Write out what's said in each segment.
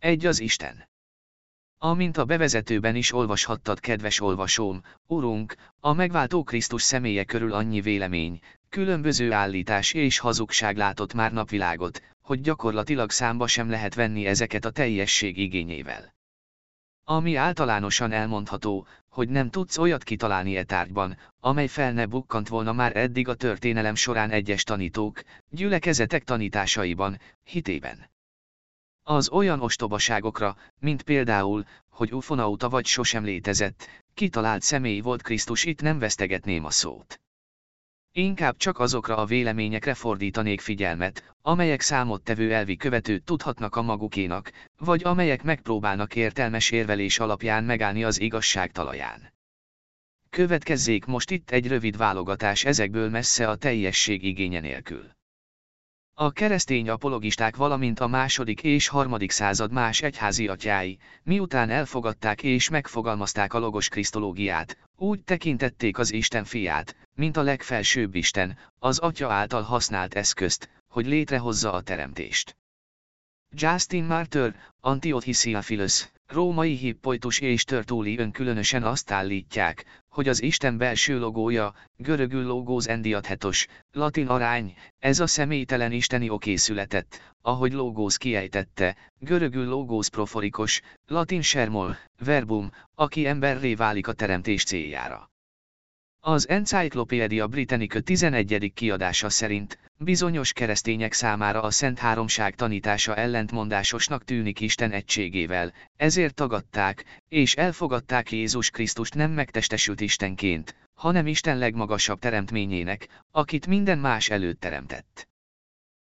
Egy az Isten. Amint a bevezetőben is olvashattad, kedves olvasóm, Urunk, a megváltó Krisztus személye körül annyi vélemény, különböző állítás és hazugság látott már napvilágot, hogy gyakorlatilag számba sem lehet venni ezeket a teljesség igényével. Ami általánosan elmondható, hogy nem tudsz olyat kitalálni e tárgyban, amely fel ne bukkant volna már eddig a történelem során egyes tanítók, gyülekezetek tanításaiban, hitében. Az olyan ostobaságokra, mint például, hogy ufonauta vagy sosem létezett, kitalált személy volt Krisztus itt nem vesztegetném a szót. Inkább csak azokra a véleményekre fordítanék figyelmet, amelyek számottevő elvi követőt tudhatnak a magukénak, vagy amelyek megpróbálnak értelmes érvelés alapján megállni az igazság talaján. Következzék most itt egy rövid válogatás ezekből messze a teljesség igénye nélkül. A keresztény apologisták valamint a második és harmadik század más egyházi atyái, miután elfogadták és megfogalmazták a logos krisztológiát, úgy tekintették az Isten fiát, mint a legfelsőbb Isten, az atya által használt eszközt, hogy létrehozza a teremtést. Justin Martyr, Antiochisiaphilus, római hippolytus és Törtóli különösen azt állítják, hogy az Isten belső logója, görögül logóz endiathetos, latin arány, ez a személytelen isteni oké született, ahogy logóz kiejtette, görögül logóz proforikos, latin sermol, verbum, aki emberré válik a teremtés céljára. Az Encyclopedia Britannica 11. kiadása szerint, bizonyos keresztények számára a Szent Háromság tanítása ellentmondásosnak tűnik Isten egységével, ezért tagadták, és elfogadták Jézus Krisztust nem megtestesült Istenként, hanem Isten legmagasabb teremtményének, akit minden más előtt teremtett.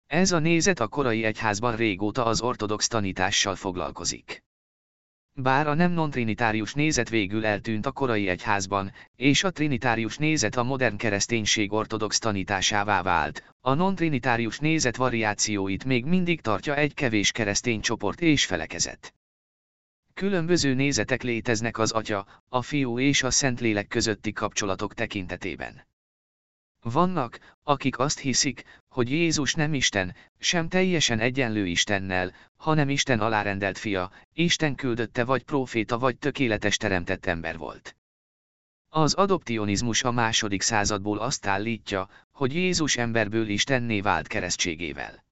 Ez a nézet a korai egyházban régóta az ortodox tanítással foglalkozik. Bár a nem non-trinitárius nézet végül eltűnt a korai egyházban, és a trinitárius nézet a modern kereszténység ortodox tanításává vált, a non-trinitárius nézet variációit még mindig tartja egy kevés keresztény csoport és felekezet. Különböző nézetek léteznek az Atya, a Fiú és a Szentlélek közötti kapcsolatok tekintetében. Vannak, akik azt hiszik, hogy Jézus nem Isten, sem teljesen egyenlő Istennel, hanem Isten alárendelt fia, Isten küldötte vagy próféta vagy tökéletes teremtett ember volt. Az adoptionizmus a második századból azt állítja, hogy Jézus emberből Istenné vált keresztségével.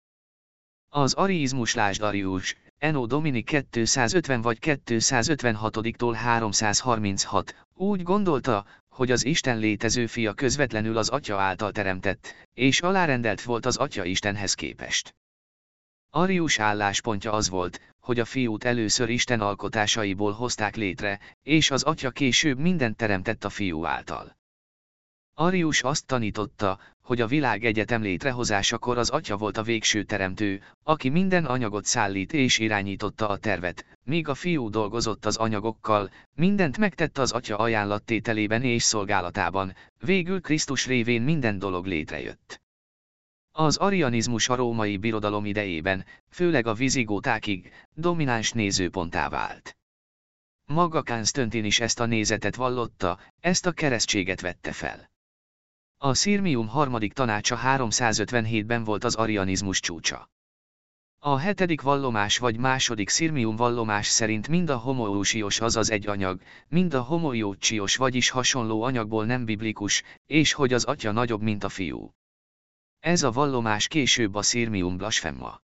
Az ariizmus lásd Arius, Eno Domini 250 vagy 256-tól 336, úgy gondolta, hogy az Isten létező fia közvetlenül az Atya által teremtett, és alárendelt volt az Atya Istenhez képest. Arius álláspontja az volt, hogy a fiút először Isten alkotásaiból hozták létre, és az Atya később mindent teremtett a fiú által. Arius azt tanította, hogy a világ egyetem létrehozásakor az atya volt a végső teremtő, aki minden anyagot szállít és irányította a tervet, míg a fiú dolgozott az anyagokkal, mindent megtett az atya ajánlattételében és szolgálatában, végül Krisztus révén minden dolog létrejött. Az arianizmus a római birodalom idejében, főleg a vizigótákig, domináns nézőpontá vált. Maga Kánztöntin is ezt a nézetet vallotta, ezt a keresztséget vette fel. A Szirmium harmadik tanácsa 357-ben volt az arianizmus csúcsa. A hetedik vallomás vagy második szirmium vallomás szerint mind a homoousios azaz egy anyag, mind a homoiócsios vagyis hasonló anyagból nem biblikus, és hogy az atya nagyobb mint a fiú. Ez a vallomás később a szirmium blasfemma.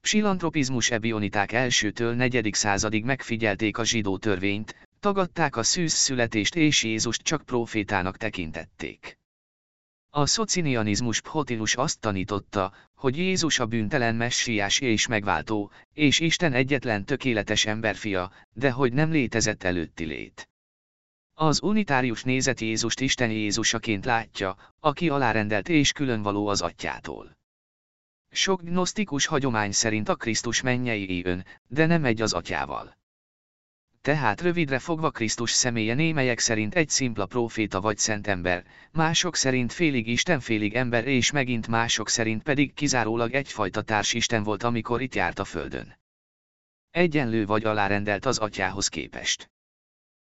Psilantropizmus ebioniták elsőtől negyedik századig megfigyelték a zsidó törvényt, tagadták a szűz születést és Jézust csak profétának tekintették. A szocinianizmus photilus azt tanította, hogy Jézus a bűntelen messiás és megváltó, és Isten egyetlen tökéletes emberfia, de hogy nem létezett előtti lét. Az unitárius nézet Jézust Isten Jézusaként látja, aki alárendelt és különvaló az atyától. Sok gnosztikus hagyomány szerint a Krisztus mennyei ön, de nem egy az atyával tehát rövidre fogva Krisztus személye némelyek szerint egy szimpla próféta vagy szentember, mások szerint félig Isten félig ember és megint mások szerint pedig kizárólag egyfajta társisten volt amikor itt járt a földön. Egyenlő vagy alárendelt az atyához képest.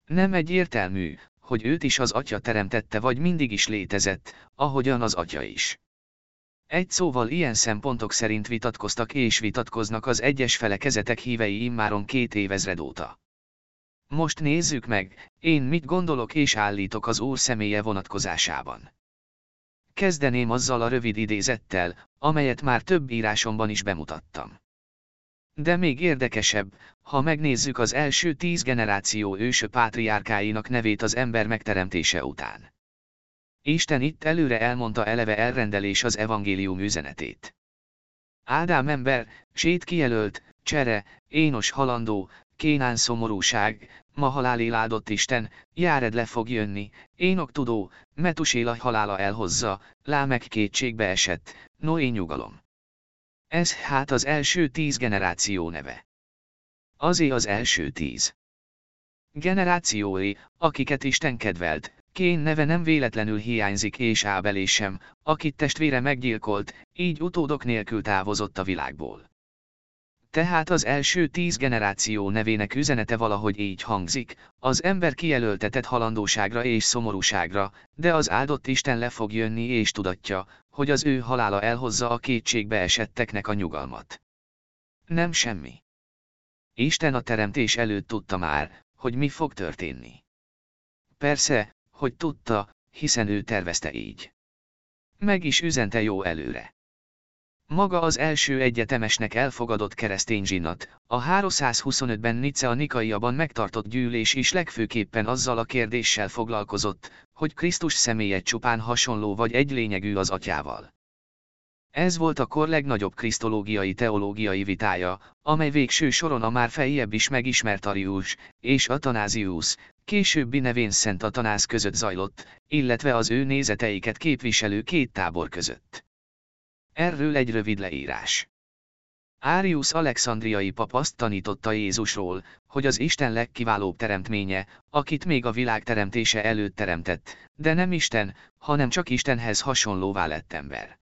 Nem egyértelmű, hogy őt is az atya teremtette vagy mindig is létezett, ahogyan az atya is. Egy szóval ilyen szempontok szerint vitatkoztak és vitatkoznak az egyes felekezetek hívei immáron két évezred óta. Most nézzük meg, én mit gondolok és állítok az Úr személye vonatkozásában. Kezdeném azzal a rövid idézettel, amelyet már több írásomban is bemutattam. De még érdekesebb, ha megnézzük az első tíz generáció ősö pátriárkáinak nevét az ember megteremtése után. Isten itt előre elmondta eleve elrendelés az evangélium üzenetét. Ádám ember, sét kijelölt, csere, énos halandó, kénán szomorúság, Mahalálé áldott Isten, Járed le fog jönni, Énok tudó, Metuséla halála elhozza, Lámek kétségbe esett, Noé nyugalom. Ez hát az első tíz generáció neve. Azé az első tíz. Generációé, akiket Isten kedvelt, Kén neve nem véletlenül hiányzik és Ábelé sem, akit testvére meggyilkolt, így utódok nélkül távozott a világból. Tehát az első tíz generáció nevének üzenete valahogy így hangzik, az ember kijelöltetett halandóságra és szomorúságra, de az áldott Isten le fog jönni és tudatja, hogy az ő halála elhozza a kétségbe esetteknek a nyugalmat. Nem semmi. Isten a teremtés előtt tudta már, hogy mi fog történni. Persze, hogy tudta, hiszen ő tervezte így. Meg is üzente jó előre. Maga az első egyetemesnek elfogadott keresztény zsinat, a 325-ben Nice a Nikaiaban megtartott gyűlés is legfőképpen azzal a kérdéssel foglalkozott, hogy Krisztus személye csupán hasonló vagy egy lényegű az atyával. Ez volt a kor legnagyobb krisztológiai teológiai vitája, amely végső soron a már feljebb is megismert Arius és Atanázius, későbbi nevén Szent Atanász között zajlott, illetve az ő nézeteiket képviselő két tábor között. Erről egy rövid leírás. Árius alexandriai pap azt tanította Jézusról, hogy az Isten legkiválóbb teremtménye, akit még a világ teremtése előtt teremtett, de nem Isten, hanem csak Istenhez hasonlóvá lett ember.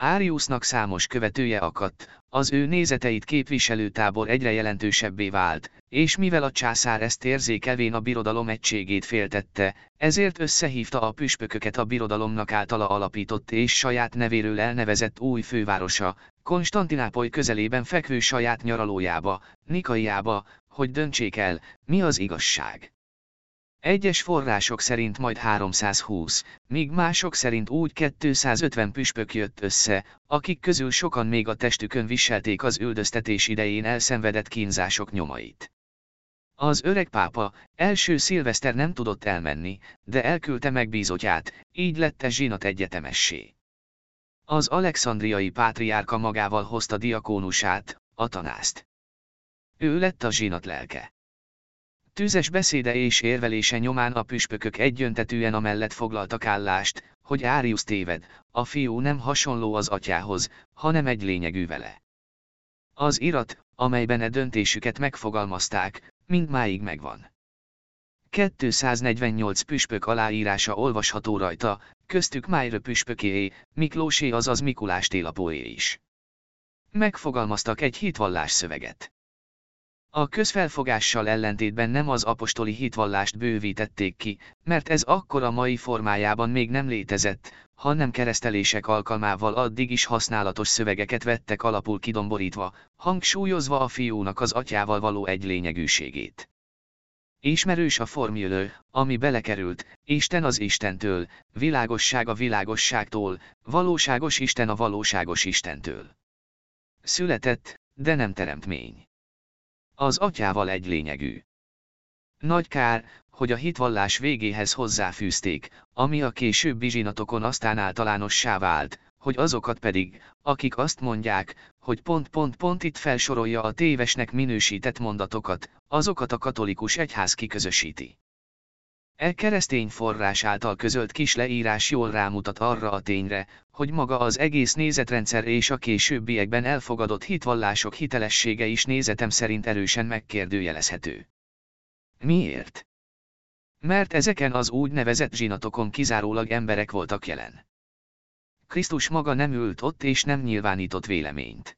Áriusnak számos követője akadt, az ő nézeteit képviselő tábor egyre jelentősebbé vált, és mivel a császár ezt érzékelvén a birodalom egységét féltette, ezért összehívta a püspököket a birodalomnak általa alapított és saját nevéről elnevezett új fővárosa, Konstantinápoly közelében fekvő saját nyaralójába, Nikaiába, hogy döntsék el, mi az igazság. Egyes források szerint majd 320, míg mások szerint úgy 250 püspök jött össze, akik közül sokan még a testükön viselték az üldöztetés idején elszenvedett kínzások nyomait. Az öreg pápa, első szilveszter nem tudott elmenni, de elküldte megbízottját, így lett ez zsinat egyetemessé. Az alexandriai pátriárka magával hozta diakónusát, Atanászt. Ő lett a zsinat lelke. Tűzes beszéde és érvelése nyomán a püspökök egyöntetűen amellett foglaltak állást, hogy Árius téved, a fiú nem hasonló az atyához, hanem egy lényegű vele. Az irat, amelyben e döntésüket megfogalmazták, mindmáig megvan. 248 püspök aláírása olvasható rajta, köztük Májrö püspökéé, Miklósé azaz Mikulás télapóé is. Megfogalmaztak egy hitvallás szöveget. A közfelfogással ellentétben nem az apostoli hitvallást bővítették ki, mert ez akkor a mai formájában még nem létezett, hanem keresztelések alkalmával addig is használatos szövegeket vettek alapul kidomborítva, hangsúlyozva a fiúnak az atyával való egylényegűségét. Ismerős a formülő, ami belekerült, Isten az Istentől, világosság a világosságtól, valóságos Isten a valóságos Istentől. Született, de nem teremtmény. Az atyával egy lényegű. Nagy kár, hogy a hitvallás végéhez hozzáfűzték, ami a későbbi zsinatokon aztán általánossá vált, hogy azokat pedig, akik azt mondják, hogy pont-pont-pont itt felsorolja a tévesnek minősített mondatokat, azokat a katolikus egyház kiközösíti. E keresztény forrás által közölt kis leírás jól rámutat arra a tényre, hogy maga az egész nézetrendszer és a későbbiekben elfogadott hitvallások hitelessége is nézetem szerint erősen megkérdőjelezhető. Miért? Mert ezeken az úgynevezett zsinatokon kizárólag emberek voltak jelen. Krisztus maga nem ült ott és nem nyilvánított véleményt.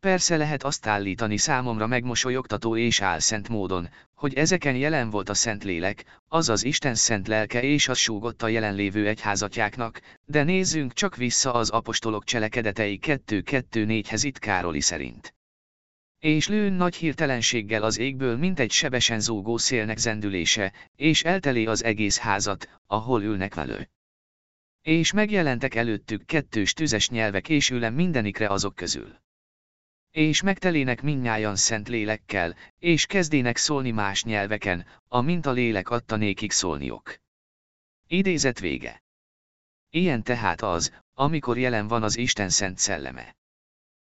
Persze lehet azt állítani számomra megmosolyogtató és álszent módon, hogy ezeken jelen volt a Szentlélek, azaz Isten szent lelke és az súgott a jelenlévő egyházatjáknak, de nézzünk csak vissza az apostolok cselekedetei 2-2-4-hez itt Károli szerint. És lőn nagy hirtelenséggel az égből mint egy sebesen zúgó szélnek zendülése, és eltelé az egész házat, ahol ülnek velő. És megjelentek előttük kettős tüzes nyelvek és ülem mindenikre azok közül. És megtelének minnyájan szent lélekkel, és kezdének szólni más nyelveken, amint a lélek adta nékik szólniok. Idézet vége. Ilyen tehát az, amikor jelen van az Isten szent szelleme.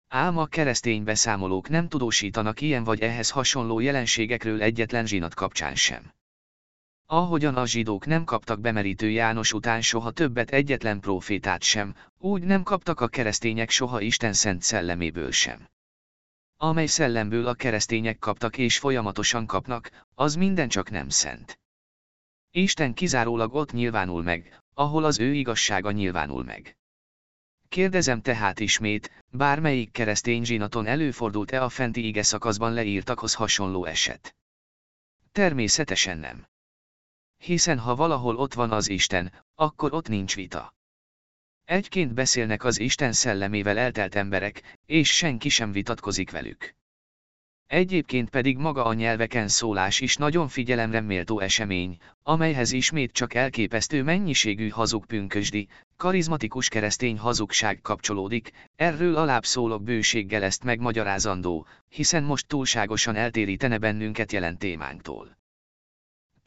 Ám a keresztény beszámolók nem tudósítanak ilyen vagy ehhez hasonló jelenségekről egyetlen zsinat kapcsán sem. Ahogyan a zsidók nem kaptak bemerítő János után soha többet egyetlen profétát sem, úgy nem kaptak a keresztények soha Isten szent szelleméből sem. Amely szellemből a keresztények kaptak és folyamatosan kapnak, az minden csak nem szent. Isten kizárólag ott nyilvánul meg, ahol az ő igazsága nyilvánul meg. Kérdezem tehát ismét, bármelyik keresztény zsinaton előfordult-e a fenti ige szakaszban leírtakhoz hasonló eset? Természetesen nem. Hiszen ha valahol ott van az Isten, akkor ott nincs vita. Egyként beszélnek az Isten szellemével eltelt emberek, és senki sem vitatkozik velük. Egyébként pedig maga a nyelveken szólás is nagyon figyelemre méltó esemény, amelyhez ismét csak elképesztő mennyiségű hazug pünkösdi, karizmatikus keresztény hazugság kapcsolódik, erről alább szólok bőséggel ezt megmagyarázandó, hiszen most túlságosan eltérítene bennünket jelen témánktól.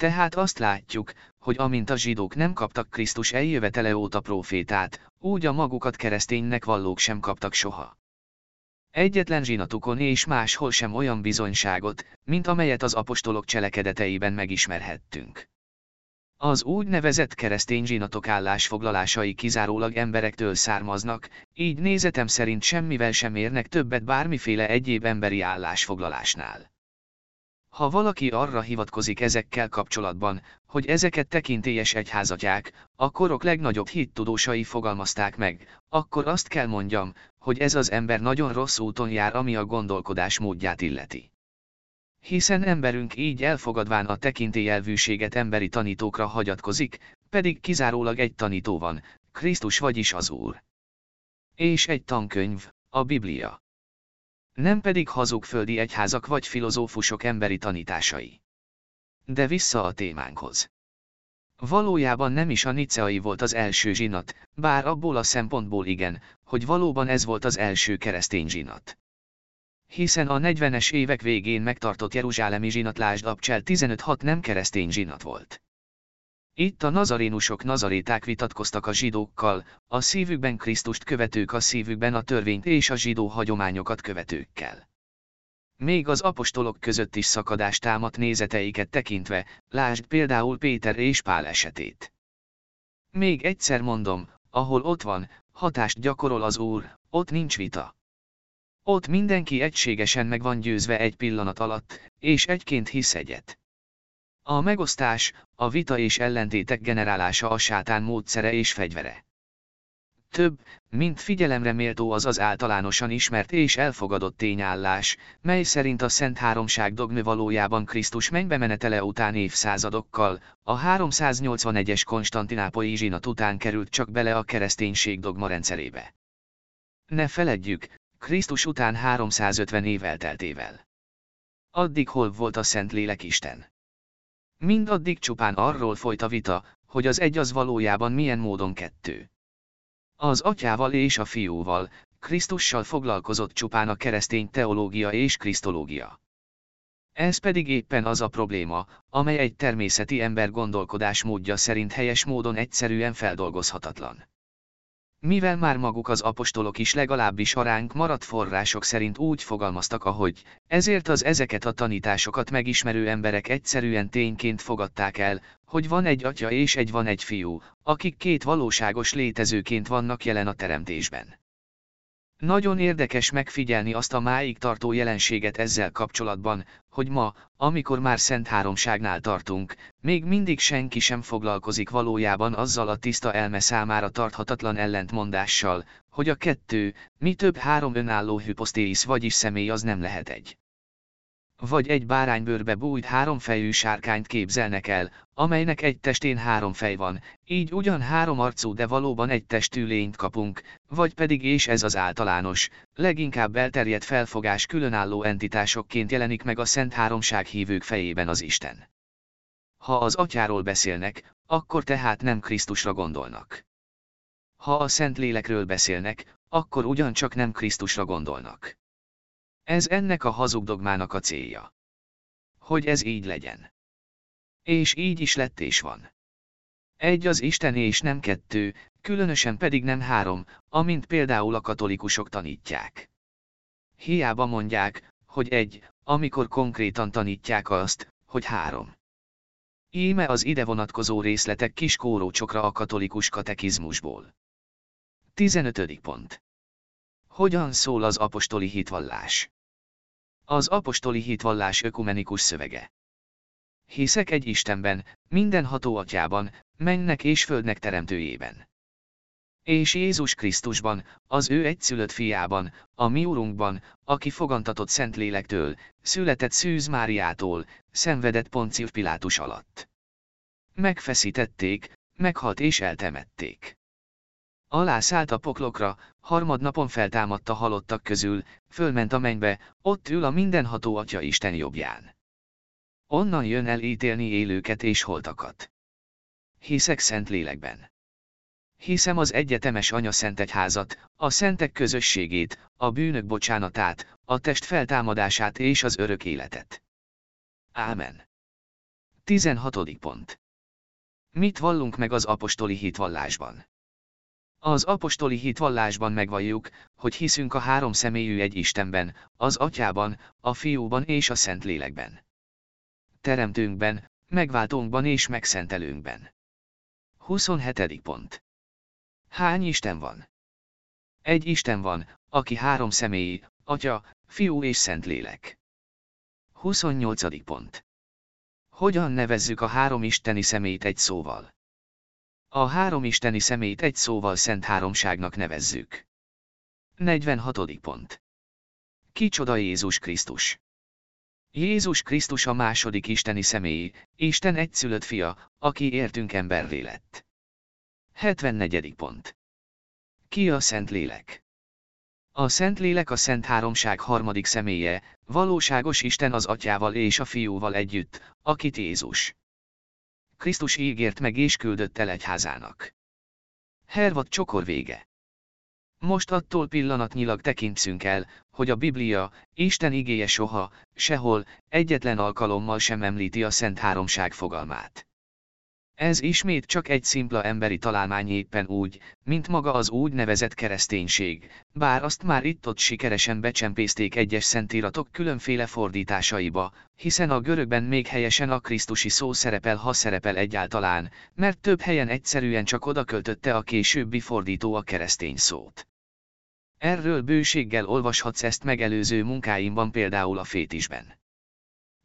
Tehát azt látjuk, hogy amint a zsidók nem kaptak Krisztus eljövetele óta profétát, úgy a magukat kereszténynek vallók sem kaptak soha. Egyetlen zsinatukon és máshol sem olyan bizonyságot, mint amelyet az apostolok cselekedeteiben megismerhettünk. Az úgynevezett keresztény zsinatok állásfoglalásai kizárólag emberektől származnak, így nézetem szerint semmivel sem érnek többet bármiféle egyéb emberi állásfoglalásnál. Ha valaki arra hivatkozik ezekkel kapcsolatban, hogy ezeket tekintélyes egyházatják, a korok legnagyobb hittudósai fogalmazták meg, akkor azt kell mondjam, hogy ez az ember nagyon rossz úton jár ami a gondolkodás módját illeti. Hiszen emberünk így elfogadván a tekintélyelvűséget emberi tanítókra hagyatkozik, pedig kizárólag egy tanító van, Krisztus vagyis az Úr. És egy tankönyv, a Biblia nem pedig hazug földi egyházak vagy filozófusok emberi tanításai. De vissza a témánkhoz. Valójában nem is a niceai volt az első zsinat, bár abból a szempontból igen, hogy valóban ez volt az első keresztény zsinat. Hiszen a 40-es évek végén megtartott Jeruzsálemi zsinatlásd Abcsel 15-6 nem keresztény zsinat volt. Itt a nazarénusok nazaréták vitatkoztak a zsidókkal, a szívükben Krisztust követők a szívükben a törvényt és a zsidó hagyományokat követőkkel. Még az apostolok között is szakadás támadt nézeteiket tekintve, lásd például Péter és Pál esetét. Még egyszer mondom, ahol ott van, hatást gyakorol az Úr, ott nincs vita. Ott mindenki egységesen meg van győzve egy pillanat alatt, és egyként hisz egyet. A megosztás, a vita és ellentétek generálása a sátán módszere és fegyvere. Több, mint figyelemre méltó az az általánosan ismert és elfogadott tényállás, mely szerint a Szent Háromság dogma valójában Krisztus mennybe menetele után évszázadokkal, a 381-es Konstantinápolyi zsinat után került csak bele a kereszténység dogma rendszerébe. Ne feledjük, Krisztus után 350 év elteltével. Addig hol volt a Szentlélek Isten? Mindaddig csupán arról folyt a vita, hogy az egy az valójában milyen módon kettő. Az atyával és a fiúval, Krisztussal foglalkozott csupán a keresztény teológia és krisztológia. Ez pedig éppen az a probléma, amely egy természeti ember gondolkodásmódja szerint helyes módon egyszerűen feldolgozhatatlan. Mivel már maguk az apostolok is legalábbis aránk maradt források szerint úgy fogalmaztak ahogy, ezért az ezeket a tanításokat megismerő emberek egyszerűen tényként fogadták el, hogy van egy atya és egy van egy fiú, akik két valóságos létezőként vannak jelen a teremtésben. Nagyon érdekes megfigyelni azt a máig tartó jelenséget ezzel kapcsolatban, hogy ma, amikor már Szent Háromságnál tartunk, még mindig senki sem foglalkozik valójában azzal a tiszta elme számára tarthatatlan ellentmondással, hogy a kettő, mi több három önálló hyposztéisz vagyis személy az nem lehet egy. Vagy egy báránybőrbe bújt háromfejű sárkányt képzelnek el, amelynek egy testén három fej van, így ugyan három arcú de valóban egy testű lényt kapunk, vagy pedig és ez az általános, leginkább elterjedt felfogás különálló entitásokként jelenik meg a Szent Háromság hívők fejében az Isten. Ha az atyáról beszélnek, akkor tehát nem Krisztusra gondolnak. Ha a Szent Lélekről beszélnek, akkor ugyancsak nem Krisztusra gondolnak. Ez ennek a hazug dogmának a célja. Hogy ez így legyen. És így is lett és van. Egy az Isten és nem kettő, különösen pedig nem három, amint például a katolikusok tanítják. Hiába mondják, hogy egy, amikor konkrétan tanítják azt, hogy három. Íme az ide vonatkozó részletek kis kórócsokra a katolikus katekizmusból. 15. pont. Hogyan szól az apostoli hitvallás? Az apostoli hitvallás ökumenikus szövege. Hiszek egy Istenben, mindenható atyában, mennek és földnek teremtőjében. És Jézus Krisztusban, az ő egyszülött fiában, a mi Urunkban, aki fogantatott Szentlélektől, született Szűz Máriától, szenvedett Poncius Pilátus alatt. Megfeszítették, meghalt és eltemették. Alászállt a poklokra, harmadnapon feltámadt a halottak közül, fölment a mennybe, ott ül a mindenható Atya Isten jobbján. Onnan jön el ítélni élőket és holtakat. Hiszek szent lélekben. Hiszem az egyetemes Anya Szent Egyházat, a szentek közösségét, a bűnök bocsánatát, a test feltámadását és az örök életet. Ámen. 16. pont. Mit vallunk meg az apostoli hitvallásban? Az apostoli hitvallásban megvalljuk, hogy hiszünk a három személyű egy Istenben, az Atyában, a Fiúban és a Szentlélekben. Teremtőnkben, megváltónkban és megszentelőnkben. 27. pont. Hány Isten van? Egy Isten van, aki három személyi, Atya, Fiú és Szentlélek. 28. pont. Hogyan nevezzük a három isteni szemét egy szóval? A három isteni szemét egy szóval Szent Háromságnak nevezzük. 46. pont. Kicsoda Jézus Krisztus? Jézus Krisztus a második isteni személy, Isten egyszülött fia, aki értünk emberré lett. 74. pont. Ki a Szent Lélek? A Szent Lélek a Szent Háromság harmadik személye, valóságos Isten az Atyával és a Fiúval együtt, akit Jézus. Krisztus ígért meg és küldött el egyházának. Hervad csokor vége. Most attól pillanatnyilag tekintsünk el, hogy a Biblia, Isten igéje soha, sehol, egyetlen alkalommal sem említi a Szent Háromság fogalmát. Ez ismét csak egy szimpla emberi találmány éppen úgy, mint maga az úgynevezett kereszténység, bár azt már itt-ott sikeresen becsempészték egyes szentíratok különféle fordításaiba, hiszen a görögben még helyesen a krisztusi szó szerepel ha szerepel egyáltalán, mert több helyen egyszerűen csak oda költötte a későbbi fordító a keresztény szót. Erről bőséggel olvashatsz ezt megelőző munkáimban például a fétisben.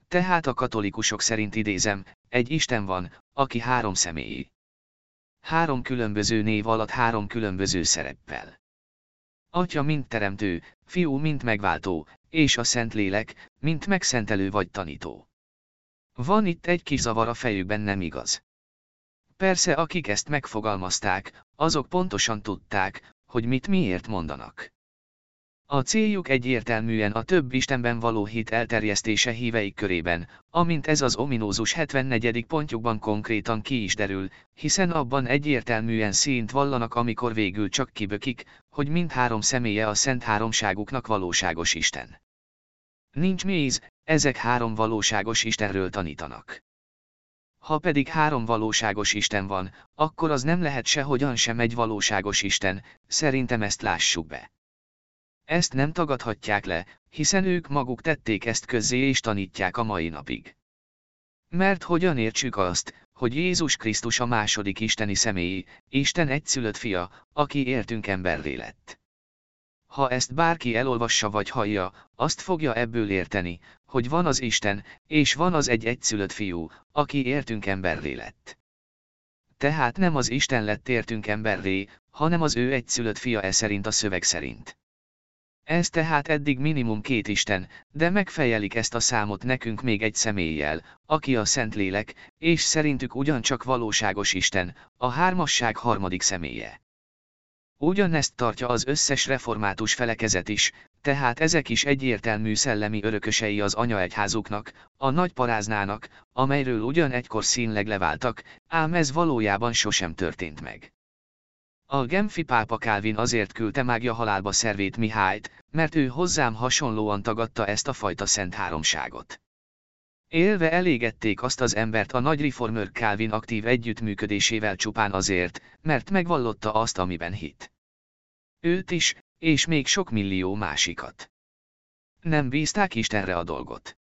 Tehát a katolikusok szerint idézem, egy Isten van, aki három személyi. Három különböző név alatt három különböző szereppel. Atya mint teremtő, fiú mint megváltó, és a Szentlélek, mint megszentelő vagy tanító. Van itt egy kis zavar a fejükben nem igaz. Persze akik ezt megfogalmazták, azok pontosan tudták, hogy mit miért mondanak. A céljuk egyértelműen a több Istenben való hit elterjesztése híveik körében, amint ez az ominózus 74. pontjukban konkrétan ki is derül, hiszen abban egyértelműen színt vallanak amikor végül csak kibökik, hogy mindhárom személye a szent háromságuknak valóságos Isten. Nincs méz, ezek három valóságos Istenről tanítanak. Ha pedig három valóságos Isten van, akkor az nem lehet sehogyan sem egy valóságos Isten, szerintem ezt lássuk be. Ezt nem tagadhatják le, hiszen ők maguk tették ezt közzé és tanítják a mai napig. Mert hogyan értsük azt, hogy Jézus Krisztus a második isteni személy, Isten egyszülött fia, aki értünk emberré lett. Ha ezt bárki elolvassa vagy hallja, azt fogja ebből érteni, hogy van az Isten, és van az egy egyszülött fiú, aki értünk emberré lett. Tehát nem az Isten lett értünk emberré, hanem az ő egyszülött fia e szerint a szöveg szerint. Ez tehát eddig minimum két Isten, de megfejelik ezt a számot nekünk még egy személlyel, aki a Szentlélek, és szerintük ugyancsak valóságos Isten, a hármasság harmadik személye. Ugyanezt tartja az összes református felekezet is, tehát ezek is egyértelmű szellemi örökösei az anyaegyházuknak, a nagy paráznának, amelyről ugyan egykor színleg leváltak, ám ez valójában sosem történt meg. A Genfi pápa Kálvin azért küldte mágja halálba szervét Mihályt, mert ő hozzám hasonlóan tagadta ezt a fajta szent háromságot. Élve elégették azt az embert a nagy reformőr Calvin aktív együttműködésével csupán azért, mert megvallotta azt, amiben hit. Őt is, és még sok millió másikat. Nem bízták Istenre a dolgot.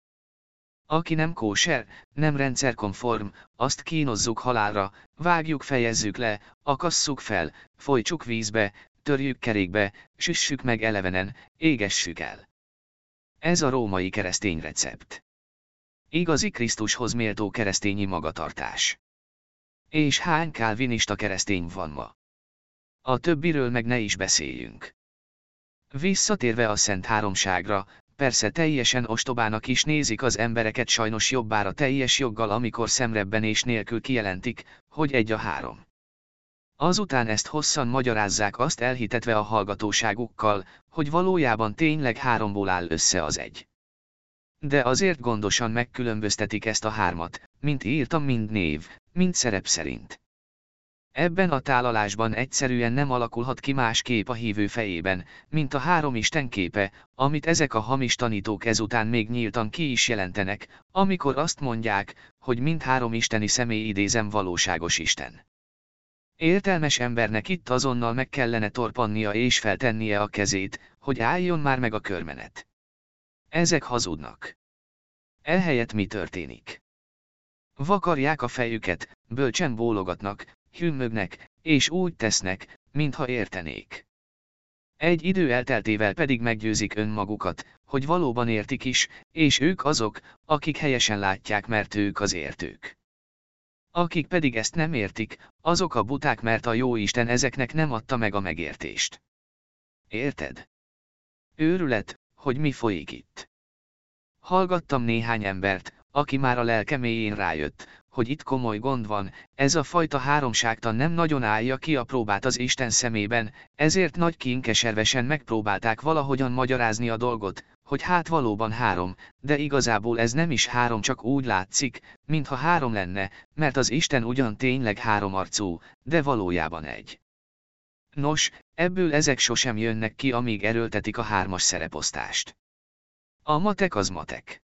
Aki nem kóser, nem rendszerkonform, azt kínozzuk halálra, vágjuk fejezzük le, akasszuk fel, folytsuk vízbe, törjük kerékbe, süssük meg elevenen, égessük el. Ez a római keresztény recept. Igazi Krisztushoz méltó keresztényi magatartás. És hány kálvinista keresztény van ma? A többiről meg ne is beszéljünk. Visszatérve a Szent Háromságra, persze teljesen ostobának is nézik az embereket sajnos jobbára teljes joggal amikor és nélkül kijelentik, hogy egy a három. Azután ezt hosszan magyarázzák azt elhitetve a hallgatóságukkal, hogy valójában tényleg háromból áll össze az egy. De azért gondosan megkülönböztetik ezt a hármat, mint írtam mind név, mind szerep szerint. Ebben a tálalásban egyszerűen nem alakulhat ki más kép a hívő fejében, mint a három Isten képe, amit ezek a hamis tanítók ezután még nyíltan ki is jelentenek, amikor azt mondják, hogy mind három isteni személy idézem valóságos Isten. Értelmes embernek itt azonnal meg kellene torpannia és feltennie a kezét, hogy álljon már meg a körmenet. Ezek hazudnak. Ehelyett mi történik? Vakarják a fejüket, bölcsen bólogatnak, hümmögnek, és úgy tesznek, mintha értenék. Egy idő elteltével pedig meggyőzik önmagukat, hogy valóban értik is, és ők azok, akik helyesen látják, mert ők az értők. Akik pedig ezt nem értik, azok a buták, mert a jó Isten ezeknek nem adta meg a megértést. Érted? Őrület, hogy mi folyik itt. Hallgattam néhány embert, aki már a lelke mélyén rájött, hogy itt komoly gond van, ez a fajta háromságtan nem nagyon állja ki a próbát az Isten szemében, ezért nagy kínkeservesen megpróbálták valahogyan magyarázni a dolgot, hogy hát valóban három, de igazából ez nem is három csak úgy látszik, mintha három lenne, mert az Isten ugyan tényleg három arcú, de valójában egy. Nos, ebből ezek sosem jönnek ki, amíg erőltetik a hármas szereposztást. A matek az matek.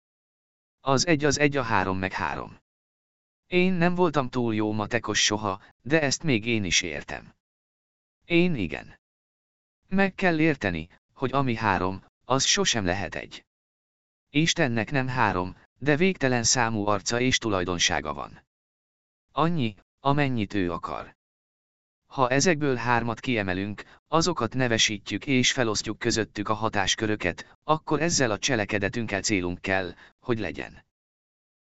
Az egy az egy a három meg három. Én nem voltam túl jó matekos soha, de ezt még én is értem. Én igen. Meg kell érteni, hogy ami három, az sosem lehet egy. Istennek nem három, de végtelen számú arca és tulajdonsága van. Annyi, amennyit ő akar. Ha ezekből hármat kiemelünk, azokat nevesítjük és felosztjuk közöttük a hatásköröket, akkor ezzel a cselekedetünkkel célunk kell, hogy legyen.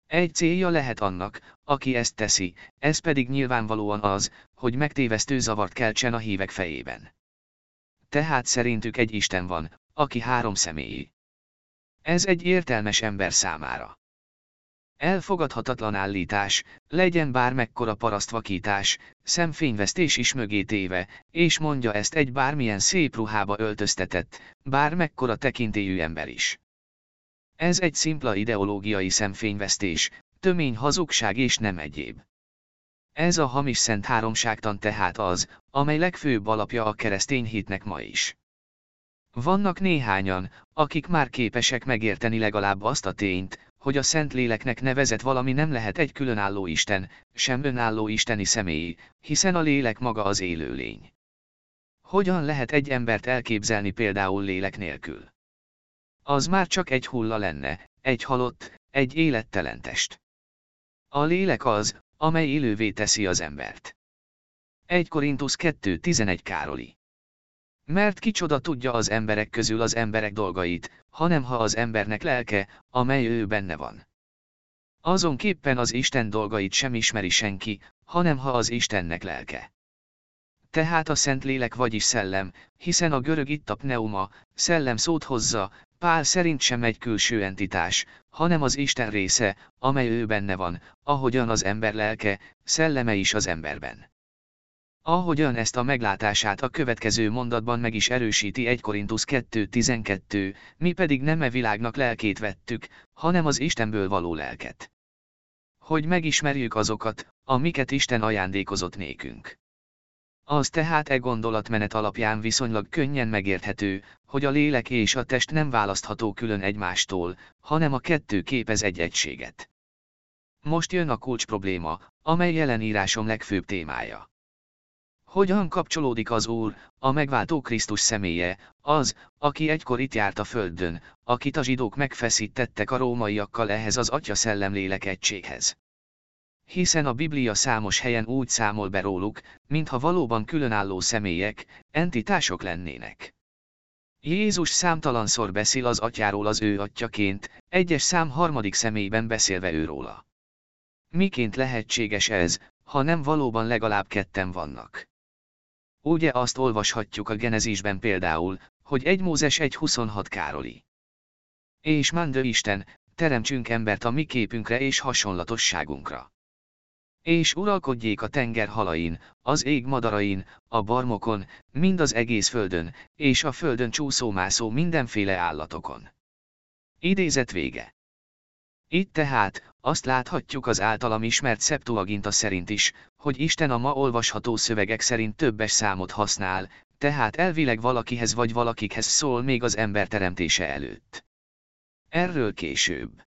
Egy célja lehet annak, aki ezt teszi, ez pedig nyilvánvalóan az, hogy megtévesztő zavart keltsen a hívek fejében. Tehát szerintük egy Isten van, aki három személyi. Ez egy értelmes ember számára. Elfogadhatatlan állítás, legyen bármekkora parasztvakítás, szemfényvesztés is mögé téve, és mondja ezt egy bármilyen szép ruhába öltöztetett, bármekkora tekintélyű ember is. Ez egy szimpla ideológiai szemfényvesztés, tömény hazugság és nem egyéb. Ez a hamis szent háromságtan tehát az, amely legfőbb alapja a keresztény hitnek ma is. Vannak néhányan, akik már képesek megérteni legalább azt a tényt, hogy a Szentléleknek nevezett valami nem lehet egy különálló Isten, sem önálló isteni személy, hiszen a lélek maga az élőlény. Hogyan lehet egy embert elképzelni például lélek nélkül? Az már csak egy hulla lenne, egy halott, egy élettelen test. A lélek az, amely élővé teszi az embert. 1 Korintus 2.11 Károli Mert kicsoda tudja az emberek közül az emberek dolgait, hanem ha az embernek lelke, amely ő benne van. Azonképpen az Isten dolgait sem ismeri senki, hanem ha az Istennek lelke. Tehát a Szentlélek vagyis szellem, hiszen a görög itt a pneuma, szellem szót hozza, Pál szerint sem egy külső entitás, hanem az Isten része, amely ő benne van, ahogyan az ember lelke, szelleme is az emberben. Ahogyan ezt a meglátását a következő mondatban meg is erősíti 1 Korintusz 2.12, mi pedig nem e világnak lelkét vettük, hanem az Istenből való lelket. Hogy megismerjük azokat, amiket Isten ajándékozott nékünk. Az tehát e gondolatmenet alapján viszonylag könnyen megérthető, hogy a lélek és a test nem választható külön egymástól, hanem a kettő képez egy egységet. Most jön a kulcs probléma, amely jelen írásom legfőbb témája. Hogyan kapcsolódik az Úr, a megváltó Krisztus személye, az, aki egykor itt járt a földön, akit a zsidók megfeszítettek a rómaiakkal ehhez az Atya szellemlélek egységhez? Hiszen a Biblia számos helyen úgy számol be róluk, mintha valóban különálló személyek, entitások lennének. Jézus számtalanszor beszél az atyáról az ő atyaként, egyes szám harmadik személyben beszélve őróla. Miként lehetséges ez, ha nem valóban legalább ketten vannak? Ugye azt olvashatjuk a Genezisben például, hogy egy Mózes 1.26 Károli. És mandő Isten, teremtsünk embert a mi képünkre és hasonlatosságunkra. És uralkodjék a tenger halain, az ég madarain, a barmokon, mind az egész földön, és a földön csúszómászó mindenféle állatokon. Idézet vége. Itt tehát, azt láthatjuk az általam ismert Septuaginta szerint is, hogy Isten a ma olvasható szövegek szerint többes számot használ, tehát elvileg valakihez vagy valakikhez szól még az ember teremtése előtt. Erről később.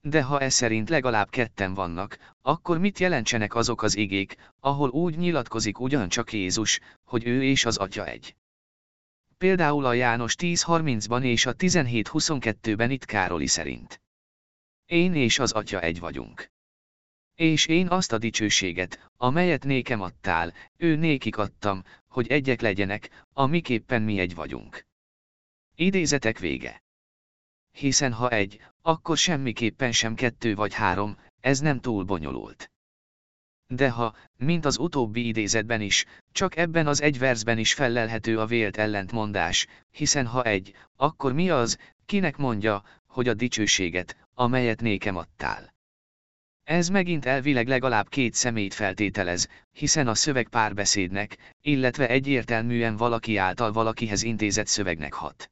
De ha ez szerint legalább ketten vannak, akkor mit jelentsenek azok az igék, ahol úgy nyilatkozik ugyancsak Jézus, hogy ő és az Atya egy. Például a János 10.30-ban és a 17.22-ben itt Károli szerint. Én és az Atya egy vagyunk. És én azt a dicsőséget, amelyet nékem adtál, ő nékik adtam, hogy egyek legyenek, amiképpen mi egy vagyunk. Idézetek vége. Hiszen ha egy, akkor semmiképpen sem kettő vagy három, ez nem túl bonyolult. De ha, mint az utóbbi idézetben is, csak ebben az egy versben is fellelhető a vélt ellentmondás, hiszen ha egy, akkor mi az, kinek mondja, hogy a dicsőséget, amelyet nékem adtál. Ez megint elvileg legalább két szemét feltételez, hiszen a szöveg párbeszédnek, illetve egyértelműen valaki által valakihez intézett szövegnek hat.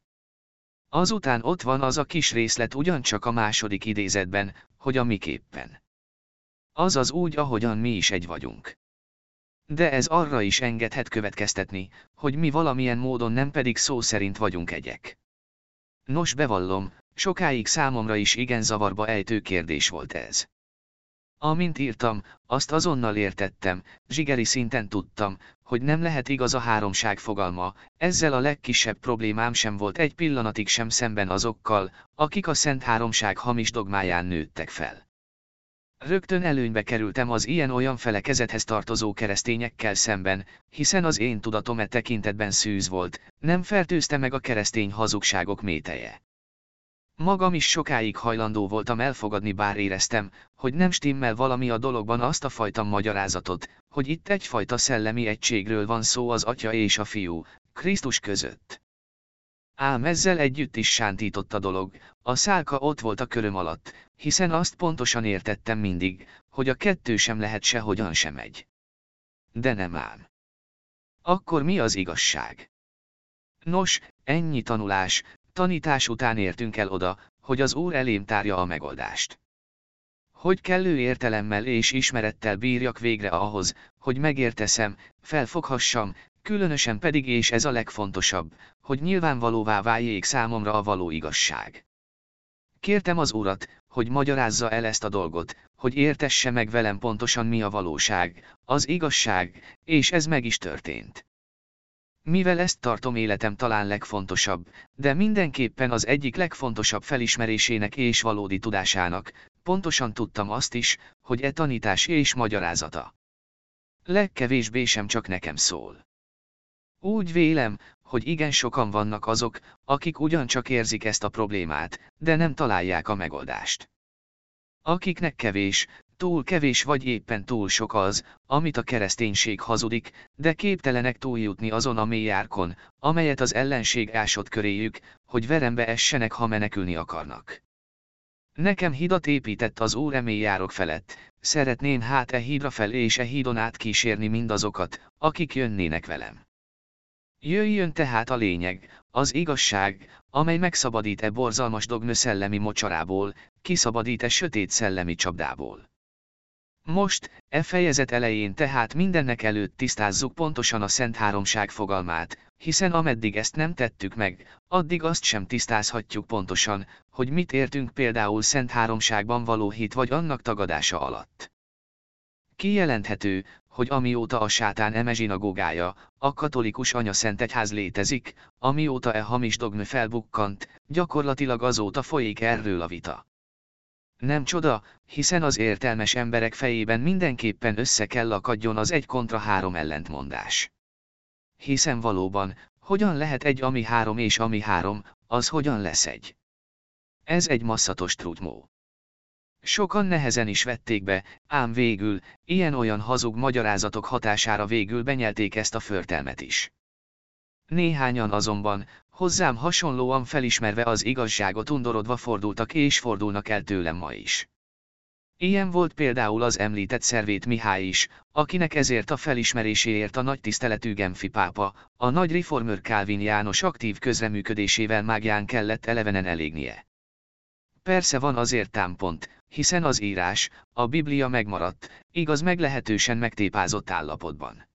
Azután ott van az a kis részlet ugyancsak a második idézetben, hogy a miképpen. Azaz úgy, ahogyan mi is egy vagyunk. De ez arra is engedhet következtetni, hogy mi valamilyen módon nem pedig szó szerint vagyunk egyek. Nos bevallom, sokáig számomra is igen zavarba ejtő kérdés volt ez. Amint írtam, azt azonnal értettem, zsigeri szinten tudtam, hogy nem lehet igaz a háromság fogalma, ezzel a legkisebb problémám sem volt egy pillanatig sem szemben azokkal, akik a Szent Háromság hamis dogmáján nőttek fel. Rögtön előnybe kerültem az ilyen-olyan felekezethez tartozó keresztényekkel szemben, hiszen az én tudatom e tekintetben szűz volt, nem fertőzte meg a keresztény hazugságok méteje. Magam is sokáig hajlandó voltam elfogadni bár éreztem, hogy nem stimmel valami a dologban azt a fajta magyarázatot, hogy itt egyfajta szellemi egységről van szó az Atya és a Fiú, Krisztus között. Ám ezzel együtt is sántított a dolog, a szálka ott volt a köröm alatt, hiszen azt pontosan értettem mindig, hogy a kettő sem lehet sehogyan sem egy. De nem ám. Akkor mi az igazság? Nos, ennyi tanulás, tanítás után értünk el oda, hogy az Úr elém tárja a megoldást. Hogy kellő értelemmel és ismerettel bírjak végre ahhoz, hogy megérteszem, felfoghassam, különösen pedig és ez a legfontosabb, hogy nyilvánvalóvá váljék számomra a való igazság. Kértem az Urat, hogy magyarázza el ezt a dolgot, hogy értesse meg velem pontosan mi a valóság, az igazság, és ez meg is történt. Mivel ezt tartom életem talán legfontosabb, de mindenképpen az egyik legfontosabb felismerésének és valódi tudásának, pontosan tudtam azt is, hogy e tanítás és magyarázata. Legkevésbé sem csak nekem szól. Úgy vélem, hogy igen sokan vannak azok, akik ugyancsak érzik ezt a problémát, de nem találják a megoldást. Akiknek kevés, túl kevés vagy éppen túl sok az, amit a kereszténység hazudik, de képtelenek túljutni azon a mély árkon, amelyet az ellenség ásott köréjük, hogy verembe essenek, ha menekülni akarnak. Nekem hidat épített az Úr emély járok felett, szeretném hát e hídra fel és e hídon át kísérni mindazokat, akik jönnének velem. Jöjjön tehát a lényeg, az igazság, amely megszabadít-e borzalmas dogmő szellemi mocsarából, kiszabadít-e sötét szellemi csapdából. Most, e fejezet elején tehát mindennek előtt tisztázzuk pontosan a Szent Háromság fogalmát, hiszen ameddig ezt nem tettük meg, addig azt sem tisztázhatjuk pontosan, hogy mit értünk például Szent Háromságban való hit vagy annak tagadása alatt. Kijelenthető, hogy amióta a sátán eme zsinagógája, a katolikus anya Szent Egyház létezik, amióta e hamis dogma felbukkant, gyakorlatilag azóta folyik erről a vita. Nem csoda, hiszen az értelmes emberek fejében mindenképpen össze kell akadjon az egy kontra három ellentmondás. Hiszen valóban, hogyan lehet egy ami három és ami három, az hogyan lesz egy? Ez egy masszatos trutymó. Sokan nehezen is vették be, ám végül, ilyen-olyan hazug magyarázatok hatására végül benyelték ezt a förtelmet is. Néhányan azonban, hozzám hasonlóan felismerve az igazságot undorodva fordultak és fordulnak el tőlem ma is. Ilyen volt például az említett szervét Mihály is, akinek ezért a felismeréséért a nagy tiszteletű Genfi pápa, a nagy reformőr Kálvin János aktív közreműködésével mágián kellett elevenen elégnie. Persze van azért támpont, hiszen az írás, a Biblia megmaradt, igaz meglehetősen megtépázott állapotban.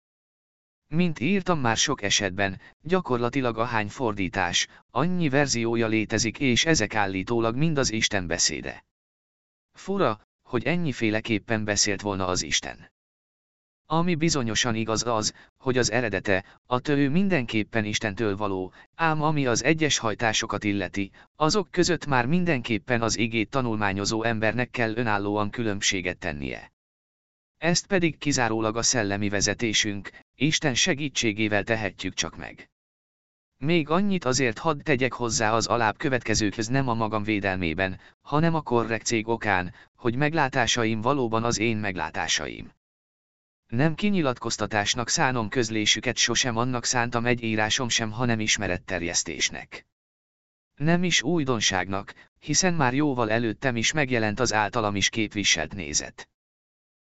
Mint írtam már sok esetben, gyakorlatilag ahány fordítás, annyi verziója létezik és ezek állítólag mind az Isten beszéde. Fura, hogy ennyiféleképpen beszélt volna az Isten. Ami bizonyosan igaz az, hogy az eredete, a tő mindenképpen Istentől való, ám ami az egyes hajtásokat illeti, azok között már mindenképpen az igét tanulmányozó embernek kell önállóan különbséget tennie. Ezt pedig kizárólag a szellemi vezetésünk, Isten segítségével tehetjük csak meg. Még annyit azért hadd tegyek hozzá az alább következőkhöz nem a magam védelmében, hanem a korrekcég okán, hogy meglátásaim valóban az én meglátásaim. Nem kinyilatkoztatásnak szánom közlésüket sosem annak szántam egy írásom sem, hanem ismeretterjesztésnek. Nem is újdonságnak, hiszen már jóval előttem is megjelent az általam is képviselt nézet.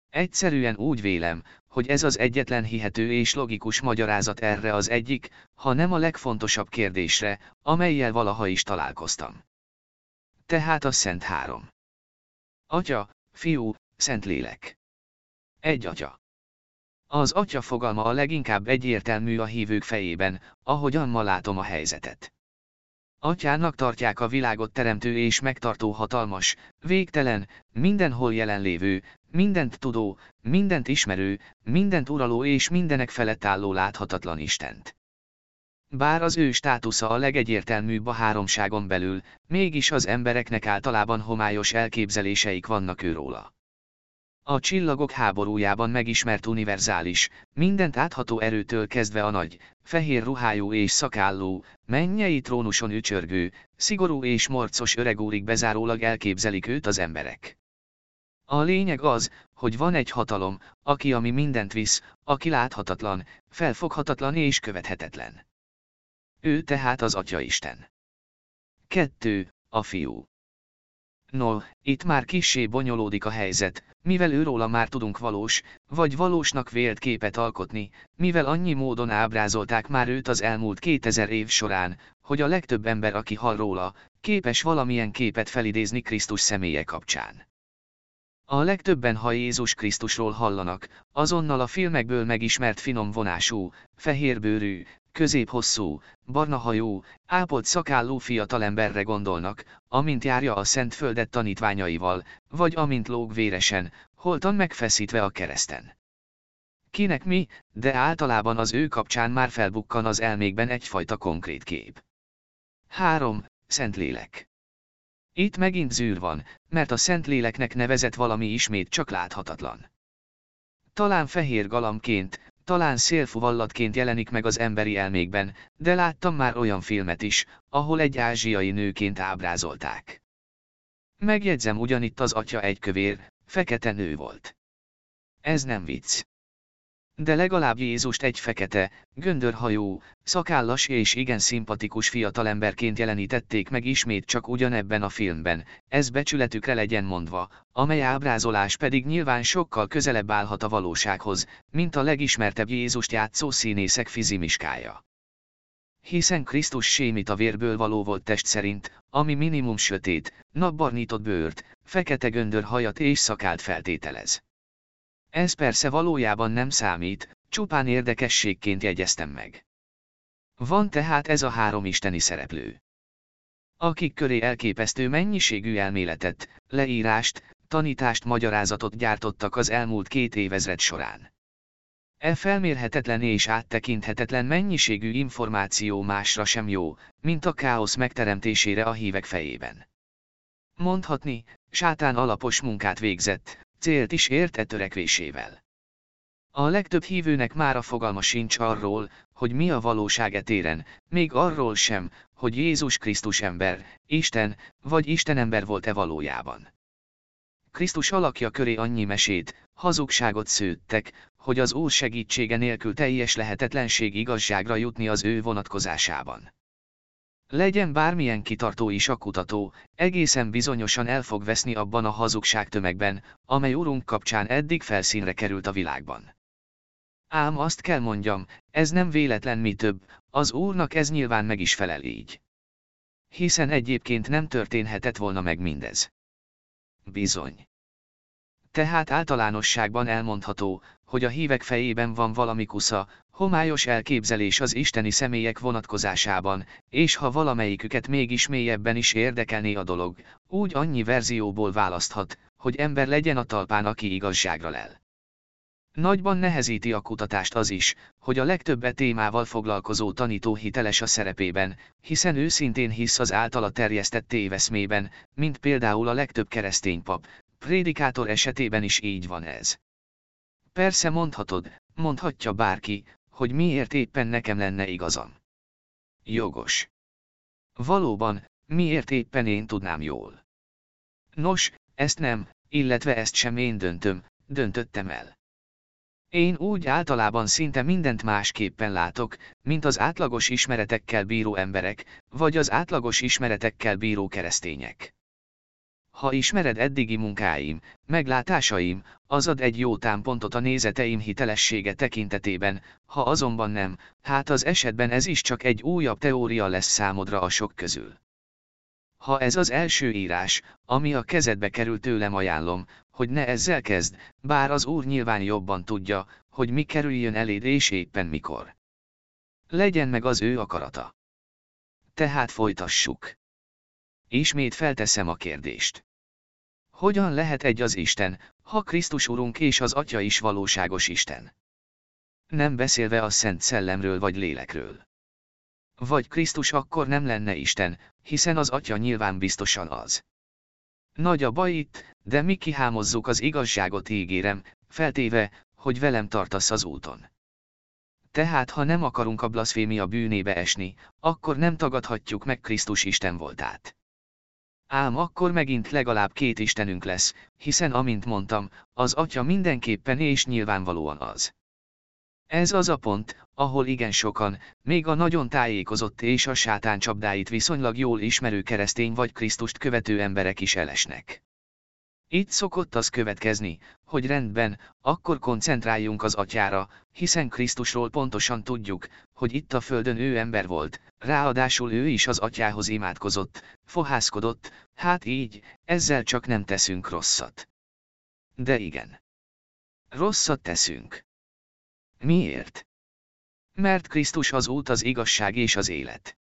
Egyszerűen úgy vélem, hogy ez az egyetlen hihető és logikus magyarázat erre az egyik, ha nem a legfontosabb kérdésre, amelyel valaha is találkoztam. Tehát a Szent Három. Atya, Fiú, Szentlélek. Egy Atya. Az Atya fogalma a leginkább egyértelmű a hívők fejében, ahogyan ma látom a helyzetet. Atyának tartják a világot teremtő és megtartó hatalmas, végtelen, mindenhol jelenlévő, mindent tudó, mindent ismerő, mindent uraló és mindenek felett álló láthatatlan Istent. Bár az ő státusza a legegyértelműbb a háromságon belül, mégis az embereknek általában homályos elképzeléseik vannak őróla. A csillagok háborújában megismert univerzális, mindent átható erőtől kezdve a nagy, fehér ruhájú és szakálló, mennyei trónuson ücsörgő, szigorú és morcos öregúrig bezárólag elképzelik őt az emberek. A lényeg az, hogy van egy hatalom, aki ami mindent visz, aki láthatatlan, felfoghatatlan és követhetetlen. Ő tehát az Atya Isten. 2. A fiú. No, itt már kissé bonyolódik a helyzet, mivel őróla már tudunk valós, vagy valósnak vélt képet alkotni, mivel annyi módon ábrázolták már őt az elmúlt 2000 év során, hogy a legtöbb ember, aki hall róla, képes valamilyen képet felidézni Krisztus személye kapcsán. A legtöbben ha Jézus Krisztusról hallanak, azonnal a filmekből megismert finom vonású, fehérbőrű, középhosszú, barna hajú, ápolt szakálló fiatalemberre gondolnak, amint járja a szent földet tanítványaival, vagy amint lóg véresen, holtan megfeszítve a kereszten. Kinek mi, de általában az ő kapcsán már felbukkan az elmékben egyfajta konkrét kép. 3. Szentlélek. Itt megint zűr van, mert a Szentléleknek nevezett valami ismét csak láthatatlan. Talán fehér galambként, talán szélfuvallatként jelenik meg az emberi elmékben, de láttam már olyan filmet is, ahol egy ázsiai nőként ábrázolták. Megjegyzem ugyanitt az atya egy kövér, fekete nő volt. Ez nem vicc. De legalább Jézust egy fekete, göndörhajú, szakállas és igen szimpatikus fiatalemberként jelenítették meg ismét csak ugyanebben a filmben, ez becsületükre legyen mondva, amely ábrázolás pedig nyilván sokkal közelebb állhat a valósághoz, mint a legismertebb Jézust játszó színészek fizimiskája. Hiszen Krisztus sémit a vérből való volt test szerint, ami minimum sötét, napbarnított bőrt, fekete göndör hajat és szakált feltételez. Ez persze valójában nem számít, csupán érdekességként jegyeztem meg. Van tehát ez a három isteni szereplő. Akik köré elképesztő mennyiségű elméletet, leírást, tanítást, magyarázatot gyártottak az elmúlt két évezred során. E felmérhetetlen és áttekinthetetlen mennyiségű információ másra sem jó, mint a káosz megteremtésére a hívek fejében. Mondhatni, sátán alapos munkát végzett, célt is ért e törekvésével. A legtöbb hívőnek már a fogalma sincs arról, hogy mi a valóság etéren, még arról sem, hogy Jézus Krisztus ember, Isten, vagy Isten ember volt-e valójában. Krisztus alakja köré annyi mesét, hazugságot szőttek, hogy az Úr segítsége nélkül teljes lehetetlenség igazságra jutni az ő vonatkozásában. Legyen bármilyen kitartó is a kutató, egészen bizonyosan el fog veszni abban a hazugság tömegben, amely Urunk kapcsán eddig felszínre került a világban. Ám azt kell mondjam, ez nem véletlen mi több, az Úrnak ez nyilván meg is felel így. Hiszen egyébként nem történhetett volna meg mindez. Bizony. Tehát általánosságban elmondható, hogy a hívek fejében van valami kusza, homályos elképzelés az isteni személyek vonatkozásában, és ha valamelyiküket mégis mélyebben is érdekelné a dolog, úgy annyi verzióból választhat, hogy ember legyen a talpán, aki igazságra lel. Nagyban nehezíti a kutatást az is, hogy a legtöbb témával foglalkozó tanító hiteles a szerepében, hiszen őszintén hisz az általa terjesztett téveszmében, mint például a legtöbb keresztény pap, prédikátor esetében is így van ez. Persze mondhatod, mondhatja bárki, hogy miért éppen nekem lenne igazam. Jogos. Valóban, miért éppen én tudnám jól. Nos, ezt nem, illetve ezt sem én döntöm, döntöttem el. Én úgy általában szinte mindent másképpen látok, mint az átlagos ismeretekkel bíró emberek, vagy az átlagos ismeretekkel bíró keresztények. Ha ismered eddigi munkáim, meglátásaim, az ad egy jó támpontot a nézeteim hitelessége tekintetében, ha azonban nem, hát az esetben ez is csak egy újabb teória lesz számodra a sok közül. Ha ez az első írás, ami a kezedbe kerül tőlem ajánlom, hogy ne ezzel kezd, bár az Úr nyilván jobban tudja, hogy mi kerüljön eléd és éppen mikor. Legyen meg az ő akarata. Tehát folytassuk. Ismét felteszem a kérdést. Hogyan lehet egy az Isten, ha Krisztus Urunk és az Atya is valóságos Isten? Nem beszélve a Szent Szellemről vagy Lélekről. Vagy Krisztus akkor nem lenne Isten, hiszen az Atya nyilván biztosan az. Nagy a baj itt, de mi kihámozzuk az igazságot ígérem, feltéve, hogy velem tartasz az úton. Tehát ha nem akarunk a blaszfémia bűnébe esni, akkor nem tagadhatjuk meg Krisztus Isten voltát. Ám akkor megint legalább két Istenünk lesz, hiszen amint mondtam, az Atya mindenképpen és nyilvánvalóan az. Ez az a pont, ahol igen sokan, még a nagyon tájékozott és a sátán csapdáit viszonylag jól ismerő keresztény vagy Krisztust követő emberek is elesnek. Itt szokott az következni, hogy rendben, akkor koncentráljunk az atyára, hiszen Krisztusról pontosan tudjuk, hogy itt a földön ő ember volt, ráadásul ő is az atyához imádkozott, fohászkodott, hát így, ezzel csak nem teszünk rosszat. De igen. Rosszat teszünk. Miért? Mert Krisztus az út az igazság és az élet.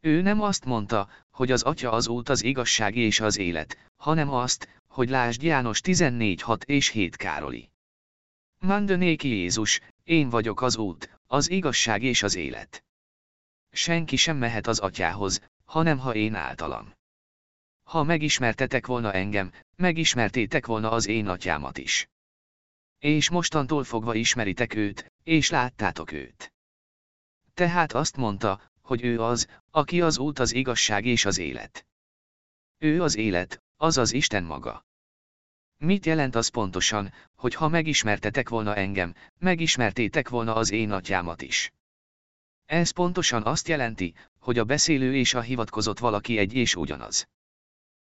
Ő nem azt mondta, hogy az Atya az út az igazság és az élet, hanem azt, hogy lásd János 14.6 és 7 Károli. Mandanéki Jézus, én vagyok az út, az igazság és az élet. Senki sem mehet az atyához, hanem ha én általam. Ha megismertetek volna engem, megismertétek volna az én atyámat is. És mostantól fogva ismeritek őt, és láttátok őt. Tehát azt mondta, hogy ő az, aki az út az igazság és az élet. Ő az élet, az az Isten maga. Mit jelent az pontosan, hogy ha megismertetek volna engem, megismertétek volna az én atyámat is? Ez pontosan azt jelenti, hogy a beszélő és a hivatkozott valaki egy és ugyanaz.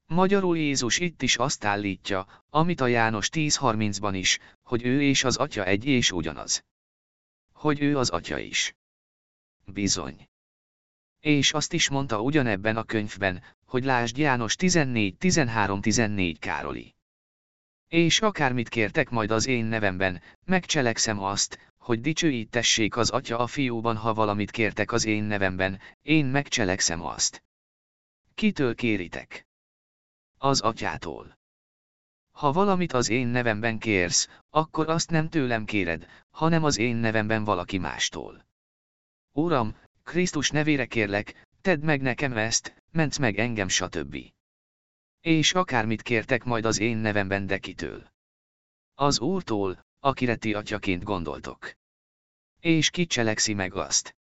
Magyarul Jézus itt is azt állítja, amit a János 10.30-ban is, hogy ő és az atya egy és ugyanaz. Hogy ő az atya is. Bizony. És azt is mondta ugyanebben a könyvben, hogy lásd János 14.13.14 Károli. És akármit kértek majd az én nevemben, megcselekszem azt, hogy dicsőítessék az atya a fiúban, ha valamit kértek az én nevemben, én megcselekszem azt. Kitől kéritek? Az atyától. Ha valamit az én nevemben kérsz, akkor azt nem tőlem kéred, hanem az én nevemben valaki mástól. Uram, Krisztus nevére kérlek, tedd meg nekem ezt, mentsz meg engem stb. És akármit kértek majd az én nevemben de kitől. Az Úrtól, akire ti atyaként gondoltok. És ki cselekszi meg azt?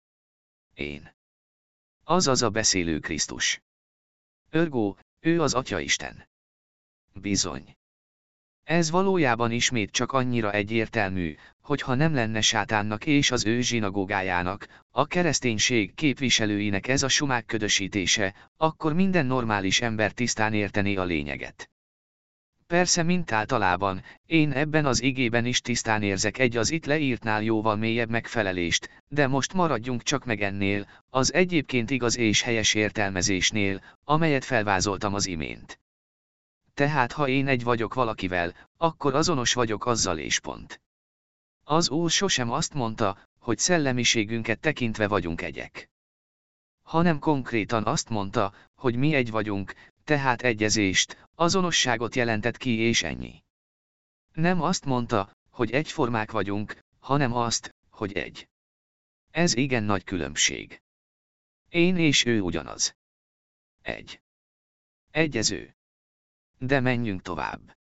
Én. Azaz a beszélő Krisztus. Örgó, ő az Atya Isten. Bizony. Ez valójában ismét csak annyira egyértelmű, hogy ha nem lenne sátánnak és az ő zsinagógájának, a kereszténység képviselőinek ez a sumák ködösítése, akkor minden normális ember tisztán értené a lényeget. Persze mint általában, én ebben az igében is tisztán érzek egy az itt leírtnál jóval mélyebb megfelelést, de most maradjunk csak meg ennél, az egyébként igaz és helyes értelmezésnél, amelyet felvázoltam az imént. Tehát ha én egy vagyok valakivel, akkor azonos vagyok azzal és pont. Az Úr sosem azt mondta, hogy szellemiségünket tekintve vagyunk egyek. Hanem konkrétan azt mondta, hogy mi egy vagyunk, tehát egyezést, azonosságot jelentett ki és ennyi. Nem azt mondta, hogy egyformák vagyunk, hanem azt, hogy egy. Ez igen nagy különbség. Én és ő ugyanaz. Egy. Egyező. De menjünk tovább.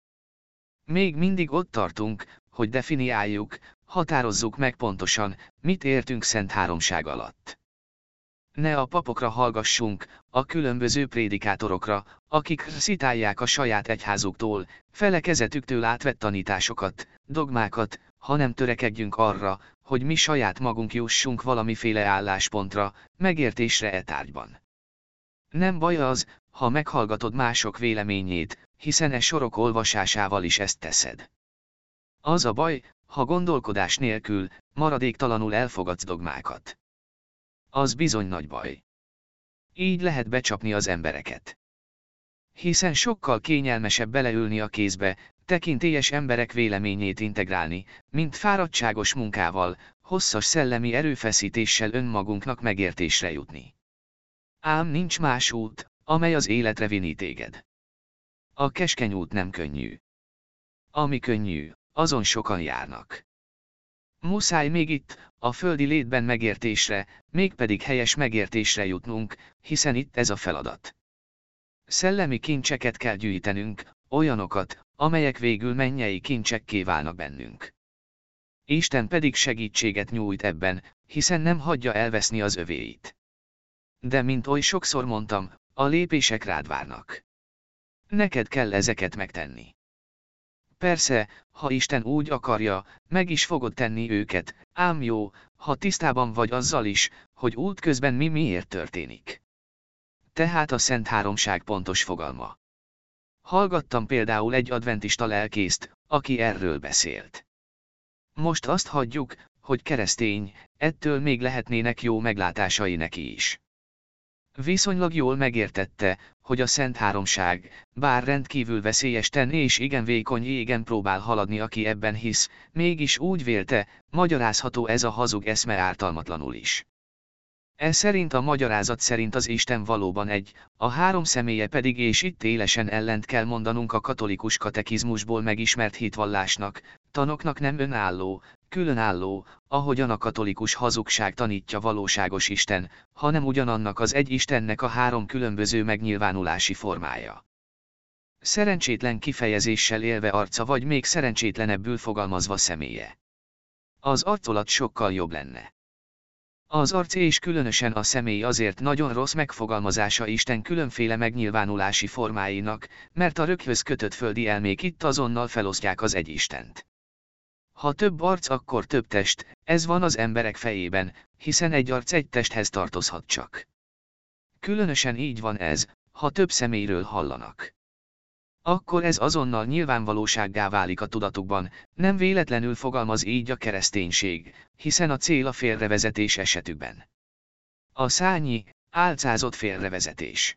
Még mindig ott tartunk, hogy definiáljuk, határozzuk meg pontosan, mit értünk Szent Háromság alatt. Ne a papokra hallgassunk, a különböző prédikátorokra, akik szitálják a saját egyházuktól, felekezetüktől átvett tanításokat, dogmákat, hanem törekedjünk arra, hogy mi saját magunk jussunk valamiféle álláspontra, megértésre e tárgyban. Nem baj az, ha meghallgatod mások véleményét, hiszen e sorok olvasásával is ezt teszed. Az a baj, ha gondolkodás nélkül, maradéktalanul elfogadsz dogmákat. Az bizony nagy baj. Így lehet becsapni az embereket. Hiszen sokkal kényelmesebb beleülni a kézbe, tekintélyes emberek véleményét integrálni, mint fáradtságos munkával, hosszas szellemi erőfeszítéssel önmagunknak megértésre jutni. Ám nincs más út, amely az életre vinni téged. A keskeny út nem könnyű. Ami könnyű, azon sokan járnak. Muszáj még itt, a földi létben megértésre, mégpedig helyes megértésre jutnunk, hiszen itt ez a feladat. Szellemi kincseket kell gyűjtenünk, olyanokat, amelyek végül mennyei kincsekké válnak bennünk. Isten pedig segítséget nyújt ebben, hiszen nem hagyja elveszni az övéit. De mint oly sokszor mondtam, a lépések rád várnak. Neked kell ezeket megtenni. Persze, ha Isten úgy akarja, meg is fogod tenni őket, ám jó, ha tisztában vagy azzal is, hogy útközben mi miért történik. Tehát a Szent Háromság pontos fogalma. Hallgattam például egy adventista lelkészt, aki erről beszélt. Most azt hagyjuk, hogy keresztény, ettől még lehetnének jó meglátásai neki is. Viszonylag jól megértette, hogy a Szent Háromság, bár rendkívül veszélyesen és igen vékony égen próbál haladni aki ebben hisz, mégis úgy vélte, magyarázható ez a hazug eszme ártalmatlanul is. E szerint a magyarázat szerint az Isten valóban egy, a három személye pedig és itt élesen ellent kell mondanunk a katolikus katekizmusból megismert hitvallásnak, tanoknak nem önálló, különálló, ahogyan a katolikus hazugság tanítja valóságos Isten, hanem ugyanannak az egy Istennek a három különböző megnyilvánulási formája. Szerencsétlen kifejezéssel élve arca vagy még szerencsétlenebbül fogalmazva személye. Az arcolat sokkal jobb lenne. Az arc és különösen a személy azért nagyon rossz megfogalmazása Isten különféle megnyilvánulási formáinak, mert a röghöz kötött földi elmék itt azonnal felosztják az egy Istent. Ha több arc, akkor több test, ez van az emberek fejében, hiszen egy arc egy testhez tartozhat csak. Különösen így van ez, ha több személyről hallanak. Akkor ez azonnal nyilvánvalósággá válik a tudatukban, nem véletlenül fogalmaz így a kereszténység, hiszen a cél a félrevezetés esetükben. A szányi, álcázott félrevezetés.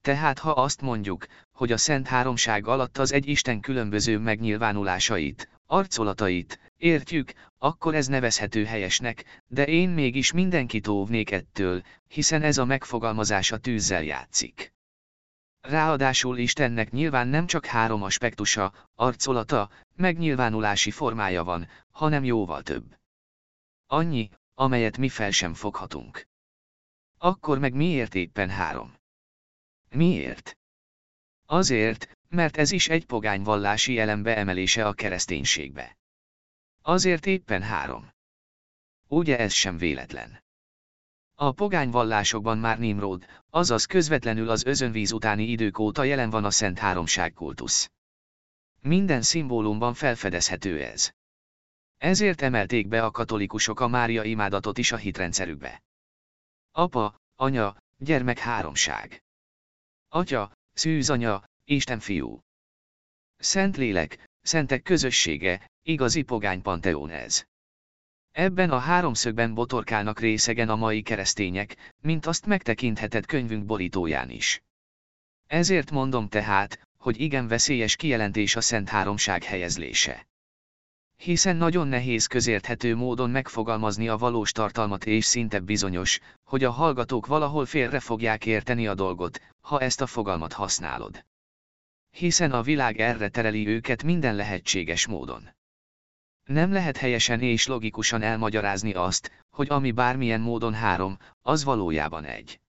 Tehát ha azt mondjuk, hogy a Szent Háromság alatt az egy Isten különböző megnyilvánulásait, arcolatait, értjük, akkor ez nevezhető helyesnek, de én mégis mindenkit óvnék ettől, hiszen ez a megfogalmazása tűzzel játszik. Ráadásul Istennek nyilván nem csak három aspektusa, arcolata, megnyilvánulási formája van, hanem jóval több. Annyi, amelyet mi fel sem foghatunk. Akkor meg miért éppen három? Miért? Azért, mert ez is egy pogány vallási elembe emelése a kereszténységbe. Azért éppen három. Ugye ez sem véletlen. A pogány vallásokban már Nimrod, azaz közvetlenül az özönvíz utáni idők óta jelen van a Szent Háromság kultusz. Minden szimbólumban felfedezhető ez. Ezért emelték be a katolikusok a Mária imádatot is a hitrendszerükbe. Apa, anya, gyermek háromság. Atya, szűzanya, Isten fiú. Szentlélek, szentek közössége, igazi pogány panteón ez. Ebben a háromszögben botorkálnak részegen a mai keresztények, mint azt megtekintheted könyvünk borítóján is. Ezért mondom tehát, hogy igen veszélyes kijelentés a Szent Háromság helyezlése. Hiszen nagyon nehéz közérthető módon megfogalmazni a valós tartalmat és szinte bizonyos, hogy a hallgatók valahol félre fogják érteni a dolgot, ha ezt a fogalmat használod. Hiszen a világ erre tereli őket minden lehetséges módon. Nem lehet helyesen és logikusan elmagyarázni azt, hogy ami bármilyen módon három, az valójában egy.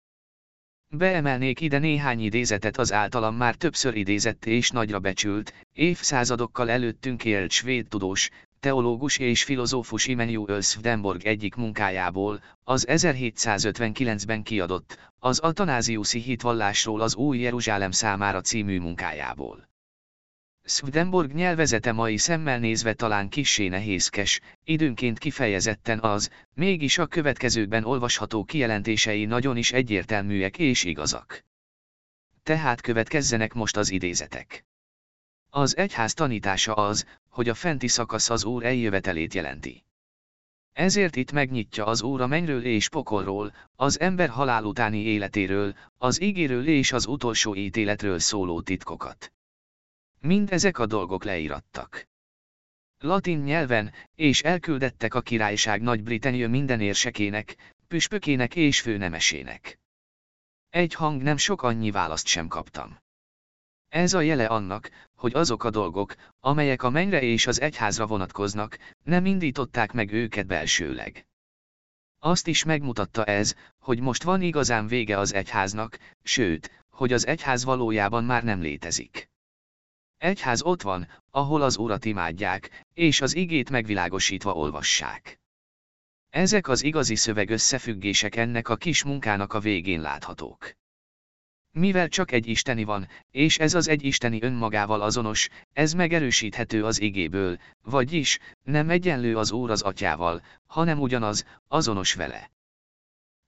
Beemelnék ide néhány idézetet az általam már többször idézett és nagyra becsült, évszázadokkal előttünk élt svéd tudós, teológus és filozófus Immanuel Swedenborg egyik munkájából, az 1759-ben kiadott, az Atanáziuszi hitvallásról az Új Jeruzsálem számára című munkájából. Swedenborg nyelvezete mai szemmel nézve talán kissé nehézkes, időnként kifejezetten az, mégis a következőkben olvasható kijelentései nagyon is egyértelműek és igazak. Tehát következzenek most az idézetek. Az egyház tanítása az, hogy a fenti szakasz az Úr eljövetelét jelenti. Ezért itt megnyitja az Úr a mennyről és pokolról, az ember halál utáni életéről, az ígéről és az utolsó ítéletről szóló titkokat. Mindezek a dolgok leírattak. Latin nyelven, és elküldettek a királyság Nagy-Britannia minden érsekének, püspökének és főnemesének. Egy hang nem sok annyi választ sem kaptam. Ez a jele annak, hogy azok a dolgok, amelyek a mennyre és az egyházra vonatkoznak, nem indították meg őket belsőleg. Azt is megmutatta ez, hogy most van igazán vége az egyháznak, sőt, hogy az egyház valójában már nem létezik. Egyház ott van, ahol az Urat imádják, és az igét megvilágosítva olvassák. Ezek az igazi szöveg összefüggések ennek a kis munkának a végén láthatók. Mivel csak egy isteni van, és ez az egy isteni önmagával azonos, ez megerősíthető az igéből, vagyis, nem egyenlő az Úr az atyával, hanem ugyanaz, azonos vele.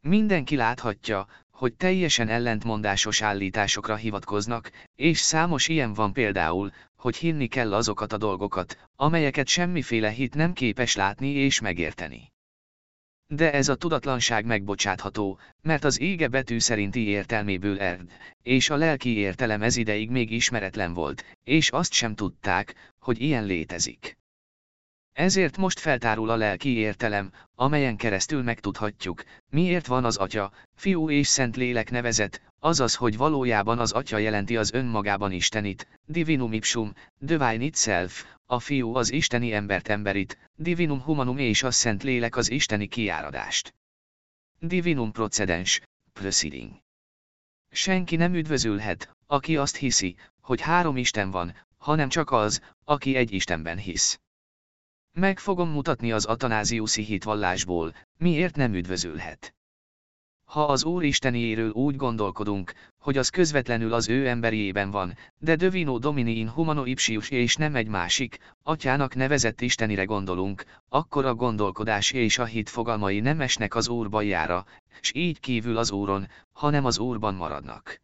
Mindenki láthatja, hogy teljesen ellentmondásos állításokra hivatkoznak, és számos ilyen van például, hogy hinni kell azokat a dolgokat, amelyeket semmiféle hit nem képes látni és megérteni. De ez a tudatlanság megbocsátható, mert az ége betű szerinti értelméből erd, és a lelki értelem ez ideig még ismeretlen volt, és azt sem tudták, hogy ilyen létezik. Ezért most feltárul a lelki értelem, amelyen keresztül megtudhatjuk, miért van az Atya, Fiú és Szent Lélek nevezet, azaz hogy valójában az Atya jelenti az önmagában Istenit, Divinum Ipsum, Divine Itself, a Fiú az Isteni embert emberit, Divinum Humanum és a Szent Lélek az Isteni kiáradást. Divinum Procedens, Proceeding. Senki nem üdvözülhet, aki azt hiszi, hogy három Isten van, hanem csak az, aki egy Istenben hisz. Meg fogom mutatni az Atanáziuszi hitvallásból, miért nem üdvözülhet. Ha az Úr Isteniéről úgy gondolkodunk, hogy az közvetlenül az ő emberiében van, de Dövino Domini in humano ipsius és nem egy másik, atyának nevezett Istenire gondolunk, akkor a gondolkodás és a hit fogalmai nem esnek az Úr bajára, s így kívül az Úron, hanem az Úrban maradnak.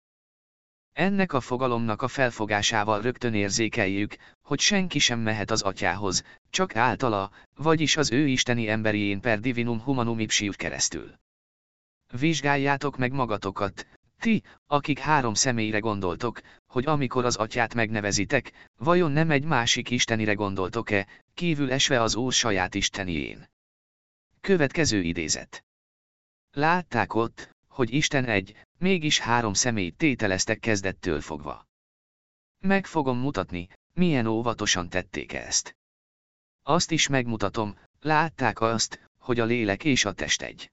Ennek a fogalomnak a felfogásával rögtön érzékeljük, hogy senki sem mehet az atyához, csak általa, vagyis az ő isteni emberién per divinum humanum ipsius keresztül. Vizsgáljátok meg magatokat, ti, akik három személyre gondoltok, hogy amikor az atyát megnevezitek, vajon nem egy másik istenire gondoltok-e, kívül esve az Úr saját istenién. Következő idézet. Látták ott, hogy Isten egy, mégis három személyt tételeztek kezdettől fogva. Meg fogom mutatni, milyen óvatosan tették ezt. Azt is megmutatom, látták azt, hogy a lélek és a test egy.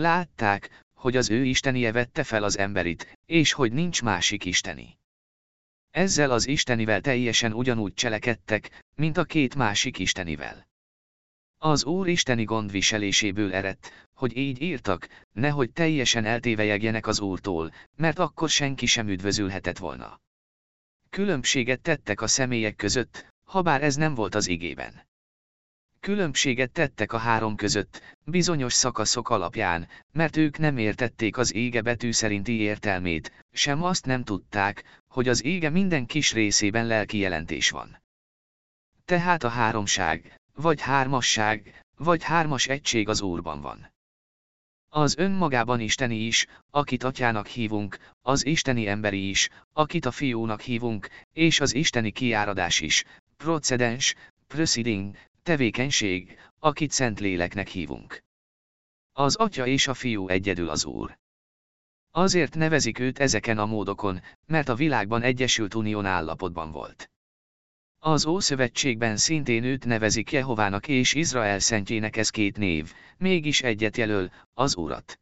Látták, hogy az ő istenie vette fel az emberit, és hogy nincs másik isteni. Ezzel az istenivel teljesen ugyanúgy cselekedtek, mint a két másik istenivel. Az Úr isteni gondviseléséből eredt, hogy így írtak, nehogy teljesen eltévejegjenek az Úrtól, mert akkor senki sem üdvözülhetett volna. Különbséget tettek a személyek között, habár ez nem volt az igében. Különbséget tettek a három között, bizonyos szakaszok alapján, mert ők nem értették az ége betű szerinti értelmét, sem azt nem tudták, hogy az ége minden kis részében lelki jelentés van. Tehát a háromság, vagy hármasság, vagy hármas egység az Úrban van. Az önmagában isteni is, akit atyának hívunk, az isteni emberi is, akit a fiúnak hívunk, és az isteni kiáradás is, procedens, proceeding, tevékenység, akit szent léleknek hívunk. Az atya és a fiú egyedül az Úr. Azért nevezik őt ezeken a módokon, mert a világban egyesült unión állapotban volt. Az Ószövetségben szintén őt nevezik Jehovának és Izrael szentjének ez két név, mégis egyet jelöl, az Urat.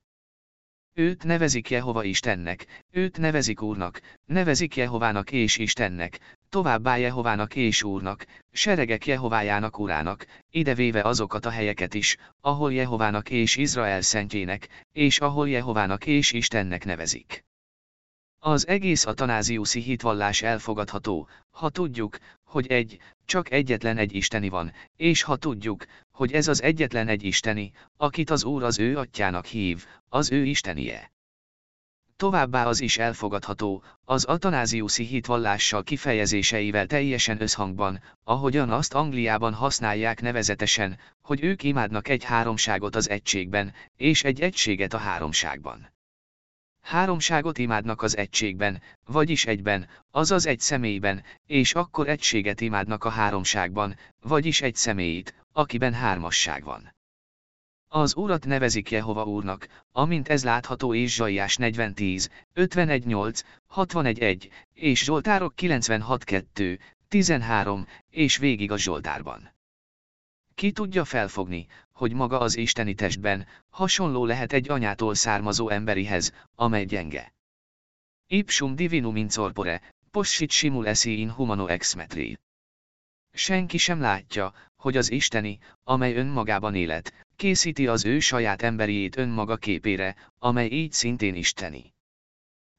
Őt nevezik Jehova Istennek, őt nevezik Úrnak, nevezik Jehovának és Istennek, továbbá Jehovának és Úrnak, seregek Jehovájának Urának, idevéve azokat a helyeket is, ahol Jehovának és Izrael szentjének, és ahol Jehovának és Istennek nevezik. Az egész atanáziuszi hitvallás elfogadható, ha tudjuk, hogy egy, csak egyetlen egy isteni van, és ha tudjuk, hogy ez az egyetlen egy isteni, akit az Úr az ő atyának hív, az ő istenie. Továbbá az is elfogadható, az atanáziuszi hitvallással kifejezéseivel teljesen összhangban, ahogyan azt Angliában használják nevezetesen, hogy ők imádnak egy háromságot az egységben, és egy egységet a háromságban. Háromságot imádnak az egységben, vagyis egyben, azaz egy személyben, és akkor egységet imádnak a háromságban, vagyis egy személyit, akiben hármasság van. Az Urat nevezik Jehova Úrnak, amint ez látható és Zsaiás 40.10, 51.8, 61.1, és Zsoltárok 96.2, 13, és végig a Zsoltárban. Ki tudja felfogni, hogy maga az isteni testben, hasonló lehet egy anyától származó emberihez, amely gyenge. Ipsum divinum incorpore, possit simul in humano ex metri. Senki sem látja, hogy az isteni, amely önmagában élet, készíti az ő saját emberiét önmaga képére, amely így szintén isteni.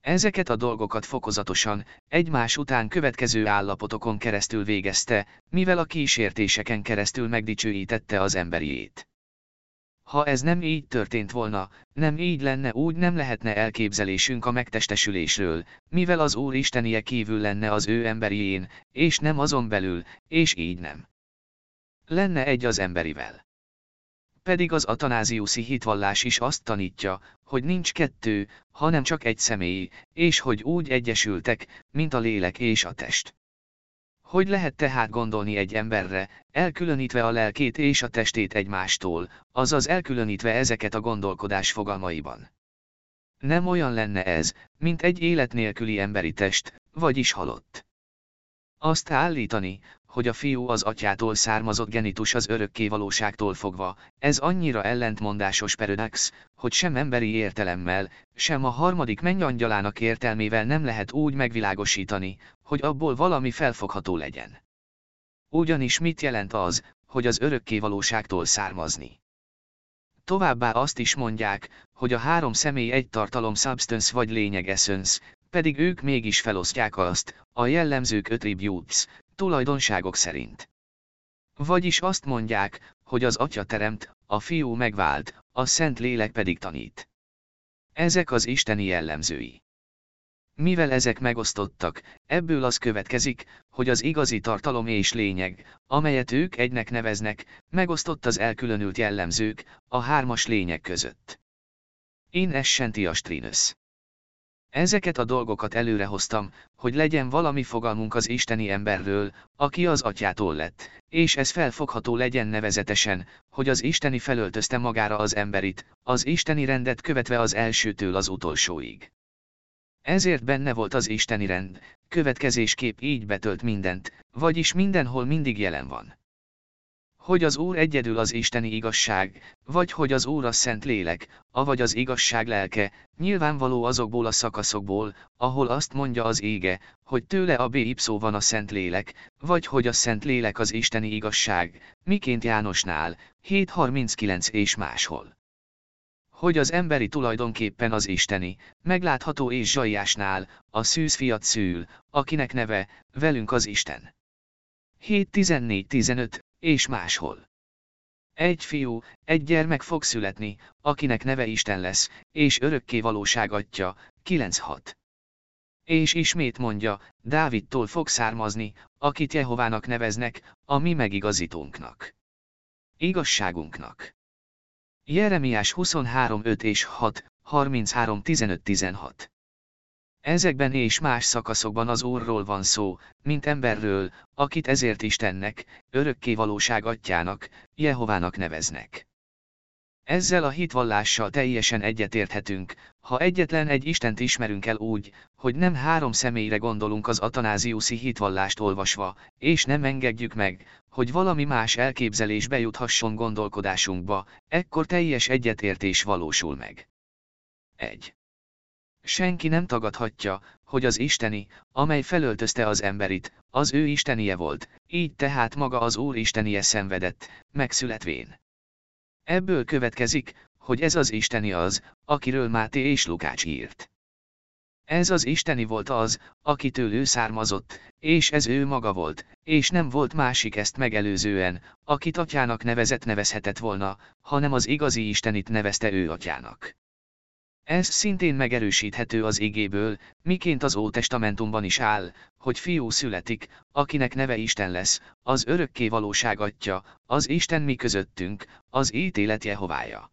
Ezeket a dolgokat fokozatosan, egymás után következő állapotokon keresztül végezte, mivel a kísértéseken keresztül megdicsőítette az emberiét. Ha ez nem így történt volna, nem így lenne úgy nem lehetne elképzelésünk a megtestesülésről, mivel az Úr Istenie kívül lenne az ő emberién, és nem azon belül, és így nem. Lenne egy az emberivel. Pedig az atanáziuszi hitvallás is azt tanítja, hogy nincs kettő, hanem csak egy személy, és hogy úgy egyesültek, mint a lélek és a test. Hogy lehet tehát gondolni egy emberre, elkülönítve a lelkét és a testét egymástól, azaz elkülönítve ezeket a gondolkodás fogalmaiban? Nem olyan lenne ez, mint egy élet nélküli emberi test, vagyis halott. Azt állítani, hogy a fiú az atyától származott genitus az örökké valóságtól fogva, ez annyira ellentmondásos paradox, hogy sem emberi értelemmel, sem a harmadik mennyanggyalának értelmével nem lehet úgy megvilágosítani, hogy abból valami felfogható legyen. ugyanis mit jelent az, hogy az örökkévalóságtól származni. Továbbá azt is mondják, hogy a három személy egy tartalom substance vagy lényeg essence, pedig ők mégis felosztják azt, a jellemzők attributes, tulajdonságok szerint. Vagyis azt mondják, hogy az atya teremt, a fiú megvált, a szent lélek pedig tanít. Ezek az isteni jellemzői. Mivel ezek megosztottak, ebből az következik, hogy az igazi tartalom és lényeg, amelyet ők egynek neveznek, megosztott az elkülönült jellemzők, a hármas lényeg között. In essentias trinus. Ezeket a dolgokat előrehoztam, hogy legyen valami fogalmunk az isteni emberről, aki az atyától lett, és ez felfogható legyen nevezetesen, hogy az isteni felöltözte magára az emberit, az isteni rendet követve az elsőtől az utolsóig. Ezért benne volt az isteni rend, következésképp így betölt mindent, vagyis mindenhol mindig jelen van. Hogy az Úr egyedül az isteni igazság, vagy hogy az Úr a szent lélek, avagy az igazság lelke, nyilvánvaló azokból a szakaszokból, ahol azt mondja az ége, hogy tőle a B van a szent lélek, vagy hogy a szent lélek az isteni igazság, miként Jánosnál, 7.39 és máshol hogy az emberi tulajdonképpen az isteni, meglátható és zsajásnál, a szűz fiat szül, akinek neve, velünk az Isten. 7.14.15, és máshol. Egy fiú, egy gyermek fog születni, akinek neve Isten lesz, és örökké valóság atya, 9.6. És ismét mondja, Dávidtól fog származni, akit Jehovának neveznek, a mi megigazítónknak. Igazságunknak. Jeremiás 23 5 és 6, 33 15 16. Ezekben és más szakaszokban az Úrról van szó, mint emberről, akit ezért Istennek, örökké valóság atyának, Jehovának neveznek. Ezzel a hitvallással teljesen egyetérthetünk, ha egyetlen egy Istent ismerünk el úgy, hogy nem három személyre gondolunk az atanáziuszi hitvallást olvasva, és nem engedjük meg, hogy valami más elképzelés bejuthasson gondolkodásunkba, ekkor teljes egyetértés valósul meg. 1. Senki nem tagadhatja, hogy az isteni, amely felöltözte az emberit, az ő istenie volt, így tehát maga az Úr istenie szenvedett, megszületvén. Ebből következik, hogy ez az isteni az, akiről Máté és Lukács írt. Ez az isteni volt az, akitől ő származott, és ez ő maga volt, és nem volt másik ezt megelőzően, akit atyának nevezett nevezhetett volna, hanem az igazi istenit nevezte ő atyának. Ez szintén megerősíthető az igéből, miként az Ótestamentumban is áll, hogy fiú születik, akinek neve Isten lesz, az örökké valóság atya, az Isten mi közöttünk, az ítélet Jehovája.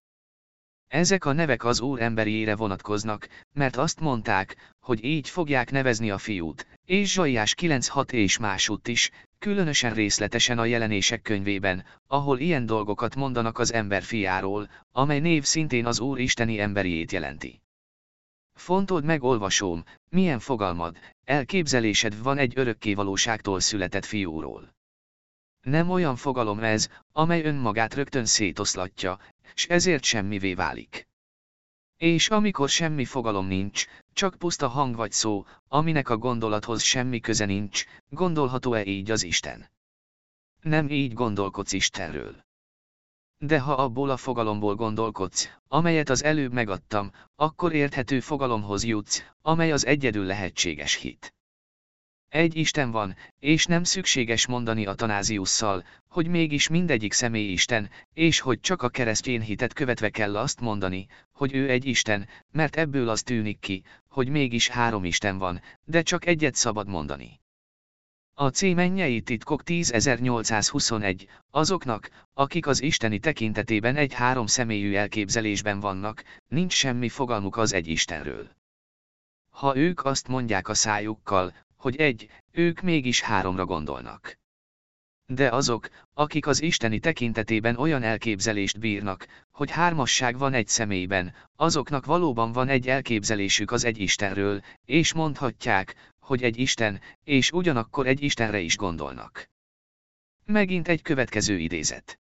Ezek a nevek az Úr emberiére vonatkoznak, mert azt mondták, hogy így fogják nevezni a fiút, és Zsaiás 9.6 és másútt is, különösen részletesen a jelenések könyvében, ahol ilyen dolgokat mondanak az ember fiáról, amely név szintén az Úr isteni emberiét jelenti. Fontold meg olvasóm, milyen fogalmad, elképzelésed van egy örökkévalóságtól született fiúról. Nem olyan fogalom ez, amely önmagát rögtön szétoszlatja, s ezért semmivé válik. És amikor semmi fogalom nincs, csak puszta hang vagy szó, aminek a gondolathoz semmi köze nincs, gondolható-e így az Isten? Nem így gondolkodsz Istenről. De ha abból a fogalomból gondolkodsz, amelyet az előbb megadtam, akkor érthető fogalomhoz jutsz, amely az egyedül lehetséges hit. Egy Isten van, és nem szükséges mondani a tanáziusszal, hogy mégis mindegyik személy Isten, és hogy csak a keresztjén hitet követve kell azt mondani, hogy ő egy Isten, mert ebből az tűnik ki, hogy mégis három Isten van, de csak egyet szabad mondani. A C mennyei titkok 10821, azoknak, akik az isteni tekintetében egy három személyű elképzelésben vannak, nincs semmi fogalmuk az egy Istenről. Ha ők azt mondják a szájukkal, hogy egy, ők mégis háromra gondolnak. De azok, akik az isteni tekintetében olyan elképzelést bírnak, hogy hármasság van egy személyben, azoknak valóban van egy elképzelésük az egy Istenről, és mondhatják, hogy egy Isten, és ugyanakkor egy Istenre is gondolnak. Megint egy következő idézet.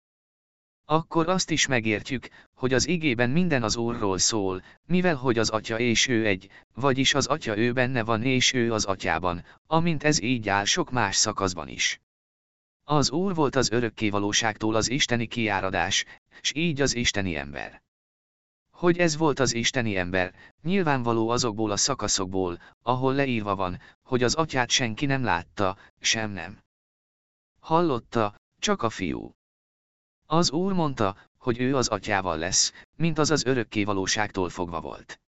Akkor azt is megértjük, hogy az igében minden az Úrról szól, mivel hogy az Atya és ő egy, vagyis az Atya ő benne van és ő az Atyában, amint ez így áll sok más szakaszban is. Az Úr volt az örökkévalóságtól az isteni kiáradás, s így az isteni ember. Hogy ez volt az isteni ember, nyilvánvaló azokból a szakaszokból, ahol leírva van, hogy az atyát senki nem látta, sem nem. Hallotta, csak a fiú. Az úr mondta, hogy ő az atyával lesz, mint az az örökkévalóságtól fogva volt.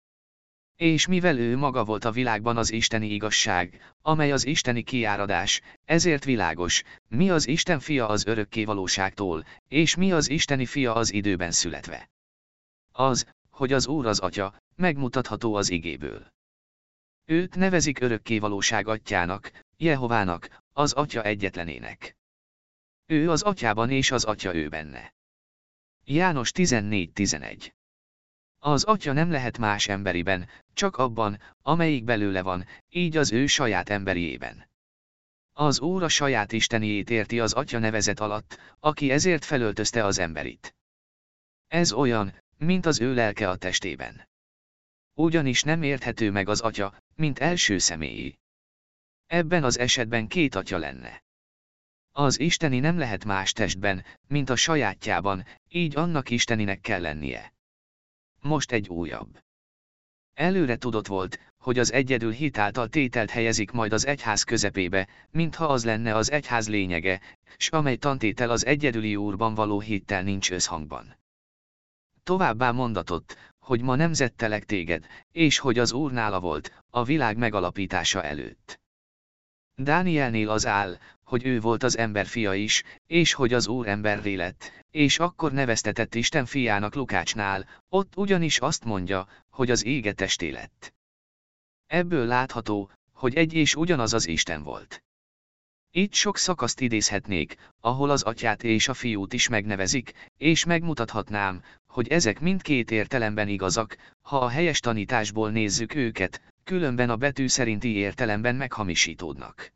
És mivel ő maga volt a világban az isteni igazság, amely az isteni kiáradás, ezért világos, mi az Isten fia az örökkévalóságtól, és mi az isteni fia az időben születve. Az, hogy az Úr az Atya, megmutatható az igéből. Őt nevezik örökkévalóság atyának, Jehovának, az Atya egyetlenének. Ő az Atyában és az Atya ő benne. János 14.11 Az Atya nem lehet más emberiben, csak abban, amelyik belőle van, így az ő saját emberiében. Az Úr a saját isteniét érti az Atya nevezet alatt, aki ezért felöltözte az emberit. Ez olyan, mint az ő lelke a testében. Ugyanis nem érthető meg az atya, mint első személyi. Ebben az esetben két atya lenne. Az isteni nem lehet más testben, mint a sajátjában, így annak isteninek kell lennie. Most egy újabb. Előre tudott volt, hogy az egyedül hitáltal tételt helyezik majd az egyház közepébe, mintha az lenne az egyház lényege, s amely tantétel az egyedüli úrban való hittel nincs összhangban. Továbbá mondatott, hogy ma nemzettelek téged, és hogy az Úr nála volt, a világ megalapítása előtt. Dánielnél az áll, hogy ő volt az ember fia is, és hogy az Úr emberré lett, és akkor neveztetett Isten fiának Lukácsnál, ott ugyanis azt mondja, hogy az ége testé lett. Ebből látható, hogy egy és ugyanaz az Isten volt. Itt sok szakaszt idézhetnék, ahol az atyát és a fiút is megnevezik, és megmutathatnám, hogy ezek mindkét értelemben igazak, ha a helyes tanításból nézzük őket, különben a betű szerinti értelemben meghamisítódnak.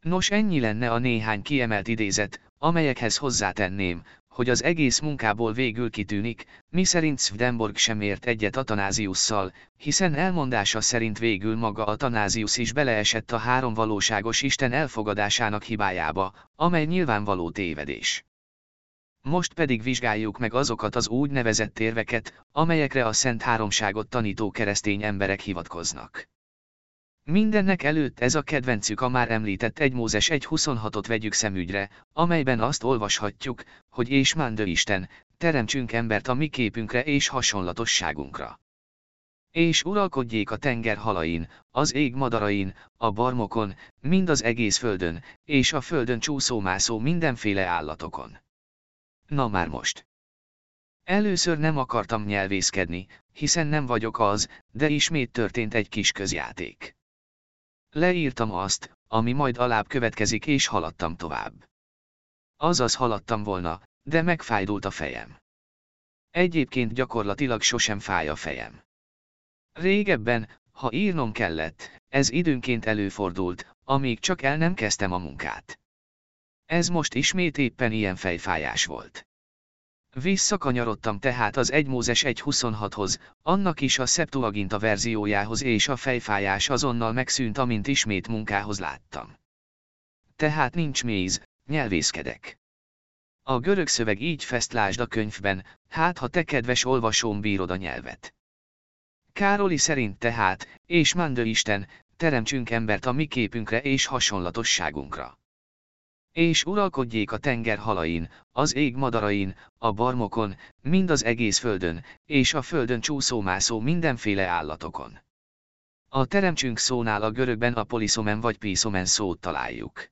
Nos ennyi lenne a néhány kiemelt idézet, amelyekhez hozzátenném, hogy az egész munkából végül kitűnik, miszerint Swedenborg sem ért egyet Atanáziusszal, hiszen elmondása szerint végül maga Atanázius is beleesett a három valóságos Isten elfogadásának hibájába, amely nyilvánvaló tévedés. Most pedig vizsgáljuk meg azokat az úgy nevezett érveket, amelyekre a Szent Háromságot tanító keresztény emberek hivatkoznak. Mindennek előtt ez a kedvencük a már említett 1 Mózes 1.26-ot vegyük szemügyre, amelyben azt olvashatjuk, hogy és Mándő Isten, teremtsünk embert a mi képünkre és hasonlatosságunkra. És uralkodjék a tenger halain, az ég madarain, a barmokon, mind az egész földön, és a földön csúszómászó mindenféle állatokon. Na már most. Először nem akartam nyelvészkedni, hiszen nem vagyok az, de ismét történt egy kis közjáték. Leírtam azt, ami majd alább következik és haladtam tovább. Azaz haladtam volna, de megfájdult a fejem. Egyébként gyakorlatilag sosem fáj a fejem. Régebben, ha írnom kellett, ez időnként előfordult, amíg csak el nem kezdtem a munkát. Ez most ismét éppen ilyen fejfájás volt. Visszakanyarodtam tehát az 1 Mózes 1.26-hoz, annak is a Septuaginta verziójához és a fejfájás azonnal megszűnt amint ismét munkához láttam. Tehát nincs méz, nyelvészkedek. A görög szöveg így fesztlásd a könyvben, hát ha te kedves olvasóm bírod a nyelvet. Károli szerint tehát, és Mandő Isten, teremtsünk embert a mi képünkre és hasonlatosságunkra. És uralkodjék a tenger halain, az ég madarain, a barmokon, mind az egész földön, és a földön csúszómászó mindenféle állatokon. A teremtsünk szónál a görögben a poliszomen vagy piszomen szót találjuk.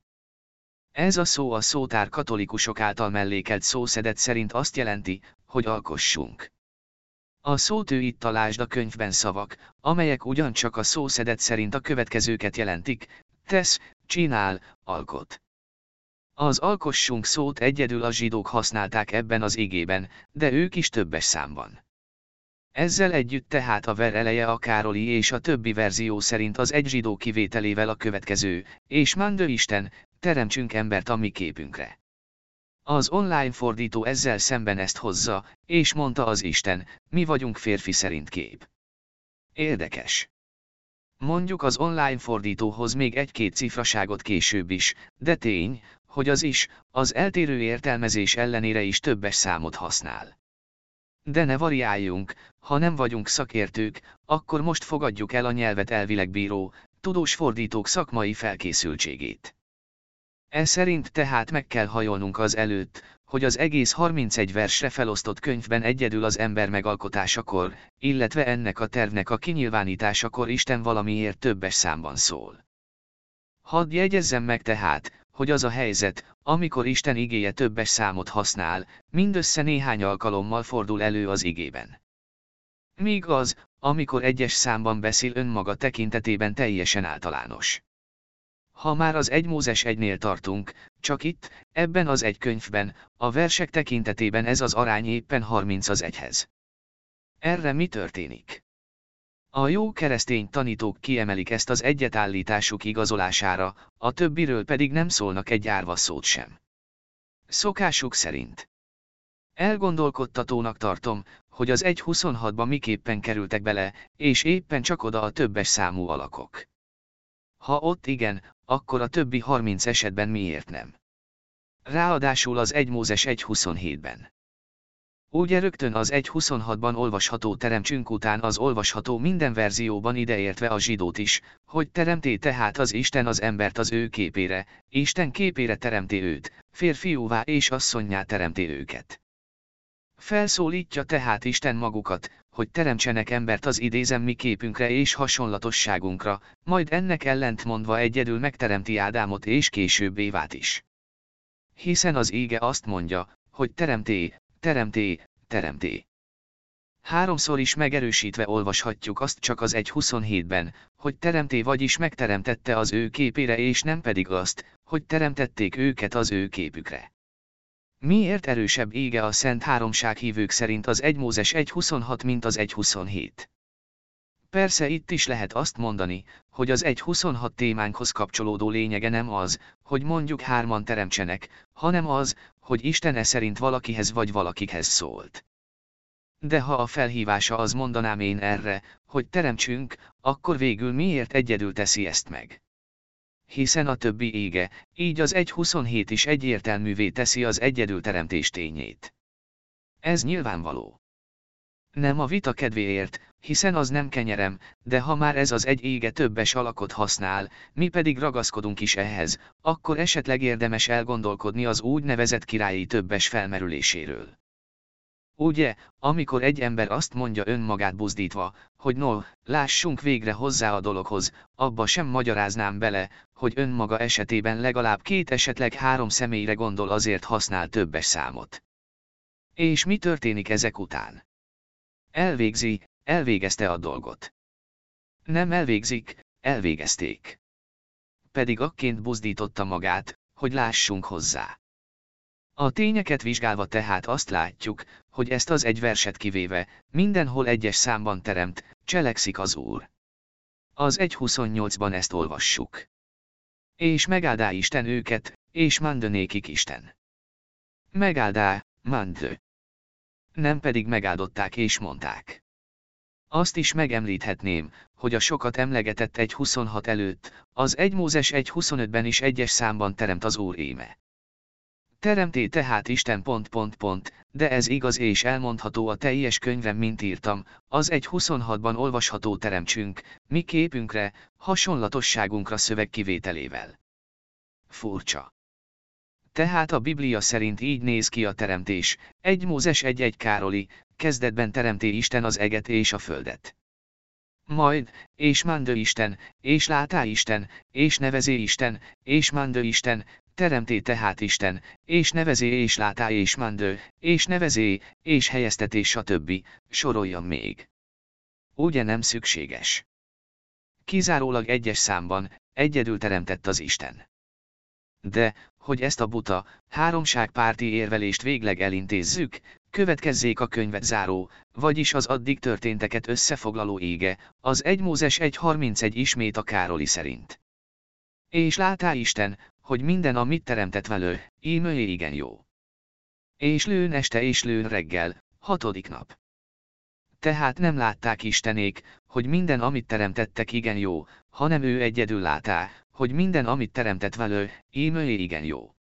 Ez a szó a szótár katolikusok által mellékelt szószedet szerint azt jelenti, hogy alkossunk. A szótő itt találsd a könyvben szavak, amelyek ugyancsak a szószedet szerint a következőket jelentik, tesz, csinál, alkot. Az alkossunk szót egyedül a zsidók használták ebben az igében, de ők is többes számban. Ezzel együtt tehát a ver eleje a Károli és a többi verzió szerint az egy zsidó kivételével a következő, és Mandő Isten, teremtsünk embert a mi képünkre. Az online fordító ezzel szemben ezt hozza, és mondta az Isten, mi vagyunk férfi szerint kép. Érdekes. Mondjuk az online fordítóhoz még egy-két cifraságot később is, de tény, hogy az is, az eltérő értelmezés ellenére is többes számot használ. De ne variáljunk, ha nem vagyunk szakértők, akkor most fogadjuk el a nyelvet elvileg bíró, tudós fordítók szakmai felkészültségét. E szerint tehát meg kell hajolnunk az előtt, hogy az egész 31 versre felosztott könyvben egyedül az ember megalkotásakor, illetve ennek a tervnek a kinyilvánításakor Isten valamiért többes számban szól. Hadd jegyezzem meg tehát, hogy az a helyzet, amikor Isten igéje többes számot használ, mindössze néhány alkalommal fordul elő az igében. Míg az, amikor egyes számban beszél önmaga tekintetében teljesen általános. Ha már az egy Mózes egynél tartunk, csak itt, ebben az egy könyvben, a versek tekintetében ez az arány éppen 30 az egyhez. Erre mi történik? A jó keresztény tanítók kiemelik ezt az egyetállításuk igazolására, a többiről pedig nem szólnak egy árva szót sem. Szokásuk szerint. Elgondolkodtatónak tartom, hogy az 1.26-ba miképpen kerültek bele, és éppen csak oda a többes számú alakok. Ha ott igen, akkor a többi 30 esetben miért nem? Ráadásul az 1 Mózes 1.27-ben. Ugye rögtön az 1.26-ban olvasható teremtsünk után az olvasható minden verzióban ideértve a zsidót is, hogy teremté tehát az Isten az embert az ő képére, Isten képére teremté őt, férfiúvá és asszonyá teremté őket. Felszólítja tehát Isten magukat, hogy teremtsenek embert az idézem mi képünkre és hasonlatosságunkra, majd ennek ellentmondva egyedül megteremti Ádámot és később Évát is. Hiszen az ége azt mondja, hogy teremté, teremté, teremté. Háromszor is megerősítve olvashatjuk azt csak az 1.27-ben, hogy teremté vagyis megteremtette az ő képére és nem pedig azt, hogy teremtették őket az ő képükre. Miért erősebb ége a Szent Háromság hívők szerint az 1 Mózes 1.26 mint az 1.27? Persze itt is lehet azt mondani, hogy az 1.26 témánkhoz kapcsolódó lényege nem az, hogy mondjuk hárman teremtsenek, hanem az, hogy Isten e szerint valakihez vagy valakikhez szólt. De ha a felhívása az mondanám én erre, hogy teremtsünk, akkor végül miért egyedül teszi ezt meg? hiszen a többi ége, így az 1.27 is egyértelművé teszi az egyedül teremtés tényét. Ez nyilvánvaló. Nem a vita kedvéért, hiszen az nem kenyerem, de ha már ez az egy ége többes alakot használ, mi pedig ragaszkodunk is ehhez, akkor esetleg érdemes elgondolkodni az úgynevezett királyi többes felmerüléséről. Ugye, amikor egy ember azt mondja önmagát buzdítva, hogy no, lássunk végre hozzá a dologhoz, abba sem magyaráznám bele, hogy önmaga esetében legalább két esetleg három személyre gondol azért használ többes számot. És mi történik ezek után? Elvégzi, elvégezte a dolgot. Nem elvégzik, elvégezték. Pedig akként buzdította magát, hogy lássunk hozzá. A tényeket vizsgálva tehát azt látjuk, hogy ezt az egy verset kivéve, mindenhol egyes számban teremt, cselekszik az Úr. Az 1.28-ban ezt olvassuk. És megáldá Isten őket, és mandönékik Isten. Megáldá, mandő. Nem pedig megáldották és mondták. Azt is megemlíthetném, hogy a sokat emlegetett 1.26 előtt, az 1 Mózes 1.25-ben is egyes számban teremt az Úr éme. Teremté tehát Isten pont pont pont, de ez igaz és elmondható a teljes könyvem mint írtam, az egy 26-ban olvasható teremtsünk, mi képünkre, hasonlatosságunkra szöveg kivételével. Furcsa. Tehát a Biblia szerint így néz ki a teremtés, egy Mózes egy-egy Károli, kezdetben teremté Isten az eget és a földet. Majd, és mandő Isten, és látá Isten, és nevezé Isten, és mandő Isten, teremté tehát Isten, és nevezé és látá és mandő, és nevezé, és helyeztetés stb., soroljam még. Ugye nem szükséges. Kizárólag egyes számban, egyedül teremtett az Isten. De, hogy ezt a buta, háromságpárti érvelést végleg elintézzük, következzék a könyvet záró, vagyis az addig történteket összefoglaló ége, az 1 Mózes 1.31 ismét a Károli szerint. És látá Isten, hogy minden, amit teremtett velő, íme igen jó. És lőn este és lőn reggel, hatodik nap. Tehát nem látták Istenék, hogy minden, amit teremtettek igen jó, hanem ő egyedül látá, hogy minden, amit teremtett velő, íme igen jó.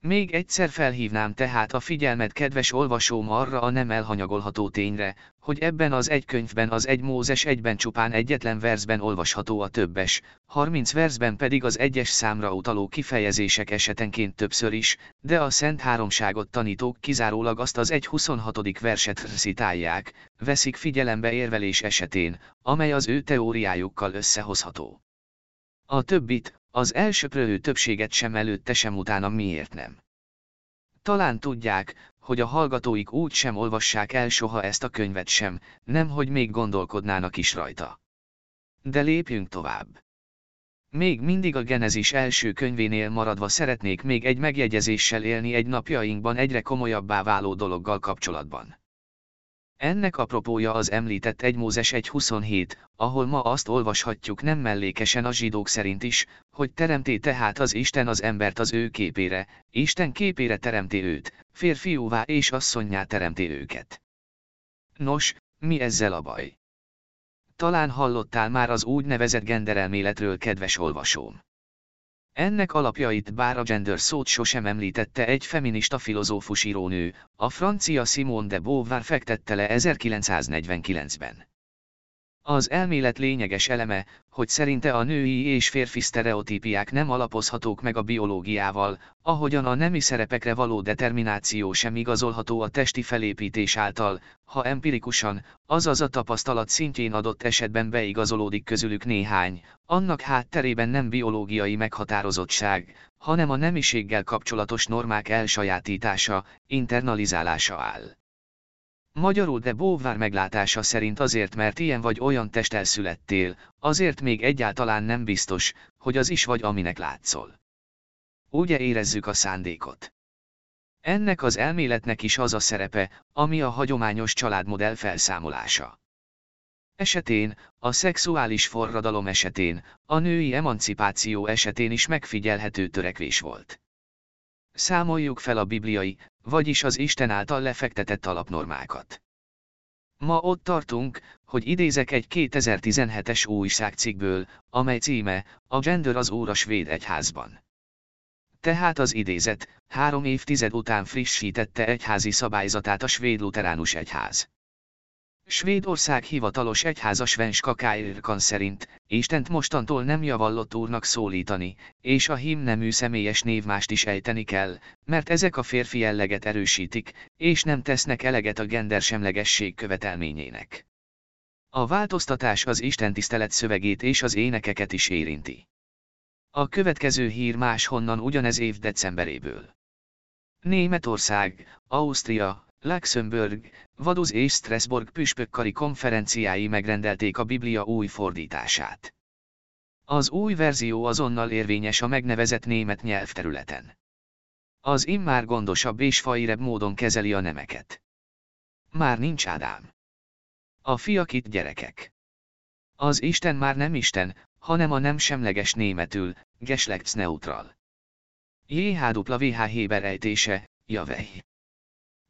Még egyszer felhívnám tehát a figyelmet kedves olvasóm arra a nem elhanyagolható tényre, hogy ebben az egy könyvben az egy Mózes egyben csupán egyetlen versben olvasható a többes, 30 versben pedig az egyes számra utaló kifejezések esetenként többször is, de a Szent Háromságot tanítók kizárólag azt az egy 26. verset szitálják, veszik figyelembe érvelés esetén, amely az ő teóriájukkal összehozható. A többit, az elsöprő többséget sem előtte sem utána miért nem. Talán tudják, hogy a hallgatóik úgy sem olvassák el soha ezt a könyvet sem, nem hogy még gondolkodnának is rajta. De lépjünk tovább. Még mindig a Genezis első könyvénél maradva szeretnék még egy megjegyezéssel élni egy napjainkban egyre komolyabbá váló dologgal kapcsolatban. Ennek apropója az említett 1 Mózes 1.27, ahol ma azt olvashatjuk nem mellékesen a zsidók szerint is, hogy teremté tehát az Isten az embert az ő képére, Isten képére teremté őt, férfiúvá és asszonyá teremté őket. Nos, mi ezzel a baj? Talán hallottál már az úgynevezett genderelméletről kedves olvasóm. Ennek alapjait bár a gender szót sosem említette egy feminista filozófus írónő, a francia Simone de Beauvoir fektette le 1949-ben. Az elmélet lényeges eleme, hogy szerinte a női és férfi sztereotípiák nem alapozhatók meg a biológiával, ahogyan a nemi szerepekre való determináció sem igazolható a testi felépítés által, ha empirikusan, azaz a tapasztalat szintjén adott esetben beigazolódik közülük néhány, annak hátterében nem biológiai meghatározottság, hanem a nemiséggel kapcsolatos normák elsajátítása, internalizálása áll. Magyarul de Beauvoir meglátása szerint azért mert ilyen vagy olyan testtel születtél, azért még egyáltalán nem biztos, hogy az is vagy aminek látszol. Ugye érezzük a szándékot. Ennek az elméletnek is az a szerepe, ami a hagyományos családmodell felszámolása. Esetén, a szexuális forradalom esetén, a női emancipáció esetén is megfigyelhető törekvés volt. Számoljuk fel a bibliai, vagyis az Isten által lefektetett alapnormákat. Ma ott tartunk, hogy idézek egy 2017-es újságcikkből, amely címe, a gender az óra svéd egyházban. Tehát az idézet, három évtized után frissítette egyházi szabályzatát a svéd luteránus egyház. Svédország hivatalos egyháza Svenska Kairkan szerint, Istent mostantól nem javallott úrnak szólítani, és a hím nemű személyes névmást is ejteni kell, mert ezek a férfi jelleget erősítik, és nem tesznek eleget a gendersemlegesség követelményének. A változtatás az Isten tisztelet szövegét és az énekeket is érinti. A következő hír máshonnan ugyanez év decemberéből. Németország, Ausztria, Luxemburg, Vaduz és Strasbourg püspökkari konferenciái megrendelték a Biblia új fordítását. Az új verzió azonnal érvényes a megnevezett német nyelvterületen. Az immár gondosabb és fairebb módon kezeli a nemeket. Már nincs Ádám. A fiak itt gyerekek. Az Isten már nem Isten, hanem a nem semleges németül, neutral. JHWH Héber ejtése, Javeh.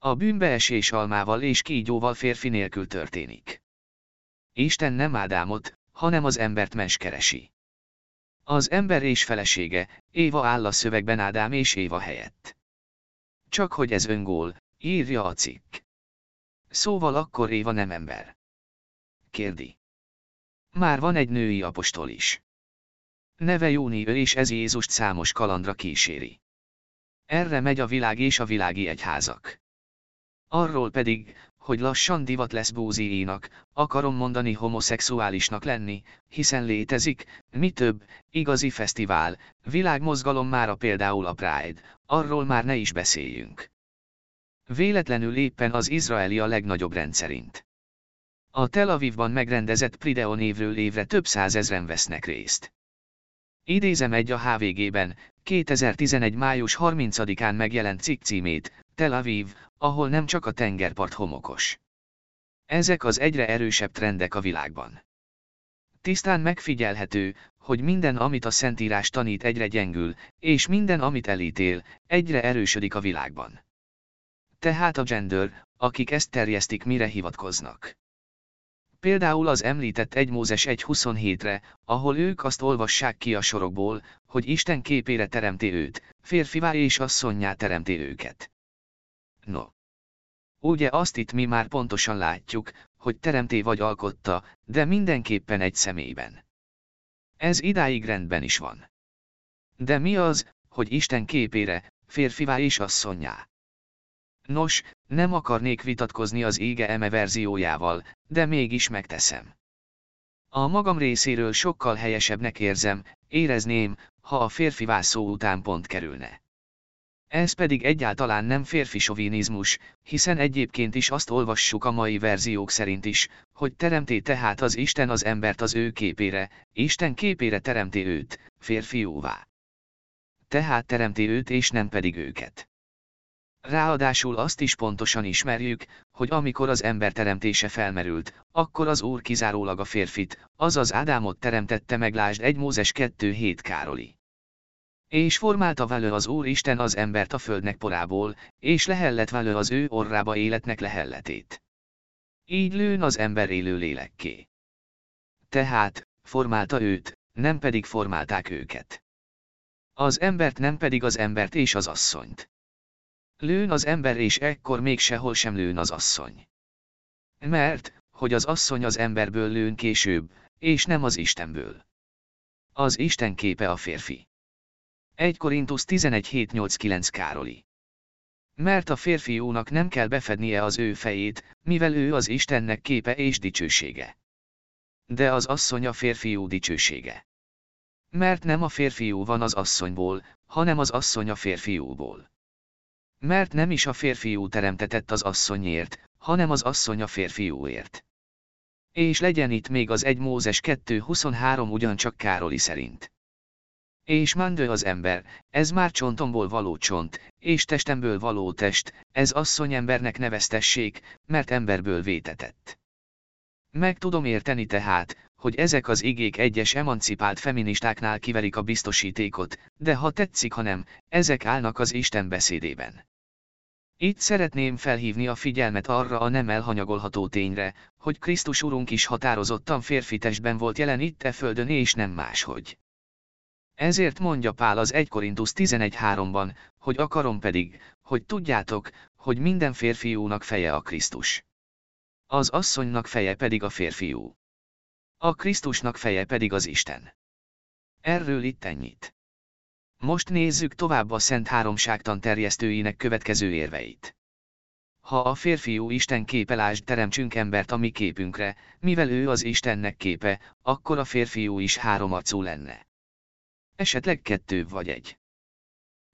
A bűnbeesés almával és kígyóval férfi nélkül történik. Isten nem Ádámot, hanem az embert meskeresi. Az ember és felesége, Éva áll a szövegben Ádám és Éva helyett. Csak hogy ez öngól, írja a cikk. Szóval akkor Éva nem ember. Kérdi. Már van egy női apostol is. Neve Jóni ő és ez Jézust számos kalandra kíséri. Erre megy a világ és a világi egyházak. Arról pedig, hogy lassan divat lesz bóziénak, akarom mondani homoszexuálisnak lenni, hiszen létezik, mi több, igazi fesztivál, világmozgalom mára például a Pride, arról már ne is beszéljünk. Véletlenül éppen az izraeli a legnagyobb rendszerint. A Tel Avivban megrendezett Prideo névről évre több százezren vesznek részt. Idézem egy a HVG-ben, 2011. május 30-án megjelent cikk címét, Tel Aviv, ahol nem csak a tengerpart homokos. Ezek az egyre erősebb trendek a világban. Tisztán megfigyelhető, hogy minden, amit a Szentírás tanít egyre gyengül, és minden, amit elítél, egyre erősödik a világban. Tehát a gender, akik ezt terjesztik, mire hivatkoznak. Például az említett 1 Mózes 1.27-re, ahol ők azt olvassák ki a sorokból, hogy Isten képére teremti őt, férfivá és asszonyá teremti őket. No. Ugye azt itt mi már pontosan látjuk, hogy teremté vagy alkotta, de mindenképpen egy személyben. Ez idáig rendben is van. De mi az, hogy Isten képére, férfivá és asszonyá? Nos, nem akarnék vitatkozni az ége eme verziójával, de mégis megteszem. A magam részéről sokkal helyesebbnek érzem, érezném, ha a férfi szó után pont kerülne. Ez pedig egyáltalán nem férfi sovinizmus, hiszen egyébként is azt olvassuk a mai verziók szerint is, hogy teremté tehát az Isten az embert az ő képére, Isten képére teremté őt, férfiúvá. Tehát teremté őt és nem pedig őket. Ráadásul azt is pontosan ismerjük, hogy amikor az ember teremtése felmerült, akkor az Úr kizárólag a férfit, azaz Ádámot teremtette meg lásd 1 Mózes 2.7 Károli. És formálta vele az Úr Isten az embert a földnek porából, és lehellett vele az ő orrába életnek lehelletét. Így lőn az ember élő lélekké. Tehát, formálta őt, nem pedig formálták őket. Az embert nem pedig az embert és az asszonyt. Lőn az ember és ekkor még sehol sem lőn az asszony. Mert, hogy az asszony az emberből lőn később, és nem az Istenből. Az Isten képe a férfi. 1 Korintus 11.7.8.9 Károli. Mert a férfiúnak nem kell befednie az ő fejét, mivel ő az Istennek képe és dicsősége. De az asszony a férfiú dicsősége. Mert nem a férfiú van az asszonyból, hanem az asszony a férfiúból. Mert nem is a férfiú teremtetett az asszonyért, hanem az asszony a férfiúért. És legyen itt még az 1 Mózes 2.23 ugyancsak Károli szerint. És mandő az ember, ez már csontomból való csont, és testemből való test, ez asszony embernek neveztessék, mert emberből vétetett. Meg tudom érteni tehát, hogy ezek az igék egyes emancipált feministáknál kiverik a biztosítékot, de ha tetszik, ha nem, ezek állnak az Isten beszédében. Itt szeretném felhívni a figyelmet arra a nem elhanyagolható tényre, hogy Krisztus Urunk is határozottan férfi testben volt jelen itt e földön és nem máshogy. Ezért mondja Pál az 1 Korintus 11.3-ban, hogy akarom pedig, hogy tudjátok, hogy minden férfiúnak feje a Krisztus. Az asszonynak feje pedig a férfiú. A Krisztusnak feje pedig az Isten. Erről itt ennyit. Most nézzük tovább a Szent Háromságtan terjesztőinek következő érveit. Ha a férfiú Isten képelásd teremtsünk embert a mi képünkre, mivel ő az Istennek képe, akkor a férfiú is háromarcú lenne. Esetleg kettő vagy egy.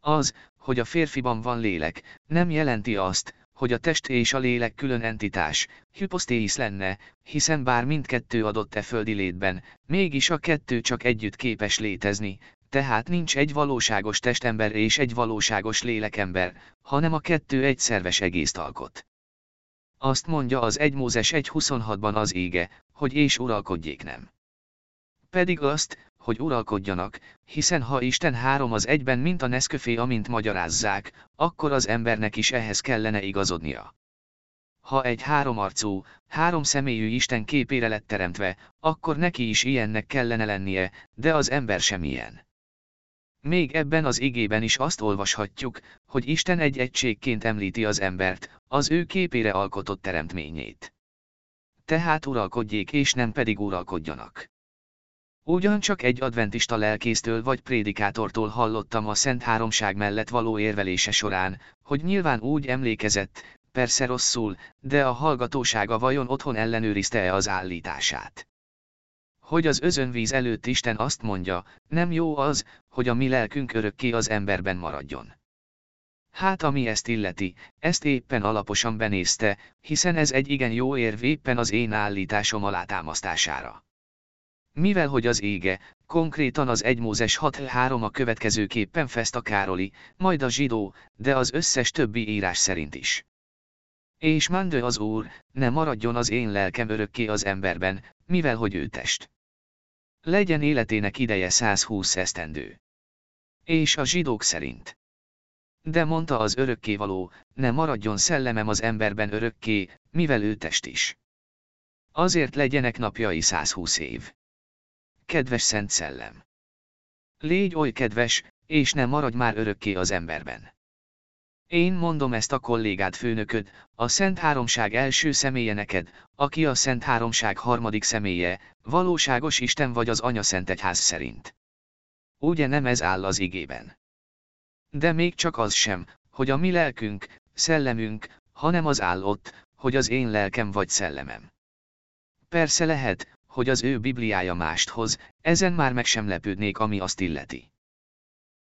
Az, hogy a férfiban van lélek, nem jelenti azt, hogy a test és a lélek külön entitás, hypostéis lenne, hiszen bár mindkettő adott-e földi létben, mégis a kettő csak együtt képes létezni, tehát nincs egy valóságos testember és egy valóságos lélekember, hanem a kettő egy szerves egészt alkot. Azt mondja az 1 Mózes 1.26-ban az ége, hogy és uralkodjék nem. Pedig azt, hogy uralkodjanak, hiszen ha Isten három az egyben mint a neszköfé amint magyarázzák, akkor az embernek is ehhez kellene igazodnia. Ha egy háromarcú, három személyű Isten képére lett teremtve, akkor neki is ilyennek kellene lennie, de az ember sem ilyen. Még ebben az igében is azt olvashatjuk, hogy Isten egy egységként említi az embert, az ő képére alkotott teremtményét. Tehát uralkodjék és nem pedig uralkodjanak. Ugyancsak egy adventista lelkésztől vagy prédikátortól hallottam a Szent Háromság mellett való érvelése során, hogy nyilván úgy emlékezett, persze rosszul, de a hallgatósága vajon otthon ellenőrizte-e az állítását hogy az özönvíz előtt Isten azt mondja, nem jó az, hogy a mi lelkünk örökké az emberben maradjon. Hát ami ezt illeti, ezt éppen alaposan benézte, hiszen ez egy igen jó érv éppen az én állításom alátámasztására. Mivel hogy az ége, konkrétan az 1 Mózes 6.3 a következőképpen fest a Károli, majd a zsidó, de az összes többi írás szerint is. És mandő az Úr, ne maradjon az én lelkem örökké az emberben, mivel hogy ő test. Legyen életének ideje 120 esztendő. És a zsidók szerint. De mondta az örökkévaló, ne maradjon szellemem az emberben örökké, mivel ő test is. Azért legyenek napjai 120 év. Kedves Szent Szellem! Légy oly kedves, és ne maradj már örökké az emberben. Én mondom ezt a kollégád főnököd, a Szent Háromság első személye neked, aki a Szent Háromság harmadik személye, valóságos Isten vagy az Anya Szent Egyház szerint. Ugye nem ez áll az igében. De még csak az sem, hogy a mi lelkünk, szellemünk, hanem az áll ott, hogy az én lelkem vagy szellemem. Persze lehet, hogy az ő Bibliája mást hoz, ezen már meg sem lepődnék, ami azt illeti.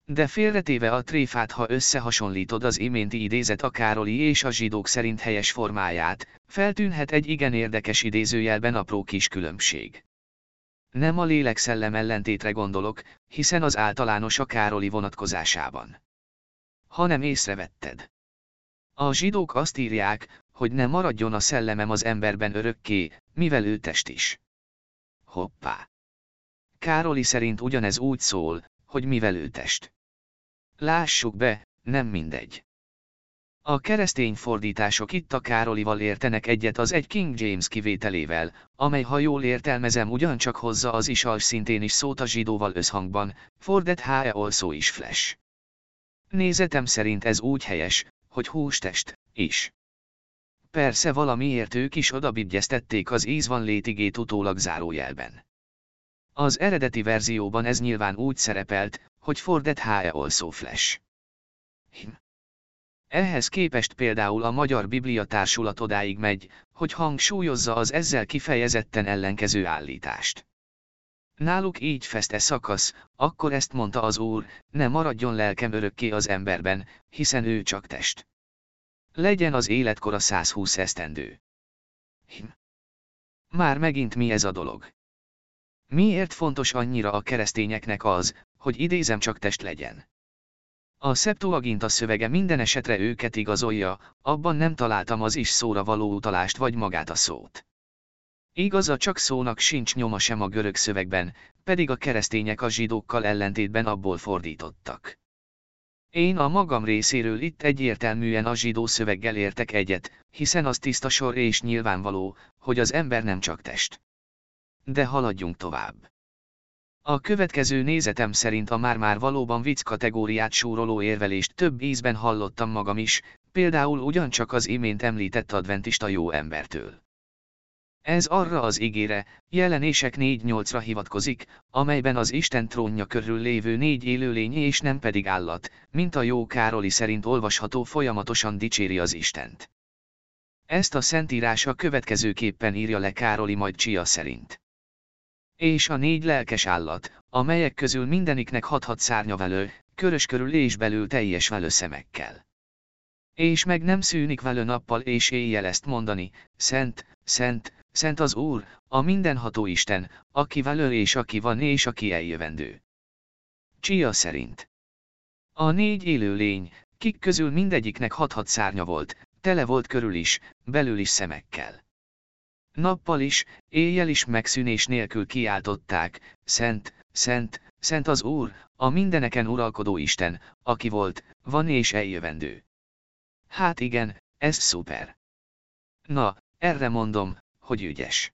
De félretéve a tréfát, ha összehasonlítod az iménti idézet a Károli és a zsidók szerint helyes formáját, feltűnhet egy igen érdekes idézőjelben apró kis különbség. Nem a lélek-szellem ellentétre gondolok, hiszen az általános a Károli vonatkozásában. Hanem észrevetted. A zsidók azt írják, hogy ne maradjon a szellemem az emberben örökké, mivel ő test is. Hoppá! Károli szerint ugyanez úgy szól, hogy mivel ő test. Lássuk be, nem mindegy. A keresztény fordítások itt a Károlival értenek egyet az egy King James kivételével, amely ha jól értelmezem ugyancsak hozza az is szintén is szót a zsidóval összhangban, fordet HE also is flesh. Nézetem szerint ez úgy helyes, hogy hústest, is. Persze valamiért ők is odabigyeztették az ízvan létigét utólag zárójelben. Az eredeti verzióban ez nyilván úgy szerepelt, hogy fordet HE also flash. Hm. Ehhez képest például a Magyar Biblia Társulat odáig megy, hogy hangsúlyozza az ezzel kifejezetten ellenkező állítást. Náluk így feste szakasz, akkor ezt mondta az Úr, ne maradjon lelkem örökké az emberben, hiszen ő csak test. Legyen az életkora 120 esztendő. Hm. Már megint mi ez a dolog? Miért fontos annyira a keresztényeknek az, hogy idézem csak test legyen? A Septuaginta szövege minden esetre őket igazolja, abban nem találtam az is szóra való utalást vagy magát a szót. Igaz a csak szónak sincs nyoma sem a görög szövegben, pedig a keresztények a zsidókkal ellentétben abból fordítottak. Én a magam részéről itt egyértelműen a zsidó szöveggel értek egyet, hiszen az tiszta sor és nyilvánvaló, hogy az ember nem csak test. De haladjunk tovább. A következő nézetem szerint a már-már valóban vicc kategóriát súroló érvelést több ízben hallottam magam is, például ugyancsak az imént említett adventista jó embertől. Ez arra az igére, jelenések 4.8-ra hivatkozik, amelyben az Isten trónja körül lévő négy élőlény és nem pedig állat, mint a jó Károli szerint olvasható folyamatosan dicséri az Istent. Ezt a szentírás a következőképpen írja le Károli majd Csia szerint. És a négy lelkes állat, amelyek közül mindeniknek hat-hat szárnya velő, körös körül és belül teljes velő szemekkel. És meg nem szűnik velő nappal és éjjel ezt mondani, szent, szent, szent az Úr, a mindenható Isten, aki velő és aki van és aki eljövendő. Csia szerint. A négy élő lény, kik közül mindegyiknek hat-hat szárnya volt, tele volt körül is, belül is szemekkel. Nappal is, éjjel is megszűnés nélkül kiáltották, Szent, Szent, Szent az Úr, a mindeneken uralkodó Isten, aki volt, van és eljövendő. Hát igen, ez szuper. Na, erre mondom, hogy ügyes.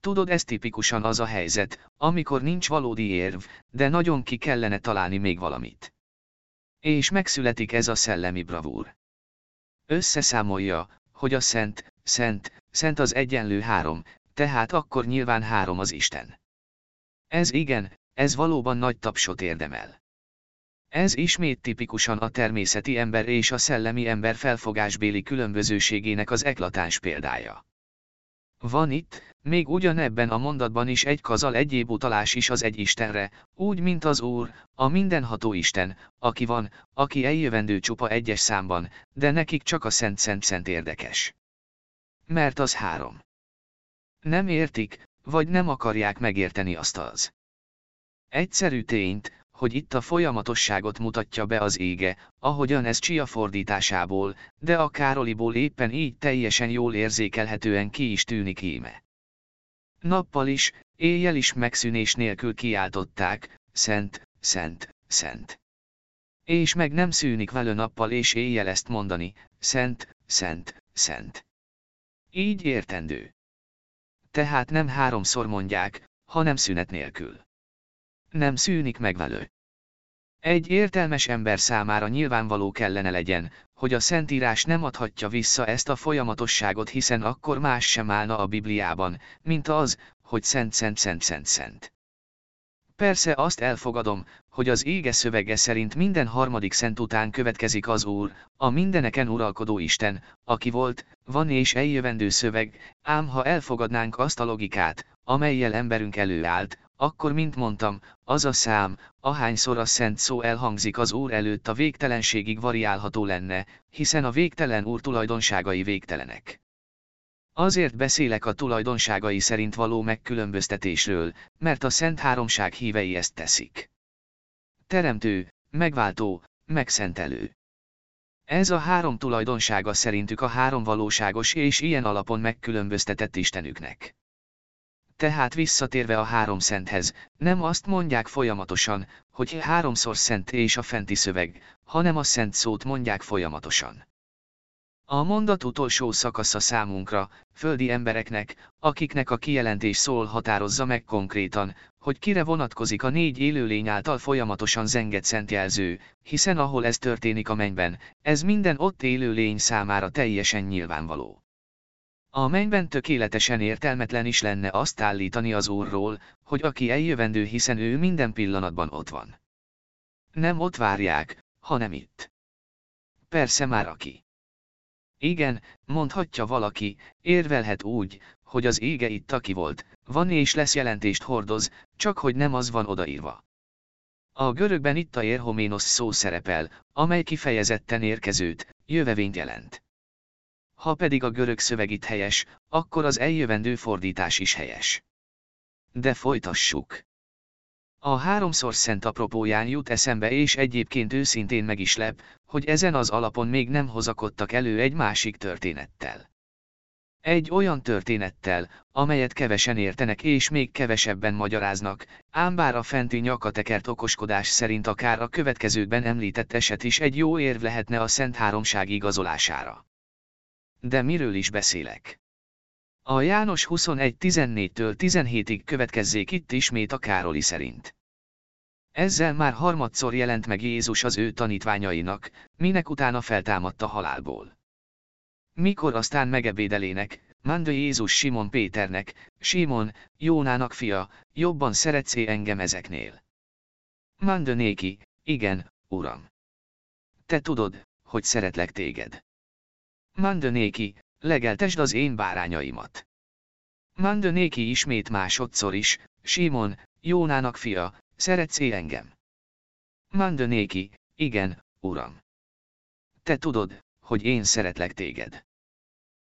Tudod, ez tipikusan az a helyzet, amikor nincs valódi érv, de nagyon ki kellene találni még valamit. És megszületik ez a szellemi bravúr. Összeszámolja, hogy a szent, szent, szent az egyenlő három, tehát akkor nyilván három az Isten. Ez igen, ez valóban nagy tapsot érdemel. Ez ismét tipikusan a természeti ember és a szellemi ember felfogásbéli különbözőségének az eklatáns példája. Van itt, még ugyanebben a mondatban is egy kazal egyéb utalás is az egy Istenre, úgy mint az Úr, a mindenható Isten, aki van, aki eljövendő csupa egyes számban, de nekik csak a Szent Szent Szent érdekes. Mert az három. Nem értik, vagy nem akarják megérteni azt az. Egyszerű tényt, hogy itt a folyamatosságot mutatja be az ége, ahogyan ez Csia fordításából, de a Károliból éppen így teljesen jól érzékelhetően ki is tűnik íme. Nappal is, éjjel is megszűnés nélkül kiáltották, szent, szent, szent. És meg nem szűnik velő nappal és éjjel ezt mondani, szent, szent, szent. Így értendő. Tehát nem háromszor mondják, hanem szünet nélkül nem szűnik meg velő. Egy értelmes ember számára nyilvánvaló kellene legyen, hogy a Szentírás nem adhatja vissza ezt a folyamatosságot hiszen akkor más sem állna a Bibliában, mint az, hogy szent szent szent szent szent. Persze azt elfogadom, hogy az ége szövege szerint minden harmadik szent után következik az Úr, a mindeneken uralkodó Isten, aki volt, van és eljövendő szöveg, ám ha elfogadnánk azt a logikát, amelyel emberünk előállt, akkor mint mondtam, az a szám, ahányszor a szent szó elhangzik az Úr előtt a végtelenségig variálható lenne, hiszen a végtelen Úr tulajdonságai végtelenek. Azért beszélek a tulajdonságai szerint való megkülönböztetésről, mert a Szent Háromság hívei ezt teszik. Teremtő, megváltó, megszentelő. Ez a három tulajdonsága szerintük a három valóságos és ilyen alapon megkülönböztetett Istenüknek. Tehát visszatérve a három szenthez, nem azt mondják folyamatosan, hogy háromszor szent és a fenti szöveg, hanem a szent szót mondják folyamatosan. A mondat utolsó szakasza számunkra, földi embereknek, akiknek a kijelentés szól határozza meg konkrétan, hogy kire vonatkozik a négy élőlény által folyamatosan zengett szentjelző, hiszen ahol ez történik a mennyben, ez minden ott élőlény számára teljesen nyilvánvaló. A mennyben tökéletesen értelmetlen is lenne azt állítani az Úrról, hogy aki eljövendő hiszen ő minden pillanatban ott van. Nem ott várják, hanem itt. Persze már aki. Igen, mondhatja valaki, érvelhet úgy, hogy az ége itt aki volt, van és lesz jelentést hordoz, csak hogy nem az van odaírva. A görögben itt a érhoménosz szó szerepel, amely kifejezetten érkezőt, jövevényt jelent. Ha pedig a görög szöveg itt helyes, akkor az eljövendő fordítás is helyes. De folytassuk. A háromszor szent apropóján jut eszembe és egyébként őszintén meg is lep, hogy ezen az alapon még nem hozakodtak elő egy másik történettel. Egy olyan történettel, amelyet kevesen értenek és még kevesebben magyaráznak, ám bár a fenti nyakatekert okoskodás szerint akár a következőkben említett eset is egy jó érv lehetne a Szent Háromság igazolására. De miről is beszélek? A János 21.14-től 17-ig következzék itt ismét a Károli szerint. Ezzel már harmadszor jelent meg Jézus az ő tanítványainak, minek utána feltámadta halálból. Mikor aztán megebédelének, mondja Jézus Simon Péternek, Simon, Jónának fia, jobban szeretszé engem ezeknél. Mondja néki, igen, uram. Te tudod, hogy szeretlek téged. Mondja néki, legeltesd az én bárányaimat. Mondja néki ismét másodszor is, Simon, Jónának fia, Szeretsz engem? Mondja néki, igen, uram. Te tudod, hogy én szeretlek téged.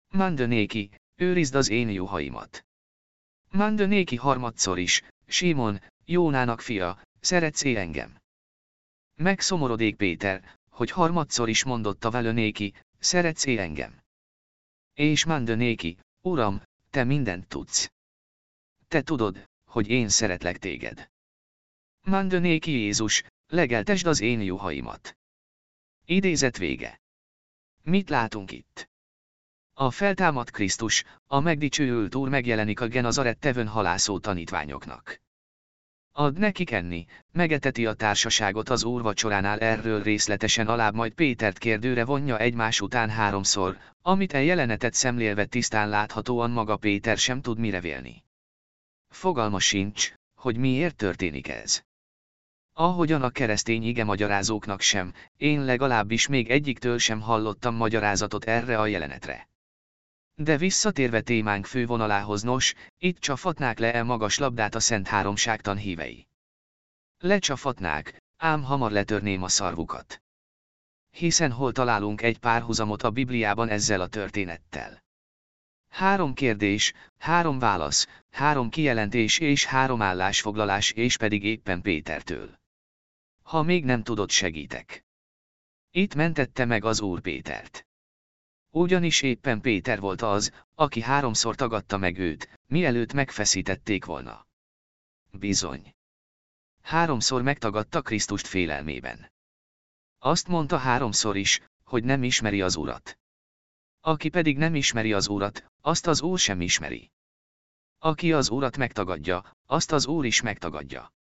Mondja néki, őrizd az én juhaimat. Mondja néki harmadszor is, Simon, Jónának fia, szeretsz engem? Megszomorodik Péter, hogy harmadszor is mondotta vele néki, szeretsz engem? És mondja néki, Uram, te mindent tudsz. Te tudod, hogy én szeretlek téged. Mandanéki Jézus, legeltesd az én juhaimat. Idézet vége. Mit látunk itt? A feltámadt Krisztus, a megdicsőült Úr megjelenik a Genazaret tevön halászó tanítványoknak. Ad nekik enni, megeteti a társaságot az úrvacsoránál erről részletesen alább majd Pétert kérdőre vonja egymás után háromszor, amit e jelenetet szemlélve tisztán láthatóan maga Péter sem tud mire vélni. Fogalma sincs, hogy miért történik ez. Ahogyan a keresztény ige magyarázóknak sem, én legalábbis még egyiktől sem hallottam magyarázatot erre a jelenetre. De visszatérve témánk fővonalához nos, itt csafatnák le el magas labdát a Szent Háromságtan hívei. Lecsafatnák, ám hamar letörném a szarvukat. Hiszen hol találunk egy párhuzamot a Bibliában ezzel a történettel. Három kérdés, három válasz, három kijelentés és három állásfoglalás és pedig éppen Pétertől. Ha még nem tudod segítek. Itt mentette meg az Úr Pétert. Ugyanis éppen Péter volt az, aki háromszor tagadta meg őt, mielőtt megfeszítették volna. Bizony. Háromszor megtagadta Krisztust félelmében. Azt mondta háromszor is, hogy nem ismeri az Urat. Aki pedig nem ismeri az Urat, azt az Úr sem ismeri. Aki az Urat megtagadja, azt az Úr is megtagadja.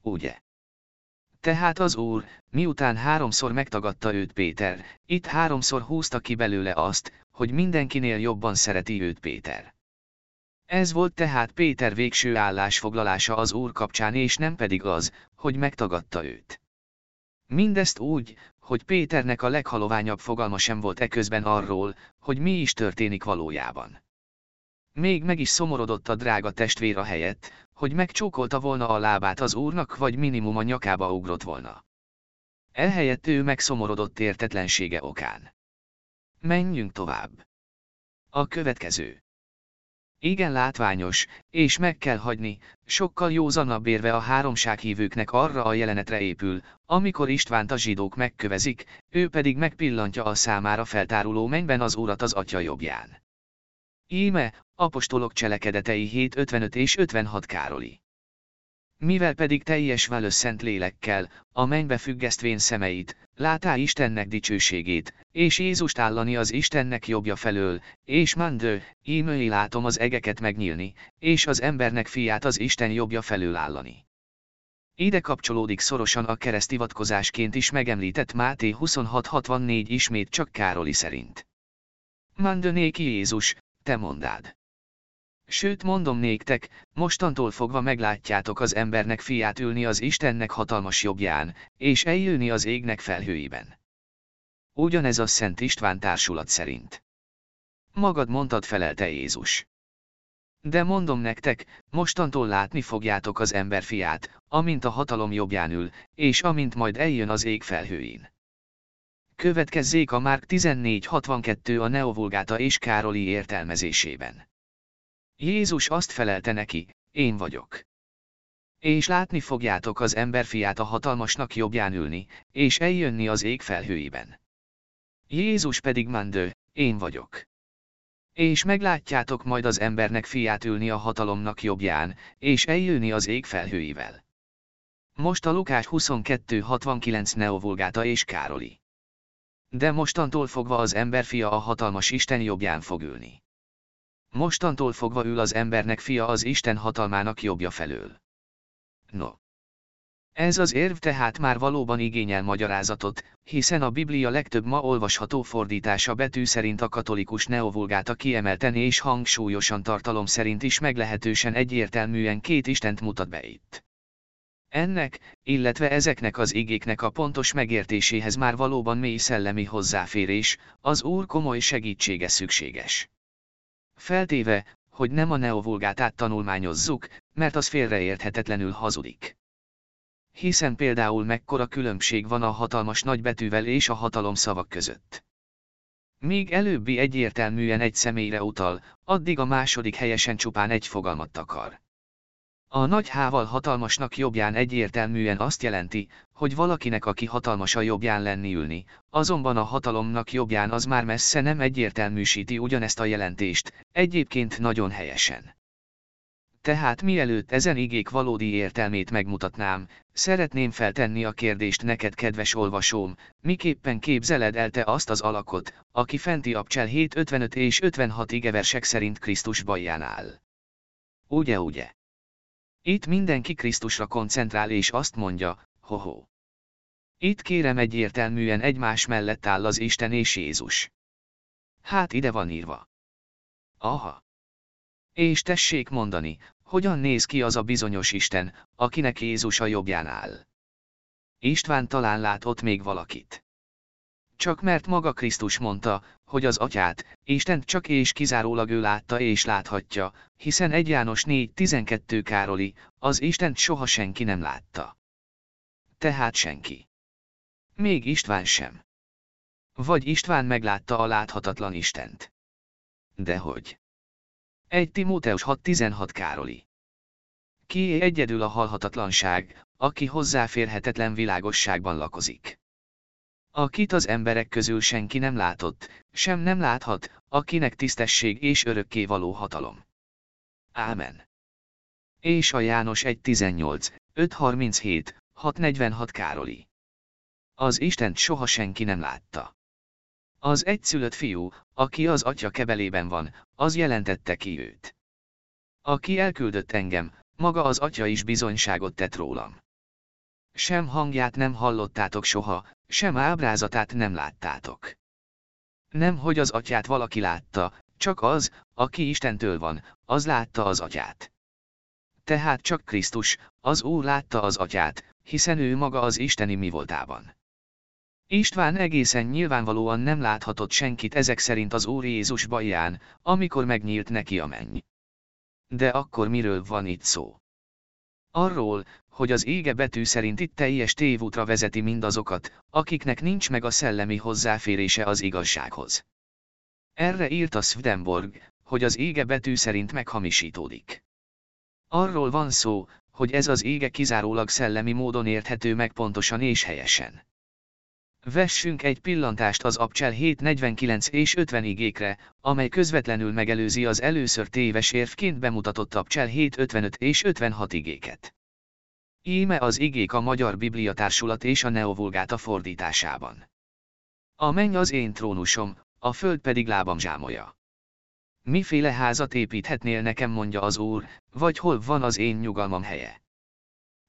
Ugye? Tehát az Úr, miután háromszor megtagadta őt Péter, itt háromszor húzta ki belőle azt, hogy mindenkinél jobban szereti őt Péter. Ez volt tehát Péter végső állásfoglalása az Úr kapcsán és nem pedig az, hogy megtagadta őt. Mindezt úgy, hogy Péternek a leghaloványabb fogalma sem volt eközben arról, hogy mi is történik valójában. Még meg is szomorodott a drága testvér a helyett, hogy megcsókolta volna a lábát az úrnak vagy minimum a nyakába ugrott volna. Ehelyett ő megszomorodott értetlensége okán. Menjünk tovább. A következő. Igen látványos, és meg kell hagyni, sokkal józanabb érve a háromsághívőknek arra a jelenetre épül, amikor Istvánt a zsidók megkövezik, ő pedig megpillantja a számára feltáruló mennyben az urat az atya jobbján. Íme, apostolok cselekedetei 7.55 és 56 Károli. Mivel pedig teljes velő szent lélekkel, a mennybe függesztvén szemeit, látá Istennek dicsőségét, és Jézust állani az Istennek jobbja felől, és mandő, ímői látom az egeket megnyílni, és az embernek fiát az Isten jobbja felől állani. Ide kapcsolódik szorosan a keresztivatkozásként is megemlített Máté 26.64 ismét csak Károli szerint. Mandönéki Jézus, te mondád. Sőt mondom néktek, mostantól fogva meglátjátok az embernek fiát ülni az Istennek hatalmas jobbján, és eljönni az égnek felhőiben. Ugyanez a Szent István társulat szerint. Magad mondtad felelte Jézus. De mondom nektek, mostantól látni fogjátok az ember fiát, amint a hatalom jobbján ül, és amint majd eljön az ég felhőin. Következzék a Márk 1462 a Neovulgáta és Károli értelmezésében. Jézus azt felelte neki, én vagyok. És látni fogjátok az emberfiát a hatalmasnak jobbján ülni, és eljönni az ég felhőiben. Jézus pedig mandő, én vagyok. És meglátjátok majd az embernek fiát ülni a hatalomnak jobbján, és eljönni az ég felhőivel. Most a Lukás 22.69 Neovulgáta és Károli. De mostantól fogva az emberfia a hatalmas Isten jobbján fog ülni. Mostantól fogva ül az embernek fia az Isten hatalmának jobbja felől. No. Ez az érv tehát már valóban igényel magyarázatot, hiszen a Biblia legtöbb ma olvasható fordítása betű szerint a katolikus neovulgáta kiemelten és hangsúlyosan tartalom szerint is meglehetősen egyértelműen két Istent mutat be itt. Ennek, illetve ezeknek az igéknek a pontos megértéséhez már valóban mély szellemi hozzáférés, az Úr komoly segítsége szükséges. Feltéve, hogy nem a neovulgátát tanulmányozzuk, mert az félreérthetetlenül hazudik. Hiszen például mekkora különbség van a hatalmas nagybetűvel és a hatalom szavak között. Míg előbbi egyértelműen egy személyre utal, addig a második helyesen csupán egy fogalmat akar. A nagy hával hatalmasnak jobbján egyértelműen azt jelenti, hogy valakinek aki hatalmas a jobbján lenni ülni, azonban a hatalomnak jobbján az már messze nem egyértelműsíti ugyanezt a jelentést, egyébként nagyon helyesen. Tehát mielőtt ezen igék valódi értelmét megmutatnám, szeretném feltenni a kérdést neked kedves olvasóm, miképpen képzeled el te azt az alakot, aki fenti Abcsel 7.55 és 56 igeversek szerint Krisztus bajján áll. Ugye ugye? Itt mindenki Krisztusra koncentrál és azt mondja, hoho. Itt kérem egyértelműen egymás mellett áll az Isten és Jézus. Hát ide van írva. Aha. És tessék mondani, hogyan néz ki az a bizonyos Isten, akinek Jézus a jobbján áll. István talán látott még valakit. Csak mert maga Krisztus mondta, hogy az atyát, Istent csak és kizárólag ő látta és láthatja, hiszen 1 János 4.12 Károli, az Istent soha senki nem látta. Tehát senki. Még István sem. Vagy István meglátta a láthatatlan Istent. Dehogy. Egy Timóteus 6.16 Károli. Ki egyedül a halhatatlanság, aki hozzáférhetetlen világosságban lakozik. Akit az emberek közül senki nem látott, sem nem láthat, akinek tisztesség és örökké való hatalom. Ámen. És a János 1.18, 5.37, 6.46 Károli. Az Istent soha senki nem látta. Az egyszülött fiú, aki az atya kebelében van, az jelentette ki őt. Aki elküldött engem, maga az atya is bizonyságot tett rólam. Sem hangját nem hallottátok soha, sem ábrázatát nem láttátok. Nem, hogy az atyát valaki látta, csak az, aki Istentől van, az látta az atyát. Tehát csak Krisztus, az Úr látta az atyát, hiszen ő maga az isteni mi voltában. István egészen nyilvánvalóan nem láthatott senkit ezek szerint az Úr Jézus baján, amikor megnyílt neki a menny. De akkor miről van itt szó? Arról, hogy az ége betű szerint itt teljes tévútra vezeti mindazokat, akiknek nincs meg a szellemi hozzáférése az igazsághoz. Erre írt a Swedenborg, hogy az ége betű szerint meghamisítódik. Arról van szó, hogy ez az ége kizárólag szellemi módon érthető meg pontosan és helyesen. Vessünk egy pillantást az Abcsel 749 és 50 igékre, amely közvetlenül megelőzi az először téves érvként bemutatott Abcsel 755 és 56 igéket. Íme az igék a Magyar Biblia Társulat és a Neovulgáta fordításában. A menny az én trónusom, a föld pedig lábam zsámoja. Miféle házat építhetnél nekem mondja az Úr, vagy hol van az én nyugalmam helye?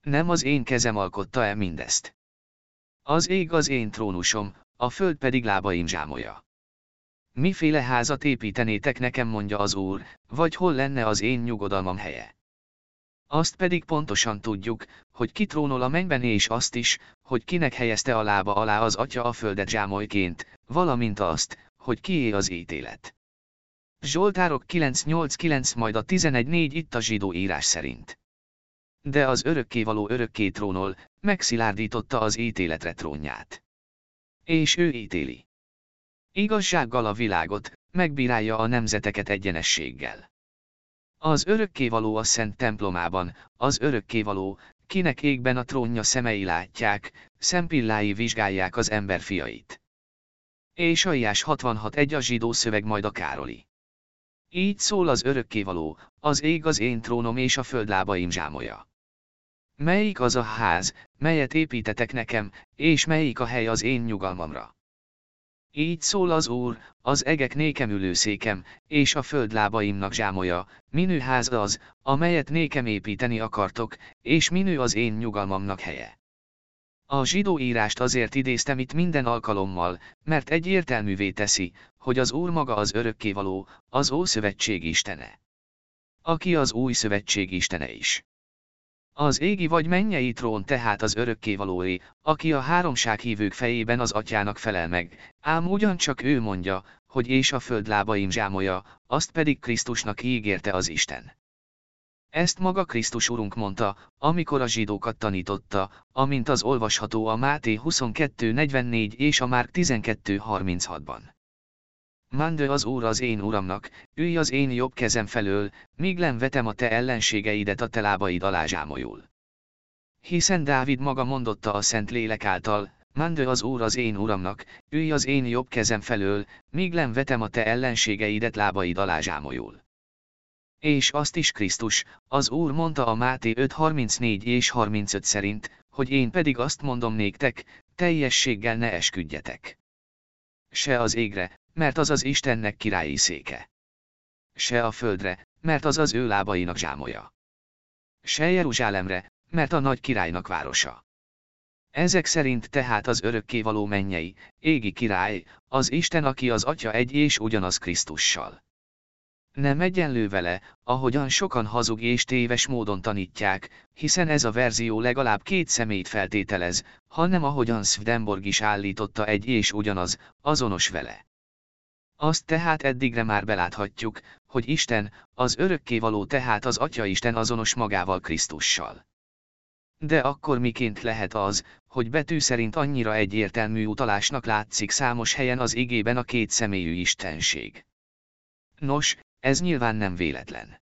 Nem az én kezem alkotta-e mindezt? Az ég az én trónusom, a föld pedig lábaim zsámoja. Miféle házat építenétek nekem mondja az Úr, vagy hol lenne az én nyugodalmam helye? Azt pedig pontosan tudjuk, hogy ki trónol a mennyben és azt is, hogy kinek helyezte a lába alá az atya a földet zsámolyként, valamint azt, hogy kié az ítélet. Zsoltárok 9.8.9 majd a 11.4 itt a zsidó írás szerint. De az örökkévaló örökké trónol, megszilárdította az ítéletre trónját. És ő ítéli. Igazsággal a világot, megbírálja a nemzeteket egyenességgel. Az örökkévaló a szent templomában, az örökkévaló, kinek égben a trónja szemei látják, szempillái vizsgálják az ember fiait. És Aiás 66 egy a zsidó szöveg majd a Károli. Így szól az örökkévaló, az ég az én trónom és a föld lábaim zsámoja. Melyik az a ház, melyet építetek nekem, és melyik a hely az én nyugalmamra? Így szól az Úr, az egek nékem ülőszékem, és a föld lábaimnak zsámoja, minő ház az, amelyet nékem építeni akartok, és minő az én nyugalmamnak helye. A zsidó írást azért idéztem itt minden alkalommal, mert egyértelművé teszi, hogy az Úr maga az örökkévaló, az Ószövetség Istene. Aki az Új Szövetség Istene is. Az égi vagy mennyei trón tehát az örökkévalóé, aki a háromság hívők fejében az atyának felel meg, ám ugyancsak ő mondja, hogy és a föld lábaim zsámolja, azt pedig Krisztusnak ígérte az Isten. Ezt maga Krisztus Urunk mondta, amikor a zsidókat tanította, amint az olvasható a Máté 22.44 és a Márk 12.36-ban. Mandő az Úr az én Uramnak, ülj az én jobb kezem felől, míg vetem a te ellenségeidet a te lábaid alá zsámolyul. Hiszen Dávid maga mondotta a Szent Lélek által, Mandő az Úr az én Uramnak, ülj az én jobb kezem felől, míg vetem a te ellenségeidet lábaid alá zsámolyul. És azt is Krisztus, az Úr mondta a Máté 5.34 és 35 szerint, hogy én pedig azt mondom néktek, teljességgel ne esküdjetek. Se az égre, mert az az Istennek királyi széke. Se a földre, mert az az ő lábainak zsámoja. Se Jeruzsálemre, mert a nagy királynak városa. Ezek szerint tehát az örökkévaló mennyei, égi király, az Isten aki az Atya egy és ugyanaz Krisztussal. Nem egyenlő vele, ahogyan sokan hazug és téves módon tanítják, hiszen ez a verzió legalább két szemét feltételez, hanem ahogyan Swedenborg is állította egy és ugyanaz, azonos vele. Azt tehát eddigre már beláthatjuk, hogy Isten, az örökkévaló tehát az Atya Isten azonos magával Krisztussal. De akkor miként lehet az, hogy betű szerint annyira egyértelmű utalásnak látszik számos helyen az igében a két személyű istenség? Nos, ez nyilván nem véletlen.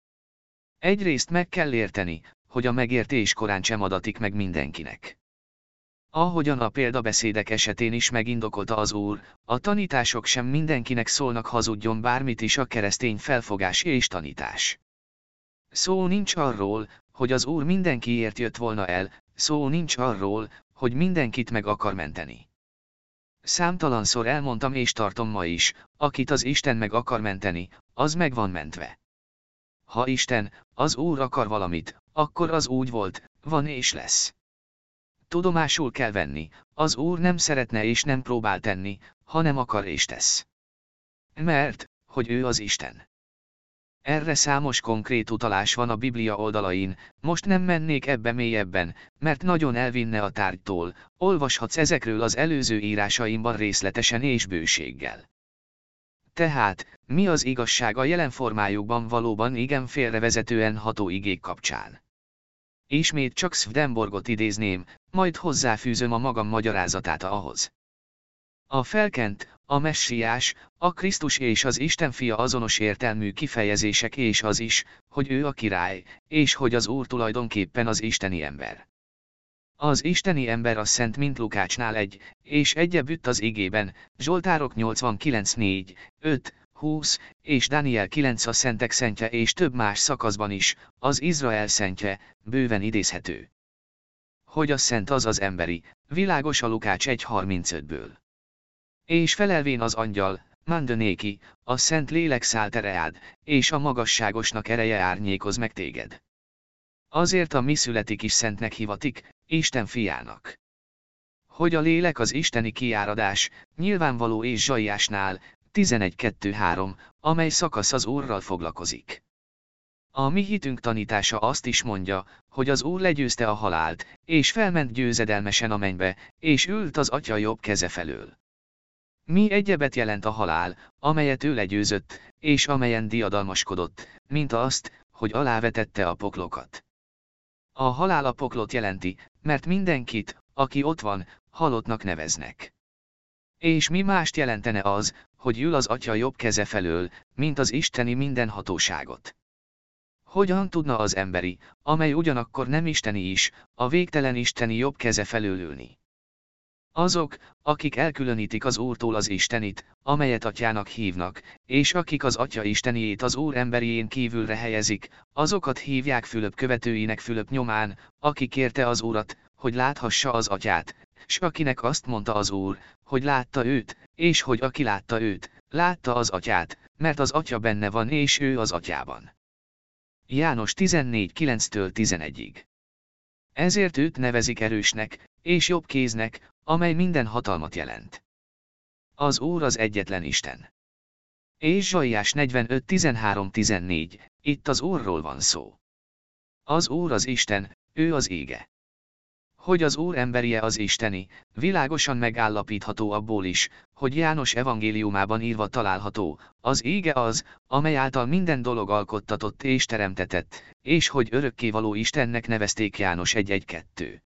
Egyrészt meg kell érteni, hogy a megértés korán sem adatik meg mindenkinek. Ahogyan a példabeszédek esetén is megindokolta az Úr, a tanítások sem mindenkinek szólnak hazudjon bármit is a keresztény felfogás és tanítás. Szó nincs arról, hogy az Úr mindenkiért jött volna el, szó nincs arról, hogy mindenkit meg akar menteni. Számtalanszor elmondtam és tartom ma is, akit az Isten meg akar menteni, az meg van mentve. Ha Isten, az Úr akar valamit, akkor az úgy volt, van és lesz. tudomásul kell venni, az Úr nem szeretne és nem próbál tenni, hanem akar és tesz. Mert, hogy ő az Isten. Erre számos konkrét utalás van a Biblia oldalain, most nem mennék ebbe mélyebben, mert nagyon elvinne a tárgytól, olvashatsz ezekről az előző írásaimban részletesen és bőséggel. Tehát, mi az igazság a jelen formájukban valóban igen félrevezetően ható igék kapcsán? Ismét csak Swedenborgot idézném, majd hozzáfűzöm a magam magyarázatát ahhoz. A felkent, a messiás, a Krisztus és az Isten fia azonos értelmű kifejezések és az is, hogy ő a király, és hogy az Úr tulajdonképpen az isteni ember. Az isteni ember a Szent mint Lukácsnál egy, és egyebütt az igében, Zsoltárok 89.4, 5, 20, és Daniel 9 a szentek szentje és több más szakaszban is, az Izrael szentje, bőven idézhető. Hogy a szent az az emberi, világos a Lukács 1.35-ből. És felelvén az angyal, Mandanéki, a szent lélek száll tereád, és a magasságosnak ereje árnyékoz meg téged. Azért a mi születik is szentnek hivatik, Isten fiának. Hogy a lélek az isteni kiáradás, nyilvánvaló és zsajásnál, 11.2.3, amely szakasz az Úrral foglalkozik. A mi hitünk tanítása azt is mondja, hogy az Úr legyőzte a halált, és felment győzedelmesen a mennybe, és ült az Atya jobb keze felől. Mi egyebet jelent a halál, amelyet ő legyőzött, és amelyen diadalmaskodott, mint azt, hogy alávetette a poklokat. A halál a poklot jelenti, mert mindenkit, aki ott van, halottnak neveznek. És mi mást jelentene az, hogy ül az atya jobb keze felől, mint az isteni mindenhatóságot. Hogyan tudna az emberi, amely ugyanakkor nem isteni is, a végtelen isteni jobb keze felől ülni? Azok, akik elkülönítik az Úrtól az Istenit, amelyet atyának hívnak, és akik az atya isteniét az Úr emberién kívülre helyezik, azokat hívják Fülöp követőinek Fülöp nyomán, aki kérte az Úrat, hogy láthassa az atyát, s akinek azt mondta az Úr, hogy látta őt, és hogy aki látta őt, látta az atyát, mert az atya benne van és ő az atyában. János 14.9-től 11-ig. Ezért őt nevezik erősnek, és jobb kéznek, amely minden hatalmat jelent. Az Úr az egyetlen Isten. És Zsaiás 45.13.14, itt az Úrról van szó. Az Úr az Isten, ő az ége. Hogy az Úr emberie az Isteni, világosan megállapítható abból is, hogy János evangéliumában írva található, az ége az, amely által minden dolog alkottatott és teremtetett, és hogy örökkévaló Istennek nevezték János 1.1.2.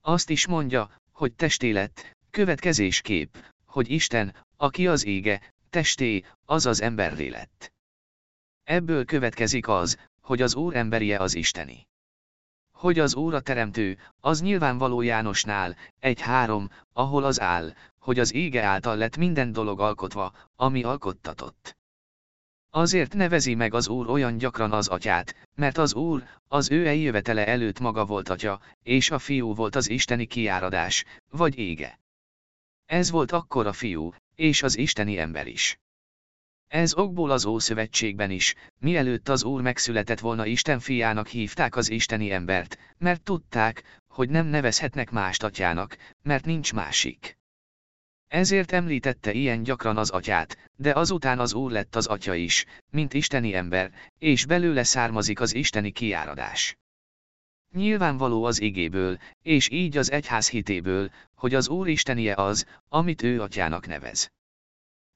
Azt is mondja, hogy testé lett, következéskép, hogy Isten, aki az ége, testé, az az emberré lett. Ebből következik az, hogy az Úr emberie az Isteni. Hogy az Úr a teremtő, az nyilvánvaló Jánosnál, egy három, ahol az áll, hogy az ége által lett minden dolog alkotva, ami alkottatott. Azért nevezi meg az Úr olyan gyakran az atyát, mert az Úr, az ő eljövetele előtt maga volt atya, és a fiú volt az isteni kiáradás, vagy ége. Ez volt akkor a fiú, és az isteni ember is. Ez okból az Ószövetségben is, mielőtt az Úr megszületett volna Isten fiának hívták az isteni embert, mert tudták, hogy nem nevezhetnek mást atyának, mert nincs másik. Ezért említette ilyen gyakran az atyát, de azután az Úr lett az atya is, mint isteni ember, és belőle származik az isteni kiáradás. Nyilvánvaló az igéből, és így az egyház hitéből, hogy az Úr istenie az, amit ő atyának nevez.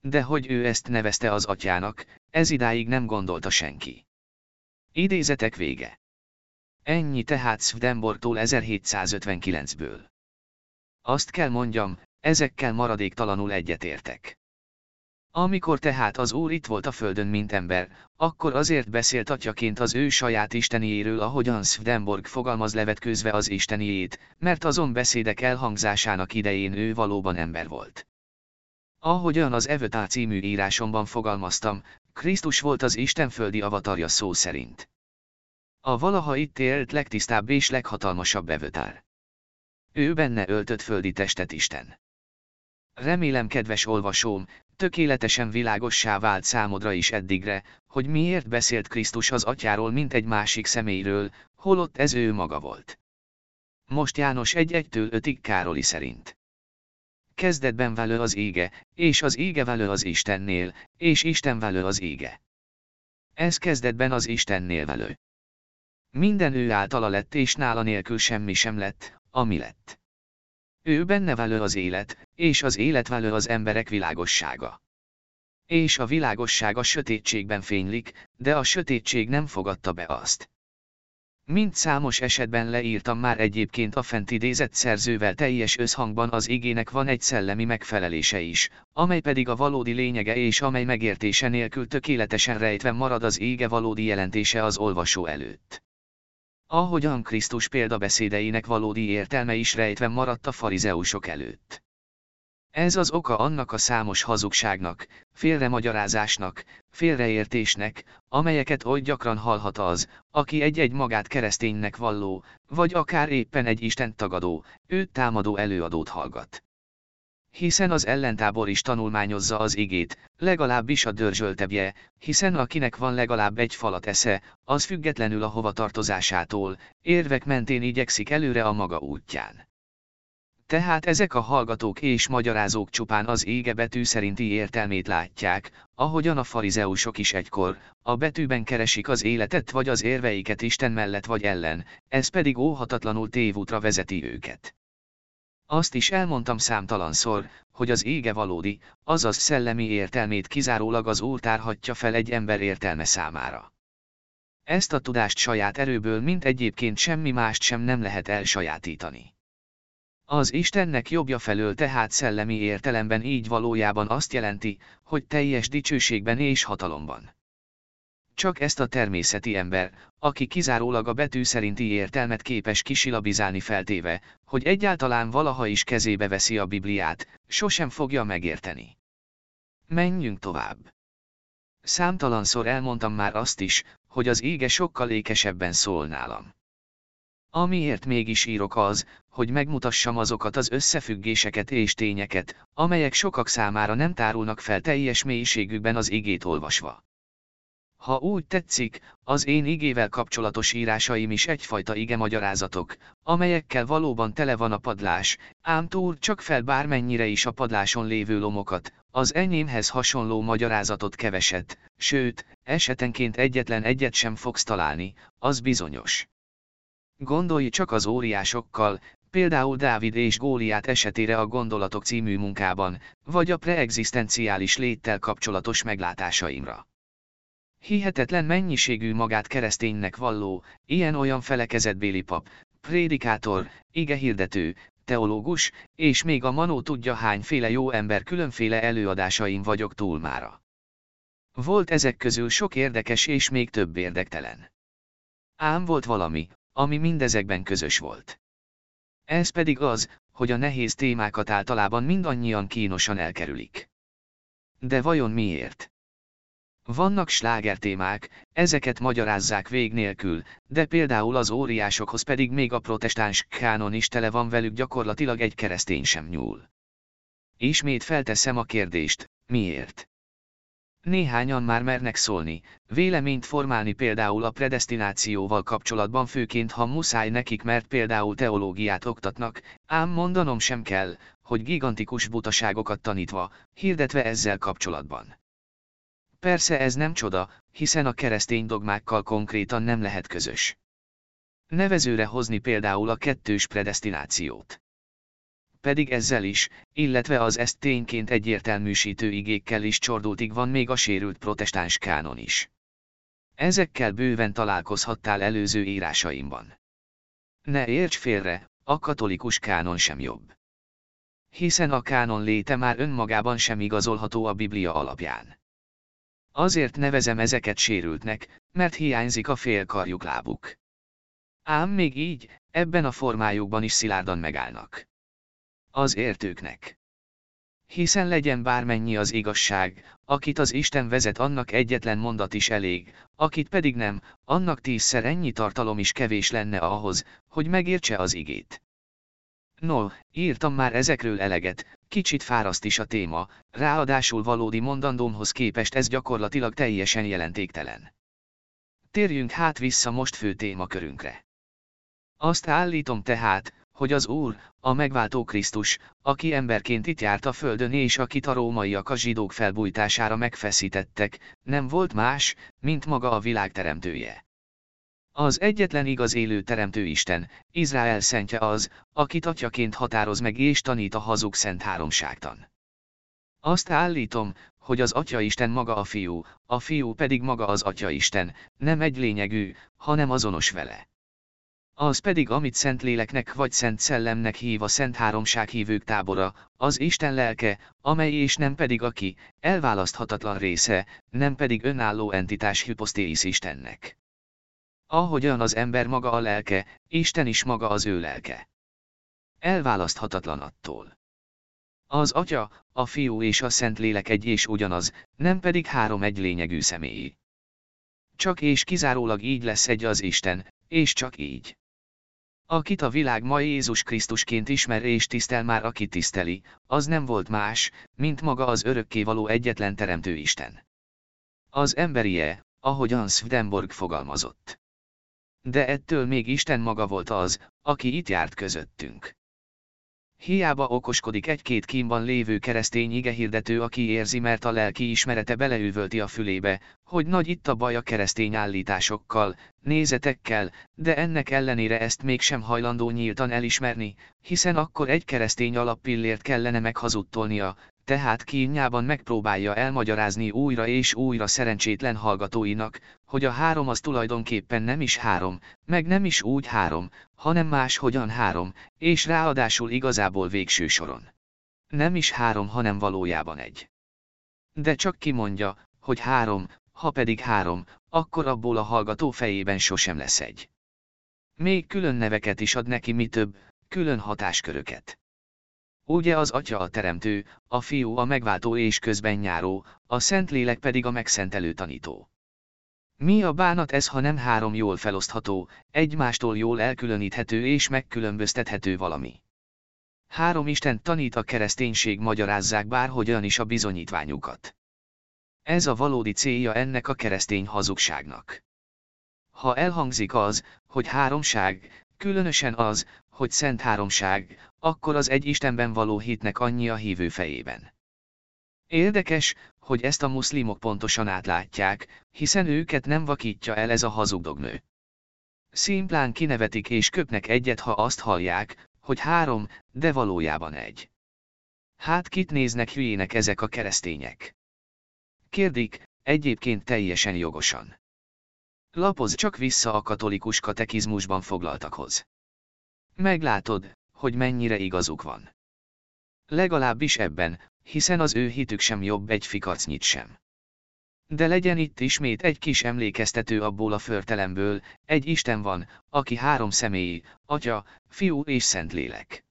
De hogy ő ezt nevezte az atyának, ez idáig nem gondolta senki. Idézetek vége. Ennyi tehát Swedenborgtól 1759-ből. Azt kell mondjam, ezekkel maradéktalanul egyetértek. Amikor tehát az Úr itt volt a földön mint ember, akkor azért beszélt atyaként az ő saját isteniéről ahogyan Swedenborg fogalmaz levetkőzve az isteniét, mert azon beszédek elhangzásának idején ő valóban ember volt. Ahogyan az Evötá című írásomban fogalmaztam, Krisztus volt az istenföldi avatarja szó szerint. A valaha itt élt legtisztább és leghatalmasabb evötár. Ő benne öltött földi testet Isten. Remélem kedves olvasóm, tökéletesen világossá vált számodra is eddigre, hogy miért beszélt Krisztus az atyáról mint egy másik személyről, holott ez ő maga volt. Most János 1-1-től 5-ig Károli szerint. Kezdetben velő az ége, és az ége velő az Istennél, és Isten velő az ége. Ez kezdetben az Istennél velő. Minden ő általa lett és nála nélkül semmi sem lett, ami lett. Ő benne velő az élet, és az élet velő az emberek világossága. És a világosság a sötétségben fénylik, de a sötétség nem fogadta be azt. Mint számos esetben leírtam már egyébként a fent idézett szerzővel teljes összhangban az igének van egy szellemi megfelelése is, amely pedig a valódi lényege és amely megértése nélkül tökéletesen rejtve marad az ége valódi jelentése az olvasó előtt. Ahogyan Krisztus példabeszédeinek valódi értelme is rejtve maradt a farizeusok előtt. Ez az oka annak a számos hazugságnak, félremagyarázásnak, félreértésnek, amelyeket oly gyakran hallhat az, aki egy-egy magát kereszténynek valló, vagy akár éppen egy Isten tagadó, őt támadó előadót hallgat. Hiszen az ellentábor is tanulmányozza az igét, legalábbis a dörzsöltebje, hiszen akinek van legalább egy falat esze, az függetlenül a hova tartozásától, érvek mentén igyekszik előre a maga útján. Tehát ezek a hallgatók és magyarázók csupán az ége betű szerinti értelmét látják, ahogyan a farizeusok is egykor, a betűben keresik az életet vagy az érveiket Isten mellett vagy ellen, ez pedig óhatatlanul tévútra vezeti őket. Azt is elmondtam számtalanszor, hogy az ége valódi, azaz szellemi értelmét kizárólag az Úr tárhatja fel egy ember értelme számára. Ezt a tudást saját erőből mint egyébként semmi mást sem nem lehet elsajátítani. Az Istennek jobbja felől tehát szellemi értelemben így valójában azt jelenti, hogy teljes dicsőségben és hatalomban. Csak ezt a természeti ember, aki kizárólag a betű szerinti értelmet képes kisilabizálni feltéve, hogy egyáltalán valaha is kezébe veszi a Bibliát, sosem fogja megérteni. Menjünk tovább. Számtalanszor elmondtam már azt is, hogy az ége sokkal ékesebben szól nálam. Amiért mégis írok az, hogy megmutassam azokat az összefüggéseket és tényeket, amelyek sokak számára nem tárulnak fel teljes mélységükben az igét olvasva. Ha úgy tetszik, az én igével kapcsolatos írásaim is egyfajta ige magyarázatok, amelyekkel valóban tele van a padlás, ám túl csak fel bármennyire is a padláson lévő lomokat, az enyémhez hasonló magyarázatot keveset, sőt, esetenként egyetlen egyet sem fogsz találni, az bizonyos. Gondolj csak az óriásokkal, például Dávid és Góliát esetére a Gondolatok című munkában, vagy a preexisztenciális léttel kapcsolatos meglátásaimra. Hihetetlen mennyiségű magát kereszténynek valló, ilyen-olyan felekezetbéli pap, prédikátor, igehirdető, teológus, és még a manó tudja hányféle jó ember különféle előadásaim vagyok túlmára. Volt ezek közül sok érdekes és még több érdektelen. Ám volt valami, ami mindezekben közös volt. Ez pedig az, hogy a nehéz témákat általában mindannyian kínosan elkerülik. De vajon miért? Vannak slágertémák, ezeket magyarázzák vég nélkül, de például az óriásokhoz pedig még a protestáns kánon is tele van velük gyakorlatilag egy keresztény sem nyúl. Ismét felteszem a kérdést, miért? Néhányan már mernek szólni, véleményt formálni például a predestinációval kapcsolatban főként ha muszáj nekik mert például teológiát oktatnak, ám mondanom sem kell, hogy gigantikus butaságokat tanítva, hirdetve ezzel kapcsolatban. Persze ez nem csoda, hiszen a keresztény dogmákkal konkrétan nem lehet közös. Nevezőre hozni például a kettős predestinációt pedig ezzel is, illetve az ezt tényként egyértelműsítő igékkel is csordultig van még a sérült protestáns kánon is. Ezekkel bőven találkozhattál előző írásaimban. Ne érts félre, a katolikus kánon sem jobb. Hiszen a kánon léte már önmagában sem igazolható a Biblia alapján. Azért nevezem ezeket sérültnek, mert hiányzik a félkarjuk lábuk. Ám még így, ebben a formájukban is szilárdan megállnak. Az értőknek. Hiszen legyen bármennyi az igazság, akit az Isten vezet annak egyetlen mondat is elég, akit pedig nem, annak tízszer ennyi tartalom is kevés lenne ahhoz, hogy megértse az igét. No, írtam már ezekről eleget, kicsit fáraszt is a téma, ráadásul valódi mondandómhoz képest ez gyakorlatilag teljesen jelentéktelen. Térjünk hát vissza most fő témakörünkre. Azt állítom tehát, hogy az Úr, a megváltó Krisztus, aki emberként itt járt a földön és akit a rómaiak a zsidók felbújtására megfeszítettek, nem volt más, mint maga a világ teremtője. Az egyetlen igaz élő teremtő Isten, Izrael szentje az, akit atyaként határoz meg és tanít a hazug szent háromságtan. Azt állítom, hogy az Atya Isten maga a fiú, a fiú pedig maga az Atya Isten, nem egy lényegű, hanem azonos vele. Az pedig, amit Szent Léleknek vagy Szent Szellemnek hív a Szent Háromság hívők tábora, az Isten lelke, amely és nem pedig aki, elválaszthatatlan része, nem pedig önálló entitás hiposztéis Istennek. Ahogyan az ember maga a lelke, Isten is maga az ő lelke. Elválaszthatatlan attól. Az Atya, a Fiú és a Szent Lélek egy és ugyanaz, nem pedig három egy lényegű személyi. Csak és kizárólag így lesz egy az Isten, és csak így. Akit a világ ma Jézus Krisztusként ismer és tisztel már aki tiszteli, az nem volt más, mint maga az örökkévaló egyetlen teremtő Isten. Az emberie, ahogyan Swedenborg fogalmazott. De ettől még Isten maga volt az, aki itt járt közöttünk. Hiába okoskodik egy-két kínban lévő keresztény igehirdető, aki érzi, mert a lelki ismerete beleüvölti a fülébe, hogy nagy itt a baj a keresztény állításokkal, nézetekkel, de ennek ellenére ezt mégsem hajlandó nyíltan elismerni, hiszen akkor egy keresztény alappillért kellene meghazudtolnia, tehát kínjában megpróbálja elmagyarázni újra és újra szerencsétlen hallgatóinak, hogy a három az tulajdonképpen nem is három, meg nem is úgy három, hanem máshogyan három, és ráadásul igazából végső soron. Nem is három, hanem valójában egy. De csak kimondja, hogy három, ha pedig három, akkor abból a hallgató fejében sosem lesz egy. Még külön neveket is ad neki mi több, külön hatásköröket. Ugye az atya a teremtő, a fiú a megváltó és közben nyáró, a Szentlélek pedig a megszentelő tanító. Mi a bánat ez, ha nem három jól felosztható, egymástól jól elkülöníthető és megkülönböztethető valami? Három Isten tanít a kereszténység magyarázzák bárhogyan is a bizonyítványukat. Ez a valódi célja ennek a keresztény hazugságnak. Ha elhangzik az, hogy háromság, különösen az, hogy szent háromság, akkor az egy Istenben való hitnek annyi a hívő fejében. Érdekes, hogy ezt a muszlimok pontosan átlátják, hiszen őket nem vakítja el ez a hazugdognő. Szimplán kinevetik és köpnek egyet, ha azt hallják, hogy három, de valójában egy. Hát kit néznek hülyének ezek a keresztények? Kérdik, egyébként teljesen jogosan. Lapoz csak vissza a katolikus katekizmusban foglaltakhoz. Meglátod, hogy mennyire igazuk van. Legalábbis ebben, hiszen az ő hitük sem jobb egy fikacnyit sem. De legyen itt ismét egy kis emlékeztető abból a förtelemből, egy Isten van, aki három személyi, Atya, Fiú és Szentlélek.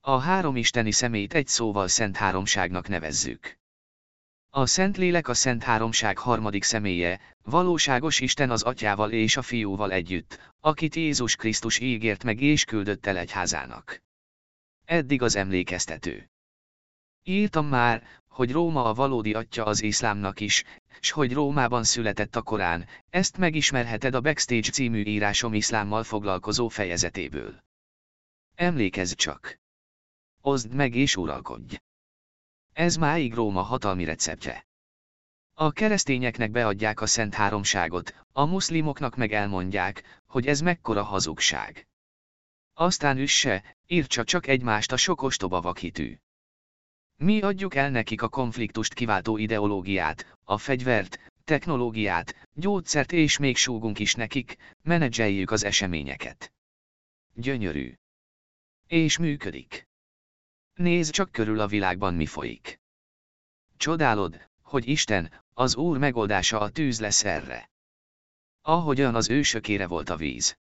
A három isteni szemét egy szóval Szent Háromságnak nevezzük. A Szentlélek a Szent Háromság harmadik személye, valóságos Isten az Atyával és a Fiúval együtt, akit Jézus Krisztus ígért meg és küldött el egyházának. Eddig az emlékeztető. Írtam már, hogy Róma a valódi atya az iszlámnak is, s hogy Rómában született a Korán, ezt megismerheted a Backstage című írásom iszlámmal foglalkozó fejezetéből. Emlékezz csak! Oszd meg és uralkodj! Ez máig Róma hatalmi receptje. A keresztényeknek beadják a Szent Háromságot, a muszlimoknak meg elmondják, hogy ez mekkora hazugság. Aztán üsse, írtsa csak egymást a sok ostoba vakhitű. Mi adjuk el nekik a konfliktust kiváltó ideológiát, a fegyvert, technológiát, gyógyszert és még súgunk is nekik, menedzseljük az eseményeket. Gyönyörű. És működik. Nézd csak körül a világban mi folyik. Csodálod, hogy Isten, az Úr megoldása a tűz lesz erre. Ahogyan az ősökére volt a víz.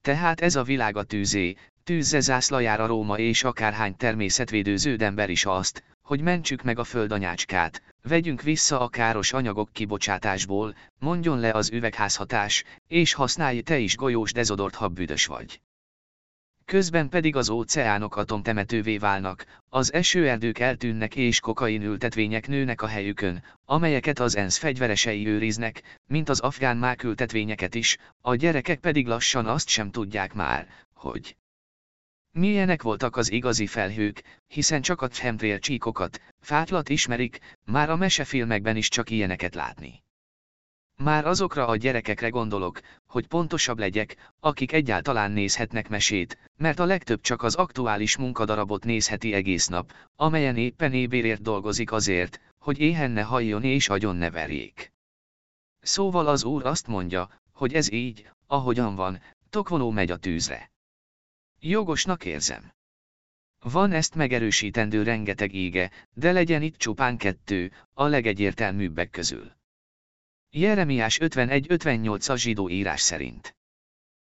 Tehát ez a világ a tűzé, tűzze zászlajára Róma és akárhány természetvédő ződember is azt, hogy mentsük meg a földanyácskát, vegyünk vissza a káros anyagok kibocsátásból, mondjon le az üvegházhatás, és használj te is golyós dezodort, ha büdös vagy. Közben pedig az óceánok atomtemetővé válnak, az esőerdők eltűnnek és kokain ültetvények nőnek a helyükön, amelyeket az ENSZ fegyveresei őriznek, mint az afgán mákültetvényeket is, a gyerekek pedig lassan azt sem tudják már, hogy milyenek voltak az igazi felhők, hiszen csak a chemtrail csíkokat, fátlat ismerik, már a mesefilmekben is csak ilyeneket látni. Már azokra a gyerekekre gondolok, hogy pontosabb legyek, akik egyáltalán nézhetnek mesét, mert a legtöbb csak az aktuális munkadarabot nézheti egész nap, amelyen éppen ébérért dolgozik azért, hogy éhenne halljon és agyon ne verjék. Szóval az úr azt mondja, hogy ez így, ahogyan van, tokvonó megy a tűzre. Jogosnak érzem. Van ezt megerősítendő rengeteg ége, de legyen itt csupán kettő, a legegyértelműbbek közül. Jeremiás 51-58 a zsidó írás szerint.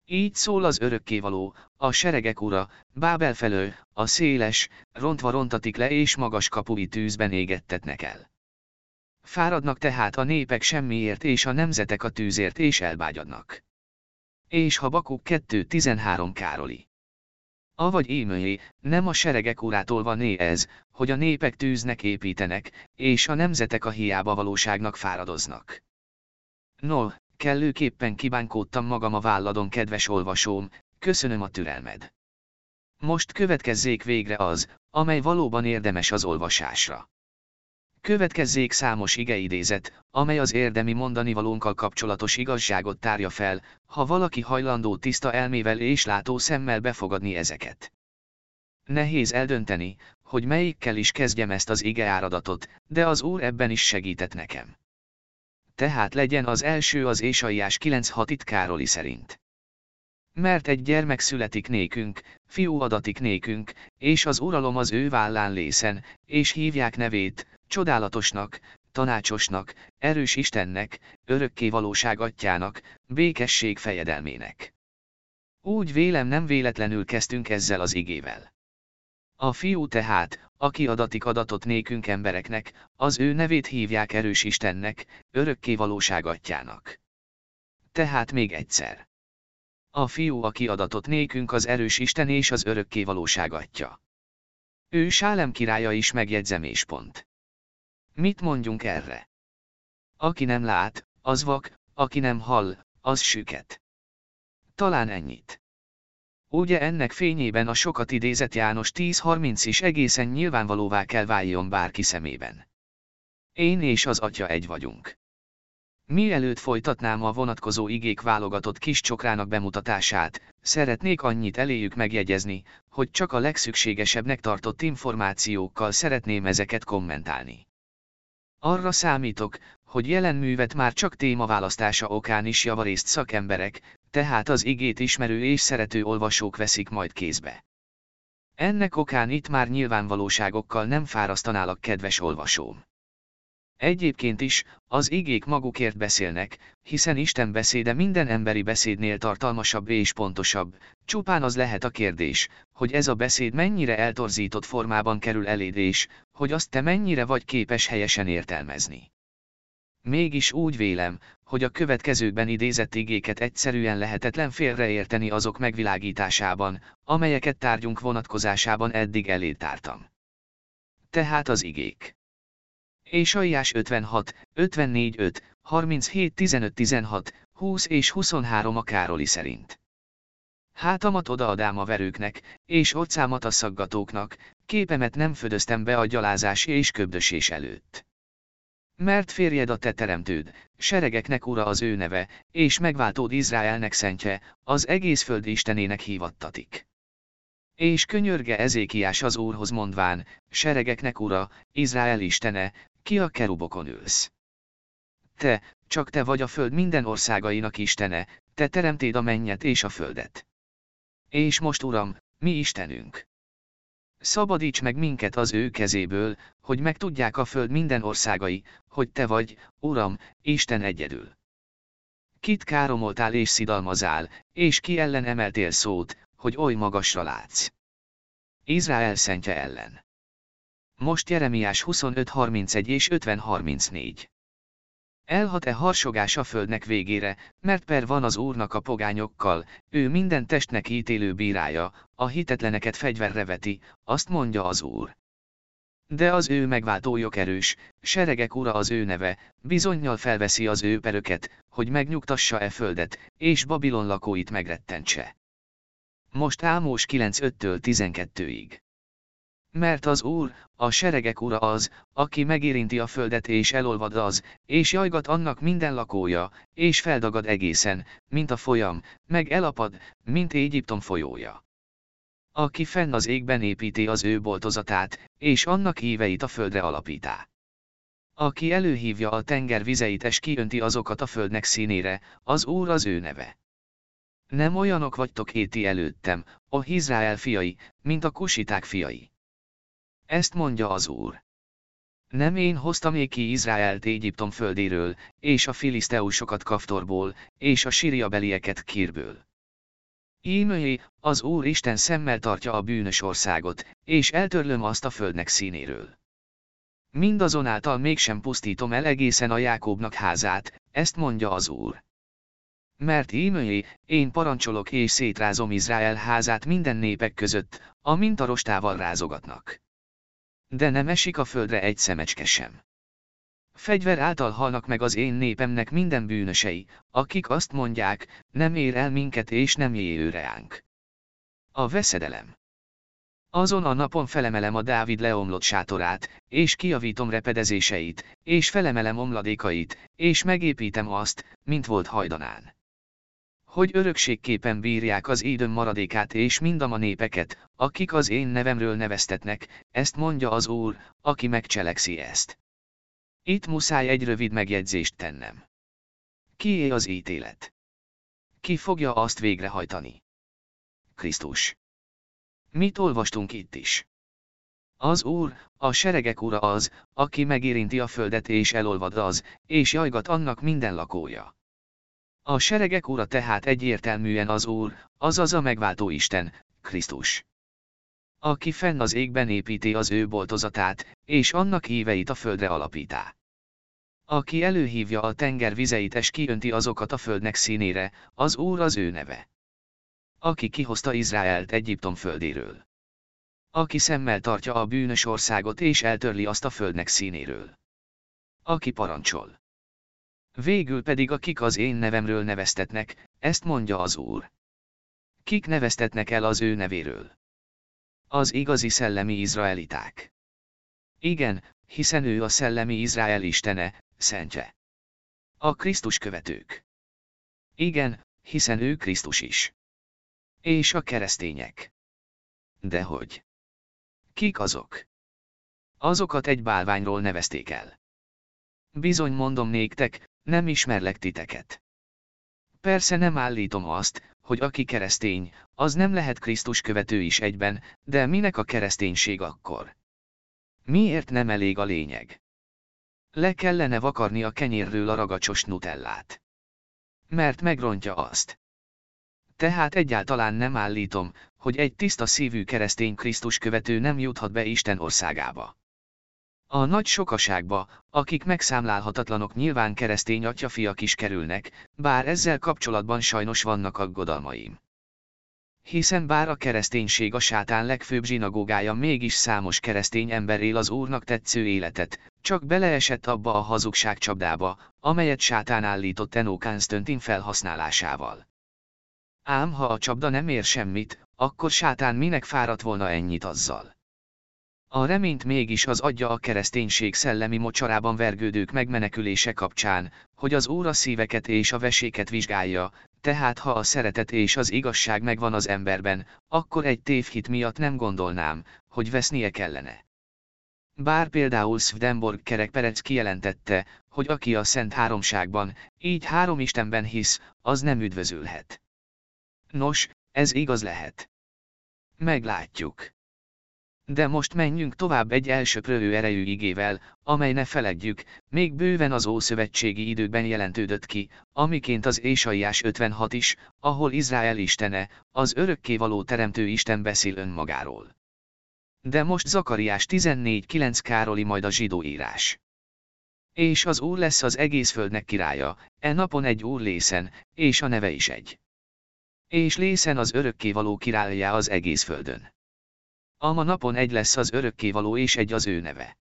Így szól az örökkévaló, a seregek ura, Bábel felől, a széles, rontva rontatik le és magas kapui tűzben égettetnek el. Fáradnak tehát a népek semmiért és a nemzetek a tűzért és elbágyadnak. És ha Bakuk 2.13 Károli. Avagy émőjé, nem a seregek urától van né ez, hogy a népek tűznek építenek, és a nemzetek a hiába valóságnak fáradoznak. No, kellőképpen kibánkódtam magam a válladon, kedves olvasóm, köszönöm a türelmed. Most következzék végre az, amely valóban érdemes az olvasásra. Következzék számos igeidézet, amely az érdemi mondani valónkkal kapcsolatos igazságot tárja fel, ha valaki hajlandó tiszta elmével és látó szemmel befogadni ezeket. Nehéz eldönteni, hogy melyikkel is kezdjem ezt az ige áradatot, de az Úr ebben is segített nekem tehát legyen az első az Ésaiás 9.6 itt Károli szerint. Mert egy gyermek születik nékünk, fiú adatik nékünk, és az uralom az ő vállán lészen, és hívják nevét, csodálatosnak, tanácsosnak, erős Istennek, örökké valóság atyának, békesség fejedelmének. Úgy vélem nem véletlenül kezdtünk ezzel az igével. A fiú tehát, aki adatik adatot nékünk embereknek, az ő nevét hívják erős Istennek, örökké valóságatjának. Tehát még egyszer. A fiú, aki adatot nékünk az erős Isten és az örökké valóságatja. Ő Sálem királya is megjegyzem és pont. Mit mondjunk erre? Aki nem lát, az vak, aki nem hall, az süket. Talán ennyit. Ugye ennek fényében a sokat idézett János 10.30 is egészen nyilvánvalóvá kell váljon bárki szemében. Én és az atya egy vagyunk. Mielőtt folytatnám a vonatkozó igék válogatott kis csokrának bemutatását, szeretnék annyit eléjük megjegyezni, hogy csak a legszükségesebbnek tartott információkkal szeretném ezeket kommentálni. Arra számítok, hogy jelen művet már csak témaválasztása okán is javarészt szakemberek, tehát az igét ismerő és szerető olvasók veszik majd kézbe. Ennek okán itt már nyilvánvalóságokkal nem fárasztanálak kedves olvasóm. Egyébként is, az igék magukért beszélnek, hiszen Isten beszéde minden emberi beszédnél tartalmasabb és pontosabb, csupán az lehet a kérdés, hogy ez a beszéd mennyire eltorzított formában kerül eléd és, hogy azt te mennyire vagy képes helyesen értelmezni. Mégis úgy vélem, hogy a következőkben idézett igéket egyszerűen lehetetlen félreérteni azok megvilágításában, amelyeket tárgyunk vonatkozásában eddig elétártam. Tehát az igék. Ésaiás 56, 54 5, 37 15 16, 20 és 23 a Károli szerint. Hátamat odaadám a verőknek, és orcámat a szaggatóknak, képemet nem födöztem be a gyalázás és köbdösés előtt. Mert férjed a te teremtőd, seregeknek ura az ő neve, és megváltód Izraelnek szentje, az egész föld istenének hívattatik. És könyörge Ezékiás az úrhoz mondván, seregeknek ura, Izrael istene, ki a kerubokon ülsz. Te, csak te vagy a föld minden országainak istene, te teremtéd a mennyet és a földet. És most uram, mi istenünk. Szabadíts meg minket az ő kezéből, hogy megtudják a föld minden országai, hogy te vagy, Uram, Isten egyedül. Kit káromoltál és szidalmazál, és ki ellen emeltél szót, hogy oly magasra látsz. Izrael szentje ellen. Most Jeremiás 25.31 és 50.34. Elhat-e harsogás a földnek végére, mert per van az Úrnak a pogányokkal, ő minden testnek ítélő bírája, a hitetleneket fegyverre veti, azt mondja az Úr. De az ő megváltójok erős, seregek ura az ő neve, bizonyal felveszi az ő peröket, hogy megnyugtassa e földet, és Babilon lakóit megrettentse. Most Ámós 9.5-től 12-ig. Mert az Úr, a seregek ura az, aki megérinti a földet és elolvad az, és jajgat annak minden lakója, és feldagad egészen, mint a folyam, meg elapad, mint Égyiptom folyója. Aki fenn az égben építi az ő boltozatát, és annak híveit a földre alapítá. Aki előhívja a tenger vizeit és kiönti azokat a földnek színére, az Úr az ő neve. Nem olyanok vagytok éti előttem, a Izrael fiai, mint a kusiták fiai. Ezt mondja az Úr. Nem én hoztam én ki Izraelt Égyiptom földéről, és a filiszteusokat Kaftorból, és a siriabelieket Kirből. Ímőjé, az Úr Isten szemmel tartja a bűnös országot, és eltörlöm azt a földnek színéről. Mindazonáltal mégsem pusztítom el egészen a Jákóbnak házát, ezt mondja az Úr. Mert ímőjé, én parancsolok és szétrázom Izrael házát minden népek között, amint a rostával rázogatnak. De nem esik a földre egy szemecske sem. Fegyver által halnak meg az én népemnek minden bűnösei, akik azt mondják, nem ér el minket és nem ánk. A veszedelem. Azon a napon felemelem a Dávid leomlott sátorát, és kiavítom repedezéseit, és felemelem omladékait, és megépítem azt, mint volt hajdanán. Hogy örökségképpen bírják az időm maradékát és mindam a népeket, akik az én nevemről neveztetnek, ezt mondja az Úr, aki megcselekszi ezt. Itt muszáj egy rövid megjegyzést tennem. Kié az ítélet? Ki fogja azt végrehajtani? Krisztus. Mit olvastunk itt is? Az Úr, a seregek ura az, aki megérinti a földet és elolvad az, és jajgat annak minden lakója. A seregek ura tehát egyértelműen az Úr, azaz a megváltó Isten, Krisztus. Aki fenn az égben építi az ő boltozatát, és annak híveit a földre alapítá. Aki előhívja a tenger vizeit és kiönti azokat a földnek színére, az Úr az ő neve. Aki kihozta Izraelt Egyiptom földéről. Aki szemmel tartja a bűnös országot és eltörli azt a földnek színéről. Aki parancsol. Végül pedig akik az én nevemről neveztetnek, ezt mondja az Úr. Kik neveztetnek el az ő nevéről? Az igazi szellemi izraeliták. Igen, hiszen ő a szellemi Izrael istene, szentje. A Krisztus követők. Igen, hiszen ő Krisztus is. És a keresztények. De hogy? Kik azok? Azokat egy bálványról nevezték el. Bizony mondom néktek, nem ismerlek titeket. Persze nem állítom azt, hogy aki keresztény, az nem lehet Krisztus követő is egyben, de minek a kereszténység akkor? Miért nem elég a lényeg? Le kellene vakarni a kenyérről a ragacsos nutellát. Mert megrontja azt. Tehát egyáltalán nem állítom, hogy egy tiszta szívű keresztény Krisztus követő nem juthat be Isten országába. A nagy sokaságba, akik megszámlálhatatlanok nyilván keresztény atyafiak is kerülnek, bár ezzel kapcsolatban sajnos vannak aggodalmaim. Hiszen bár a kereszténység a sátán legfőbb zsinagógája mégis számos keresztény ember él az Úrnak tetsző életet, csak beleesett abba a hazugság csapdába, amelyet sátán állított Eno Constantin felhasználásával. Ám ha a csapda nem ér semmit, akkor sátán minek fáradt volna ennyit azzal. A reményt mégis az adja a kereszténység szellemi mocsarában vergődők megmenekülése kapcsán, hogy az Úr a szíveket és a veséket vizsgálja, tehát ha a szeretet és az igazság megvan az emberben, akkor egy tévhit miatt nem gondolnám, hogy vesznie kellene. Bár például Swedenborg kerekperec kijelentette, hogy aki a Szent Háromságban, így három Istenben hisz, az nem üdvözülhet. Nos, ez igaz lehet. Meglátjuk. De most menjünk tovább egy elsöprő erejű igével, amely ne feledjük, még bőven az ószövetségi időkben jelentődött ki, amiként az Ésaiás 56 is, ahol Izrael istene, az örökkévaló teremtő Isten beszél önmagáról. De most Zakariás 14.9 Károli majd a zsidó írás. És az Úr lesz az egész földnek királya, e napon egy Úr lészen, és a neve is egy. És lészen az örökkévaló királya az egész földön. Ama napon egy lesz az örökkévaló és egy az ő neve.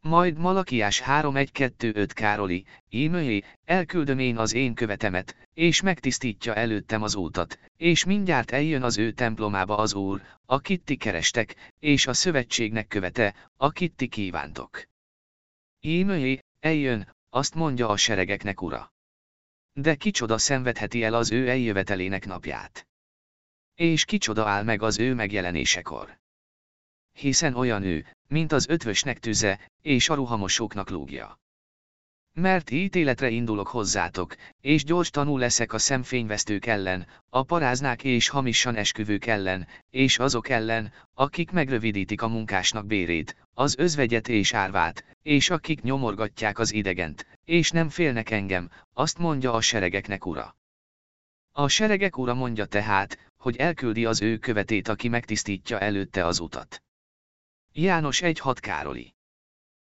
Majd Malakiás 3.1.2.5 Károli, ímőjé, elküldöm én az én követemet, és megtisztítja előttem az útat, és mindjárt eljön az ő templomába az Úr, akit ti kerestek, és a szövetségnek követe, akit ti kívántok. Ímőjé, eljön, azt mondja a seregeknek ura. De kicsoda szenvedheti el az ő eljövetelének napját. És kicsoda áll meg az ő megjelenésekor. Hiszen olyan ő, mint az ötvösnek tüze, és a ruhamosoknak lúgja. Mert ítéletre indulok hozzátok, és gyors tanú leszek a szemfényvesztők ellen, a paráznák és hamisan esküvők ellen, és azok ellen, akik megrövidítik a munkásnak bérét, az özvegyet és árvát, és akik nyomorgatják az idegent, és nem félnek engem, azt mondja a seregeknek ura. A seregek ura mondja tehát, hogy elküldi az ő követét, aki megtisztítja előtte az utat. János egy hat Károli.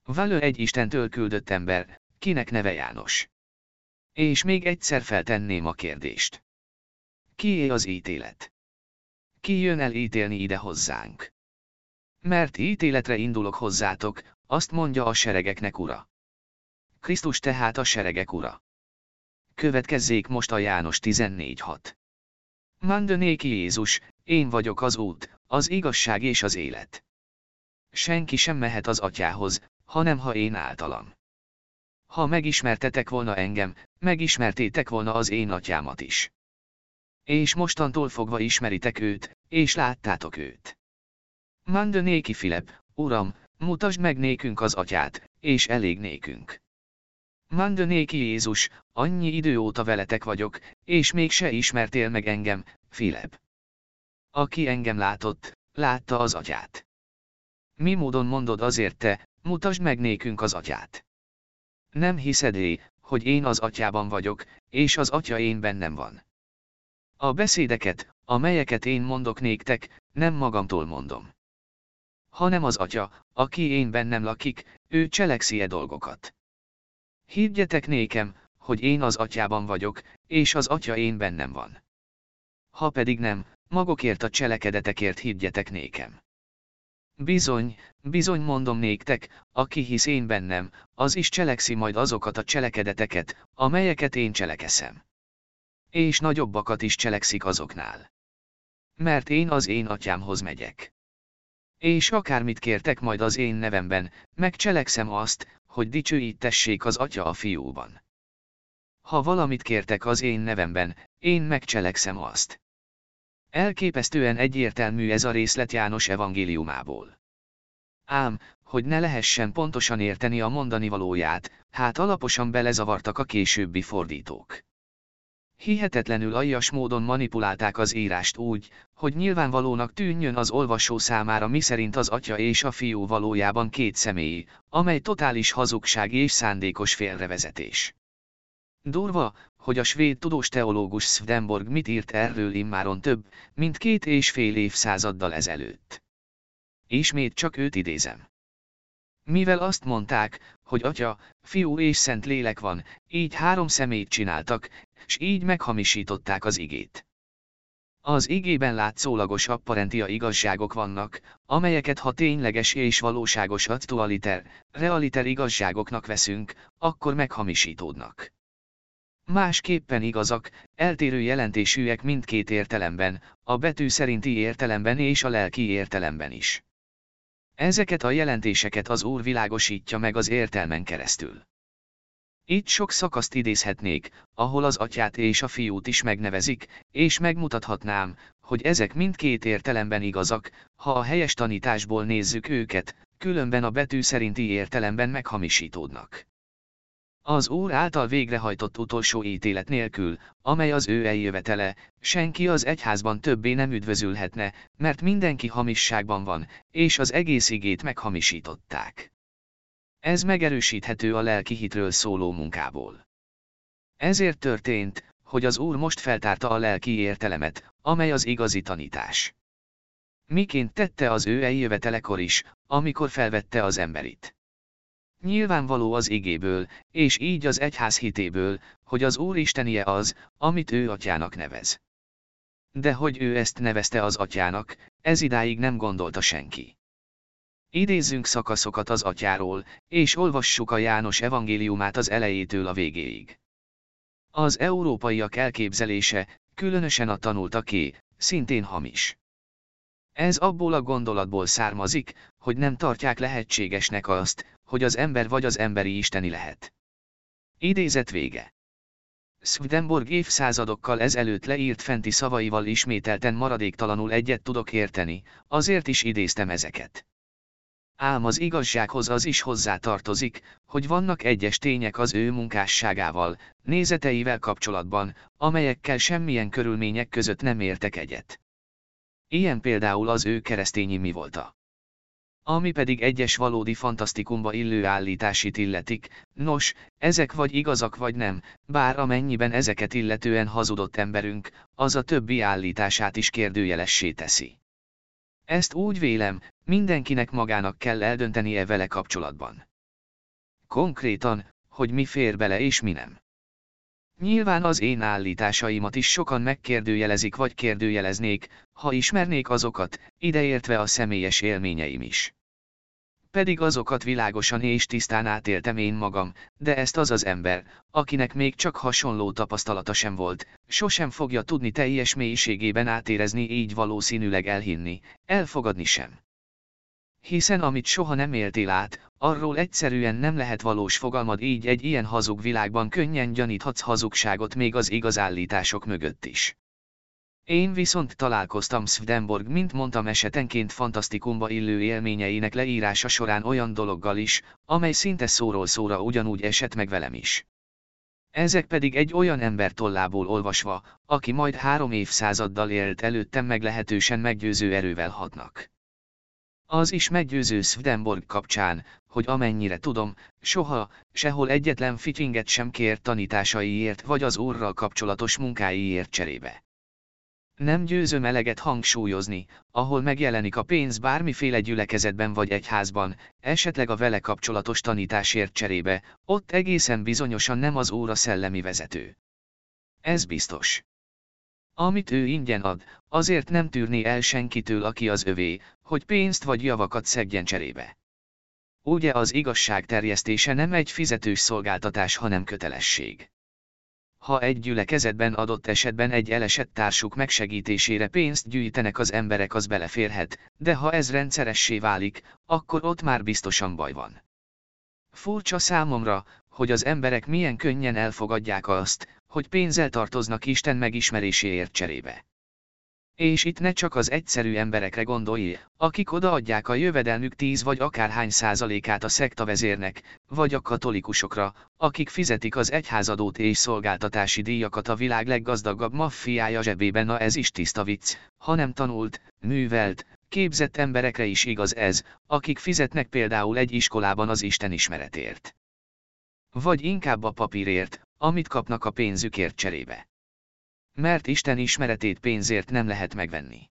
Valő egy Istentől küldött ember, kinek neve János. És még egyszer feltenném a kérdést. Kié az ítélet? Ki jön el ítélni ide hozzánk? Mert ítéletre indulok hozzátok, azt mondja a seregeknek ura. Krisztus tehát a seregek ura. Következzék most a János 14.6. Mandanéki Jézus, én vagyok az út, az igazság és az élet. Senki sem mehet az atyához, hanem ha én általam. Ha megismertetek volna engem, megismertétek volna az én atyámat is. És mostantól fogva ismeritek őt, és láttátok őt. Manda néki Filip, Uram, mutasd meg nékünk az atyát, és elég nékünk. Manda néki Jézus, annyi idő óta veletek vagyok, és még se ismertél meg engem, Filip. Aki engem látott, látta az atyát. Mi módon mondod azért te, mutasd meg nékünk az atyát. Nem hiszedé, hogy én az atyában vagyok, és az atya én bennem van. A beszédeket, amelyeket én mondok néktek, nem magamtól mondom. Hanem az atya, aki én bennem lakik, ő cselekszi e dolgokat. Higgyetek nékem, hogy én az atyában vagyok, és az atya én bennem van. Ha pedig nem, magokért a cselekedetekért higgyetek nékem. Bizony, bizony mondom néktek, aki hisz én bennem, az is cselekszi majd azokat a cselekedeteket, amelyeket én cselekeszem. És nagyobbakat is cselekszik azoknál. Mert én az én atyámhoz megyek. És akármit kértek majd az én nevemben, megcselekszem azt, hogy dicsőítessék az atya a fiúban. Ha valamit kértek az én nevemben, én megcselekszem azt. Elképesztően egyértelmű ez a részlet János evangéliumából. Ám, hogy ne lehessen pontosan érteni a mondani valóját, hát alaposan belezavartak a későbbi fordítók. Hihetetlenül aljas módon manipulálták az írást úgy, hogy nyilvánvalónak tűnjön az olvasó számára miszerint az atya és a fiú valójában két személy, amely totális hazugság és szándékos félrevezetés. Durva, hogy a svéd tudós teológus Swedenborg mit írt erről immáron több, mint két és fél évszázaddal ezelőtt. Ismét csak őt idézem. Mivel azt mondták, hogy atya, fiú és szent lélek van, így három szemét csináltak, s így meghamisították az igét. Az igében látszólagos apparentia igazságok vannak, amelyeket ha tényleges és valóságos aktualiter, realiter igazságoknak veszünk, akkor meghamisítódnak. Másképpen igazak, eltérő jelentésűek mindkét értelemben, a betű szerinti értelemben és a lelki értelemben is. Ezeket a jelentéseket az Úr világosítja meg az értelmen keresztül. Itt sok szakaszt idézhetnék, ahol az atyát és a fiút is megnevezik, és megmutathatnám, hogy ezek mindkét értelemben igazak, ha a helyes tanításból nézzük őket, különben a betű szerinti értelemben meghamisítódnak. Az Úr által végrehajtott utolsó ítélet nélkül, amely az ő eljövetele, senki az egyházban többé nem üdvözülhetne, mert mindenki hamisságban van, és az egész igét meghamisították. Ez megerősíthető a lelki hitről szóló munkából. Ezért történt, hogy az Úr most feltárta a lelki értelemet, amely az igazi tanítás. Miként tette az ő eljövetelekor is, amikor felvette az emberit. Nyilvánvaló az igéből, és így az egyház hitéből, hogy az Úr Istenie az, amit ő atyának nevez. De hogy ő ezt nevezte az atyának, ez idáig nem gondolta senki. Idézzünk szakaszokat az atyáról, és olvassuk a János evangéliumát az elejétől a végéig. Az európaiak elképzelése, különösen a tanultaké, szintén hamis. Ez abból a gondolatból származik, hogy nem tartják lehetségesnek azt, hogy az ember vagy az emberi isteni lehet. Idézet vége. Swedenborg évszázadokkal ezelőtt leírt fenti szavaival ismételten maradéktalanul egyet tudok érteni, azért is idéztem ezeket. Ám az igazsághoz az is hozzá tartozik, hogy vannak egyes tények az ő munkásságával, nézeteivel kapcsolatban, amelyekkel semmilyen körülmények között nem értek egyet. Ilyen például az ő keresztényi mi volta. Ami pedig egyes valódi fantasztikumba illő állításit illetik, nos, ezek vagy igazak vagy nem, bár amennyiben ezeket illetően hazudott emberünk, az a többi állítását is kérdőjelessé teszi. Ezt úgy vélem, mindenkinek magának kell eldöntenie vele kapcsolatban. Konkrétan, hogy mi fér bele és mi nem. Nyilván az én állításaimat is sokan megkérdőjelezik vagy kérdőjeleznék, ha ismernék azokat, ideértve a személyes élményeim is. Pedig azokat világosan és tisztán átéltem én magam, de ezt az az ember, akinek még csak hasonló tapasztalata sem volt, sosem fogja tudni teljes mélységében átérezni így valószínűleg elhinni, elfogadni sem. Hiszen amit soha nem éltél át, arról egyszerűen nem lehet valós fogalmad így egy ilyen hazug világban könnyen gyaníthatsz hazugságot még az igaz állítások mögött is. Én viszont találkoztam Swedenborg mint mondtam esetenként fantasztikumba illő élményeinek leírása során olyan dologgal is, amely szinte szóról szóra ugyanúgy esett meg velem is. Ezek pedig egy olyan ember tollából olvasva, aki majd három évszázaddal élt előttem meglehetősen meggyőző erővel hatnak. Az is meggyőző Swedenborg kapcsán, hogy amennyire tudom, soha, sehol egyetlen fitinget sem kért tanításaiért vagy az úrral kapcsolatos munkáiért cserébe. Nem győzöm eleget hangsúlyozni, ahol megjelenik a pénz bármiféle gyülekezetben vagy egyházban, esetleg a vele kapcsolatos tanításért cserébe, ott egészen bizonyosan nem az óra szellemi vezető. Ez biztos. Amit ő ingyen ad, azért nem tűrné el senkitől, aki az övé, hogy pénzt vagy javakat szedjen cserébe. Ugye az igazság terjesztése nem egy fizetős szolgáltatás, hanem kötelesség. Ha egy gyülekezetben adott esetben egy elesett társuk megsegítésére pénzt gyűjtenek az emberek az beleférhet, de ha ez rendszeressé válik, akkor ott már biztosan baj van. Furcsa számomra, hogy az emberek milyen könnyen elfogadják azt, hogy pénzzel tartoznak Isten megismeréséért cserébe. És itt ne csak az egyszerű emberekre gondolj, akik odaadják a jövedelmük 10 vagy akárhány százalékát a szektavezérnek, vagy a katolikusokra, akik fizetik az egyházadót és szolgáltatási díjakat a világ leggazdagabb maffiája zsebében na ez is tiszta vicc, hanem tanult, művelt, képzett emberekre is igaz ez, akik fizetnek például egy iskolában az Isten ismeretért. Vagy inkább a papírért, amit kapnak a pénzükért cserébe. Mert Isten ismeretét pénzért nem lehet megvenni.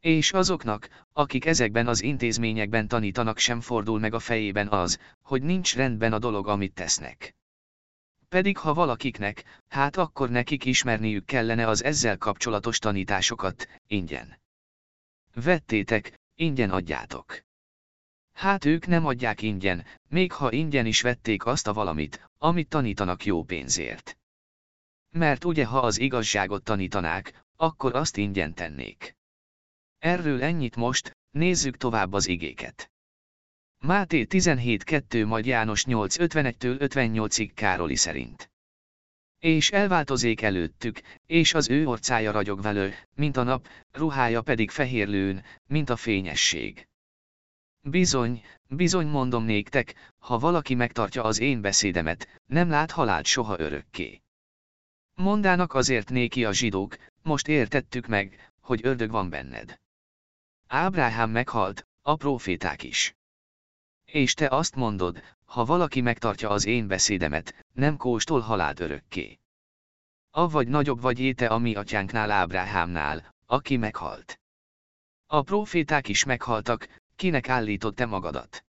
És azoknak, akik ezekben az intézményekben tanítanak sem fordul meg a fejében az, hogy nincs rendben a dolog amit tesznek. Pedig ha valakiknek, hát akkor nekik ismerniük kellene az ezzel kapcsolatos tanításokat, ingyen. Vettétek, ingyen adjátok. Hát ők nem adják ingyen, még ha ingyen is vették azt a valamit, amit tanítanak jó pénzért. Mert ugye ha az igazságot tanítanák, akkor azt ingyen tennék. Erről ennyit most, nézzük tovább az igéket. Máté 17.2 majd János 8.51-től 58-ig Károli szerint. És elváltozék előttük, és az ő orcája ragyog velő, mint a nap, ruhája pedig fehérlőn, mint a fényesség. Bizony, bizony mondom néktek, ha valaki megtartja az én beszédemet, nem lát halált soha örökké. Mondának azért néki a zsidók, most értettük meg, hogy ördög van benned. Ábrahám meghalt, a proféták is. És te azt mondod, ha valaki megtartja az én beszédemet, nem kóstol halált örökké. vagy nagyobb vagy éte a mi atyánknál Ábrahámnál, aki meghalt. A proféták is meghaltak, kinek állított te magadat?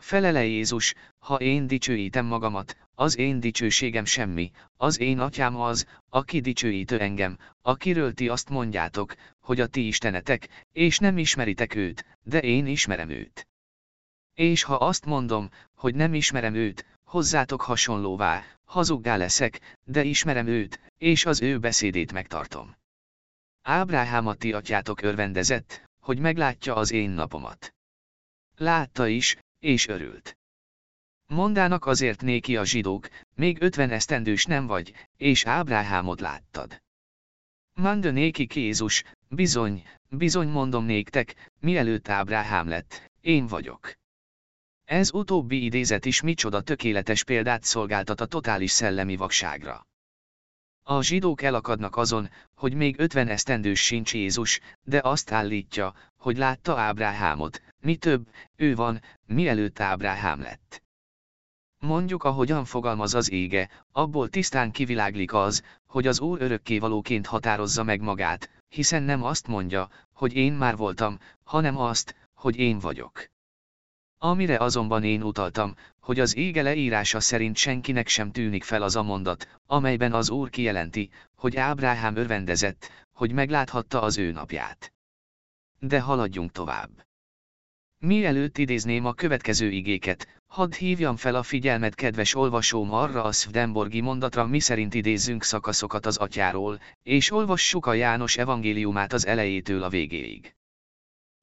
Felele Jézus, ha én dicsőítem magamat, az én dicsőségem semmi, az én atyám az, aki dicsőítő engem, akiről ti azt mondjátok, hogy a ti istenetek, és nem ismeritek őt, de én ismerem őt. És ha azt mondom, hogy nem ismerem őt, hozzátok hasonlóvá, hazuggá leszek, de ismerem őt, és az ő beszédét megtartom. Ábrahám a ti atyátok örvendezett, hogy meglátja az én napomat. Látta is, és örült. Mondának azért néki a zsidók, még ötven esztendős nem vagy, és Ábrahámot láttad. Manda néki Jézus, bizony, bizony mondom néktek, mielőtt Ábrahám lett, én vagyok. Ez utóbbi idézet is micsoda tökéletes példát szolgáltat a totális szellemi vakságra. A zsidók elakadnak azon, hogy még ötven esztendős sincs Jézus, de azt állítja, hogy látta Ábrahámot, mi több, ő van, mielőtt Ábrahám lett. Mondjuk ahogyan fogalmaz az ége, abból tisztán kiviláglik az, hogy az Úr örökkévalóként határozza meg magát, hiszen nem azt mondja, hogy én már voltam, hanem azt, hogy én vagyok. Amire azonban én utaltam, hogy az ége leírása szerint senkinek sem tűnik fel az a mondat, amelyben az Úr kijelenti, hogy Ábrahám örvendezett, hogy megláthatta az ő napját. De haladjunk tovább. Mielőtt idézném a következő igéket, hadd hívjam fel a figyelmet kedves olvasóm arra a Swedenborgi mondatra miszerint idézzünk szakaszokat az atyáról, és olvassuk a János evangéliumát az elejétől a végéig.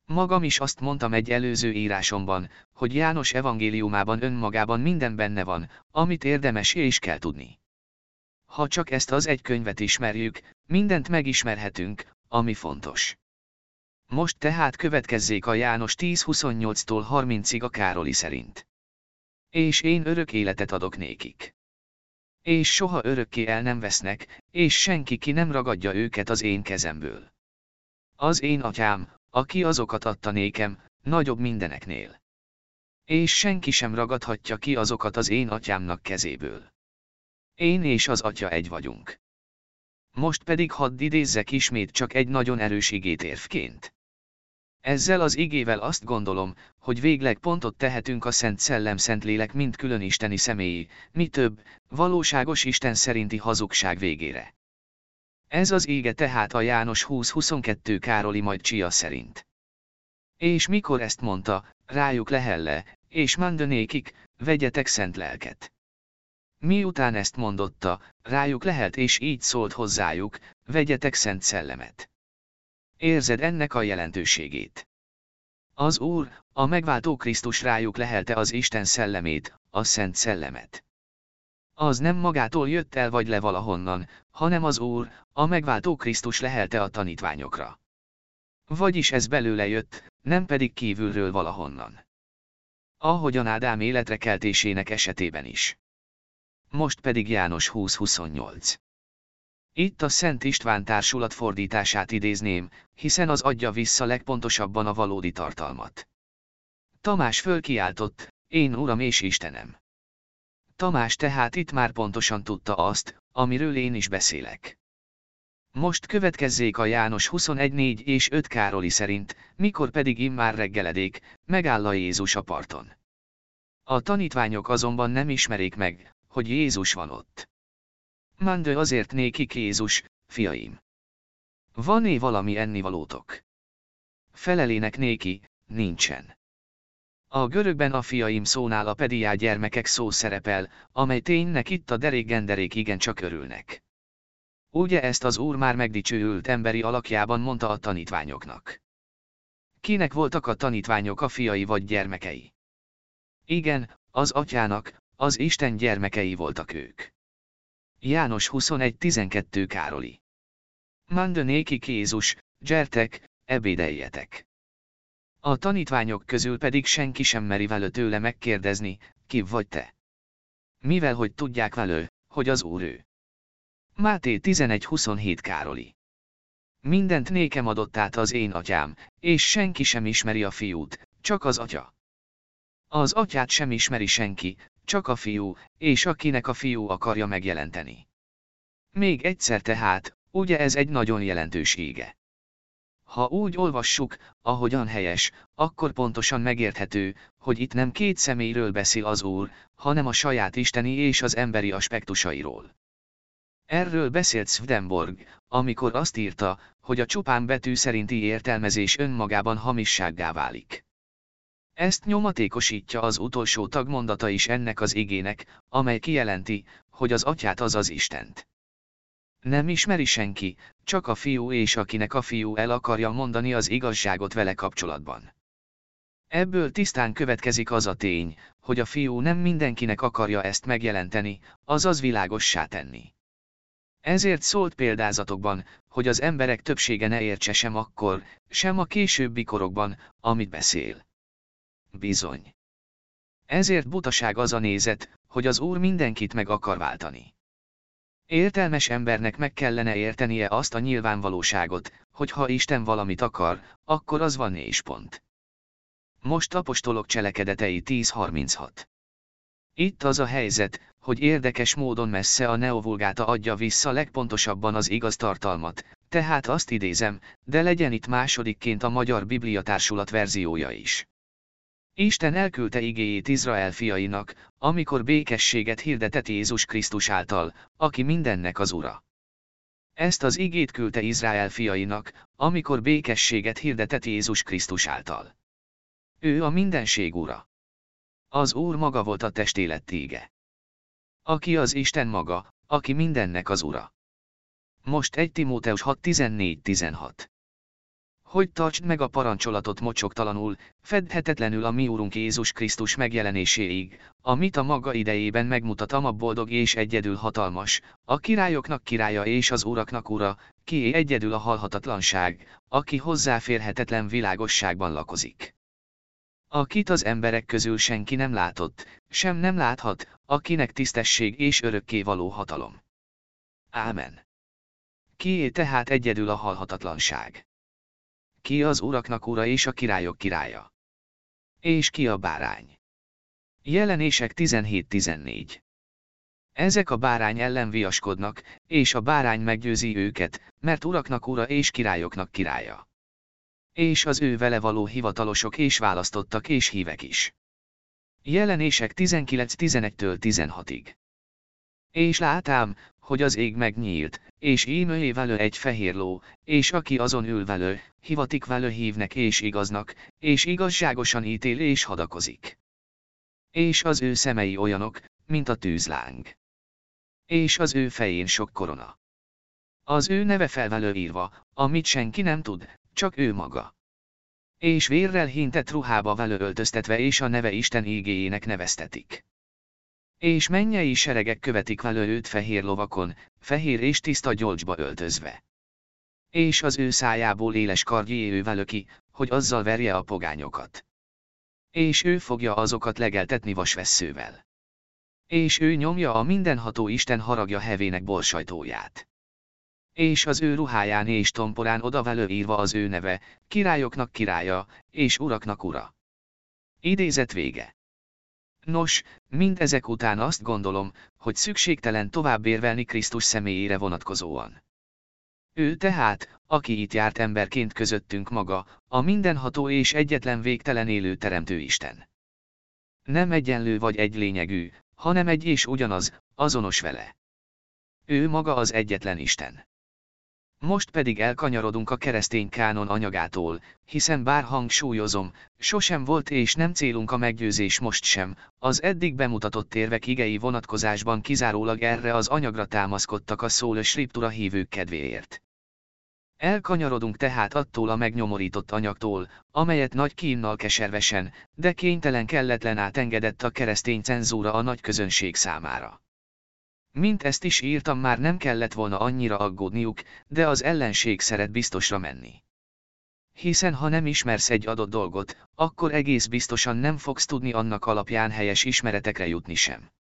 Magam is azt mondtam egy előző írásomban, hogy János evangéliumában önmagában minden benne van, amit érdemes és kell tudni. Ha csak ezt az egy könyvet ismerjük, mindent megismerhetünk, ami fontos. Most tehát következzék a János 10.28-tól 30-ig a Károli szerint. És én örök életet adok nékik. És soha örökké el nem vesznek, és senki ki nem ragadja őket az én kezemből. Az én atyám, aki azokat adta nékem, nagyobb mindeneknél. És senki sem ragadhatja ki azokat az én atyámnak kezéből. Én és az atya egy vagyunk. Most pedig hadd idézzek ismét csak egy nagyon erős igétérvként. Ezzel az igével azt gondolom, hogy végleg pontot tehetünk a Szent Szellem Szentlélek mind külön isteni személyi, mi több, valóságos Isten szerinti hazugság végére. Ez az ége tehát a János 20-22 Károli majd Csia szerint. És mikor ezt mondta, rájuk lehelle, és mandanékik, vegyetek szent lelket. Miután ezt mondotta, rájuk lehet és így szólt hozzájuk, vegyetek szent szellemet. Érzed ennek a jelentőségét. Az Úr, a megváltó Krisztus rájuk lehelte az Isten szellemét, a Szent Szellemet. Az nem magától jött el vagy le valahonnan, hanem az Úr, a megváltó Krisztus lehelte a tanítványokra. Vagyis ez belőle jött, nem pedig kívülről valahonnan. Ahogyan Ádám életre keltésének esetében is. Most pedig János 20-28. Itt a Szent István társulat fordítását idézném, hiszen az adja vissza legpontosabban a valódi tartalmat. Tamás fölkiáltott, én Uram és Istenem. Tamás tehát itt már pontosan tudta azt, amiről én is beszélek. Most következzék a János 21.4 és 5 Károli szerint, mikor pedig immár reggeledék, megáll a Jézus a parton. A tanítványok azonban nem ismerik meg, hogy Jézus van ott. Mandő azért nékik Jézus, fiaim. Van-e valami ennivalótok? Felelének néki, nincsen. A görögben a fiaim szónál a pediá gyermekek szó szerepel, amely ténynek itt a derék genderék igencsak örülnek. Ugye ezt az úr már megdicsőült emberi alakjában mondta a tanítványoknak. Kinek voltak a tanítványok a fiai vagy gyermekei? Igen, az atyának, az Isten gyermekei voltak ők. János 21.12 Károli. Mandanéki Jézus, gyertek, ebédeljetek. A tanítványok közül pedig senki sem meri velő tőle megkérdezni, ki vagy te. Mivel hogy tudják velő, hogy az Úr ő. Máté 11.27 Károli. Mindent nékem adott át az én atyám, és senki sem ismeri a fiút, csak az atya. Az atyát sem ismeri senki, csak a fiú, és akinek a fiú akarja megjelenteni. Még egyszer tehát, ugye ez egy nagyon jelentősége. Ha úgy olvassuk, ahogyan helyes, akkor pontosan megérthető, hogy itt nem két személyről beszél az Úr, hanem a saját isteni és az emberi aspektusairól. Erről beszélt Swedenborg, amikor azt írta, hogy a csupán betű szerinti értelmezés önmagában hamissággá válik. Ezt nyomatékosítja az utolsó tagmondata is ennek az igének, amely kijelenti, hogy az atyát az az Istent. Nem ismeri senki, csak a fiú és akinek a fiú el akarja mondani az igazságot vele kapcsolatban. Ebből tisztán következik az a tény, hogy a fiú nem mindenkinek akarja ezt megjelenteni, azaz világossá tenni. Ezért szólt példázatokban, hogy az emberek többsége ne értse sem akkor, sem a későbbi korokban, amit beszél. Bizony. Ezért butaság az a nézet, hogy az Úr mindenkit meg akar váltani. Értelmes embernek meg kellene értenie azt a nyilvánvalóságot, hogy ha Isten valamit akar, akkor az van és pont. Most apostolok cselekedetei 10.36. Itt az a helyzet, hogy érdekes módon messze a neovulgáta adja vissza legpontosabban az igaz tartalmat, tehát azt idézem, de legyen itt másodikként a Magyar Biblia Társulat verziója is. Isten elküldte igéjét Izrael fiainak, amikor békességet hirdetett Jézus Krisztus által, aki mindennek az Ura. Ezt az igét küldte Izrael fiainak, amikor békességet hirdetett Jézus Krisztus által. Ő a mindenség Ura. Az Úr maga volt a testélet ége. Aki az Isten maga, aki mindennek az Ura. Most 1 Timóteus 6.14-16 hogy tartsd meg a parancsolatot mocsoktalanul, fedhetetlenül a mi Úrunk Jézus Krisztus megjelenéséig, amit a maga idejében megmutat a boldog és egyedül hatalmas, a királyoknak királya és az uraknak ura, ki egyedül a halhatatlanság, aki hozzáférhetetlen világosságban lakozik. Akit az emberek közül senki nem látott, sem nem láthat, akinek tisztesség és örökké való hatalom. Ámen. Kié tehát egyedül a halhatatlanság? Ki az uraknak ura és a királyok királya? És ki a bárány? Jelenések 17-14 Ezek a bárány ellen viaskodnak, és a bárány meggyőzi őket, mert uraknak ura és királyoknak királya. És az ő vele való hivatalosok és választottak és hívek is. Jelenések 19-11-től 16-ig. És látám, hogy az ég megnyílt, és ímőjé velő egy fehér ló, és aki azon ül velő, hivatik velő hívnek és igaznak, és igazságosan ítél és hadakozik. És az ő szemei olyanok, mint a tűzláng. És az ő fején sok korona. Az ő neve felvelő írva, amit senki nem tud, csak ő maga. És vérrel hintett ruhába velő öltöztetve és a neve Isten ígéjének neveztetik. És mennyei seregek követik vele őt fehér lovakon, fehér és tiszta gyolcsba öltözve. És az ő szájából éles kardjé ő velöki, hogy azzal verje a pogányokat. És ő fogja azokat legeltetni vasvesszővel. És ő nyomja a mindenható Isten haragja hevének borsajtóját. És az ő ruháján és tomporán odavelő írva az ő neve, királyoknak királya, és uraknak ura. Idézet vége. Nos, mindezek után azt gondolom, hogy szükségtelen tovább érvelni Krisztus személyére vonatkozóan. Ő tehát, aki itt járt emberként közöttünk maga, a mindenható és egyetlen végtelen élő teremtő Isten. Nem egyenlő vagy egy lényegű, hanem egy és ugyanaz, azonos vele. Ő maga az egyetlen Isten. Most pedig elkanyarodunk a keresztény kánon anyagától, hiszen bár hangsúlyozom, sosem volt és nem célunk a meggyőzés most sem, az eddig bemutatott érvek igei vonatkozásban kizárólag erre az anyagra támaszkodtak a szólő sriptura hívők kedvéért. Elkanyarodunk tehát attól a megnyomorított anyagtól, amelyet nagy kínnal keservesen, de kénytelen kelletlen átengedett a keresztény cenzúra a nagy közönség számára. Mint ezt is írtam már nem kellett volna annyira aggódniuk, de az ellenség szeret biztosra menni. Hiszen ha nem ismersz egy adott dolgot, akkor egész biztosan nem fogsz tudni annak alapján helyes ismeretekre jutni sem.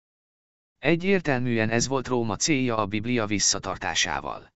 Egyértelműen ez volt Róma célja a Biblia visszatartásával.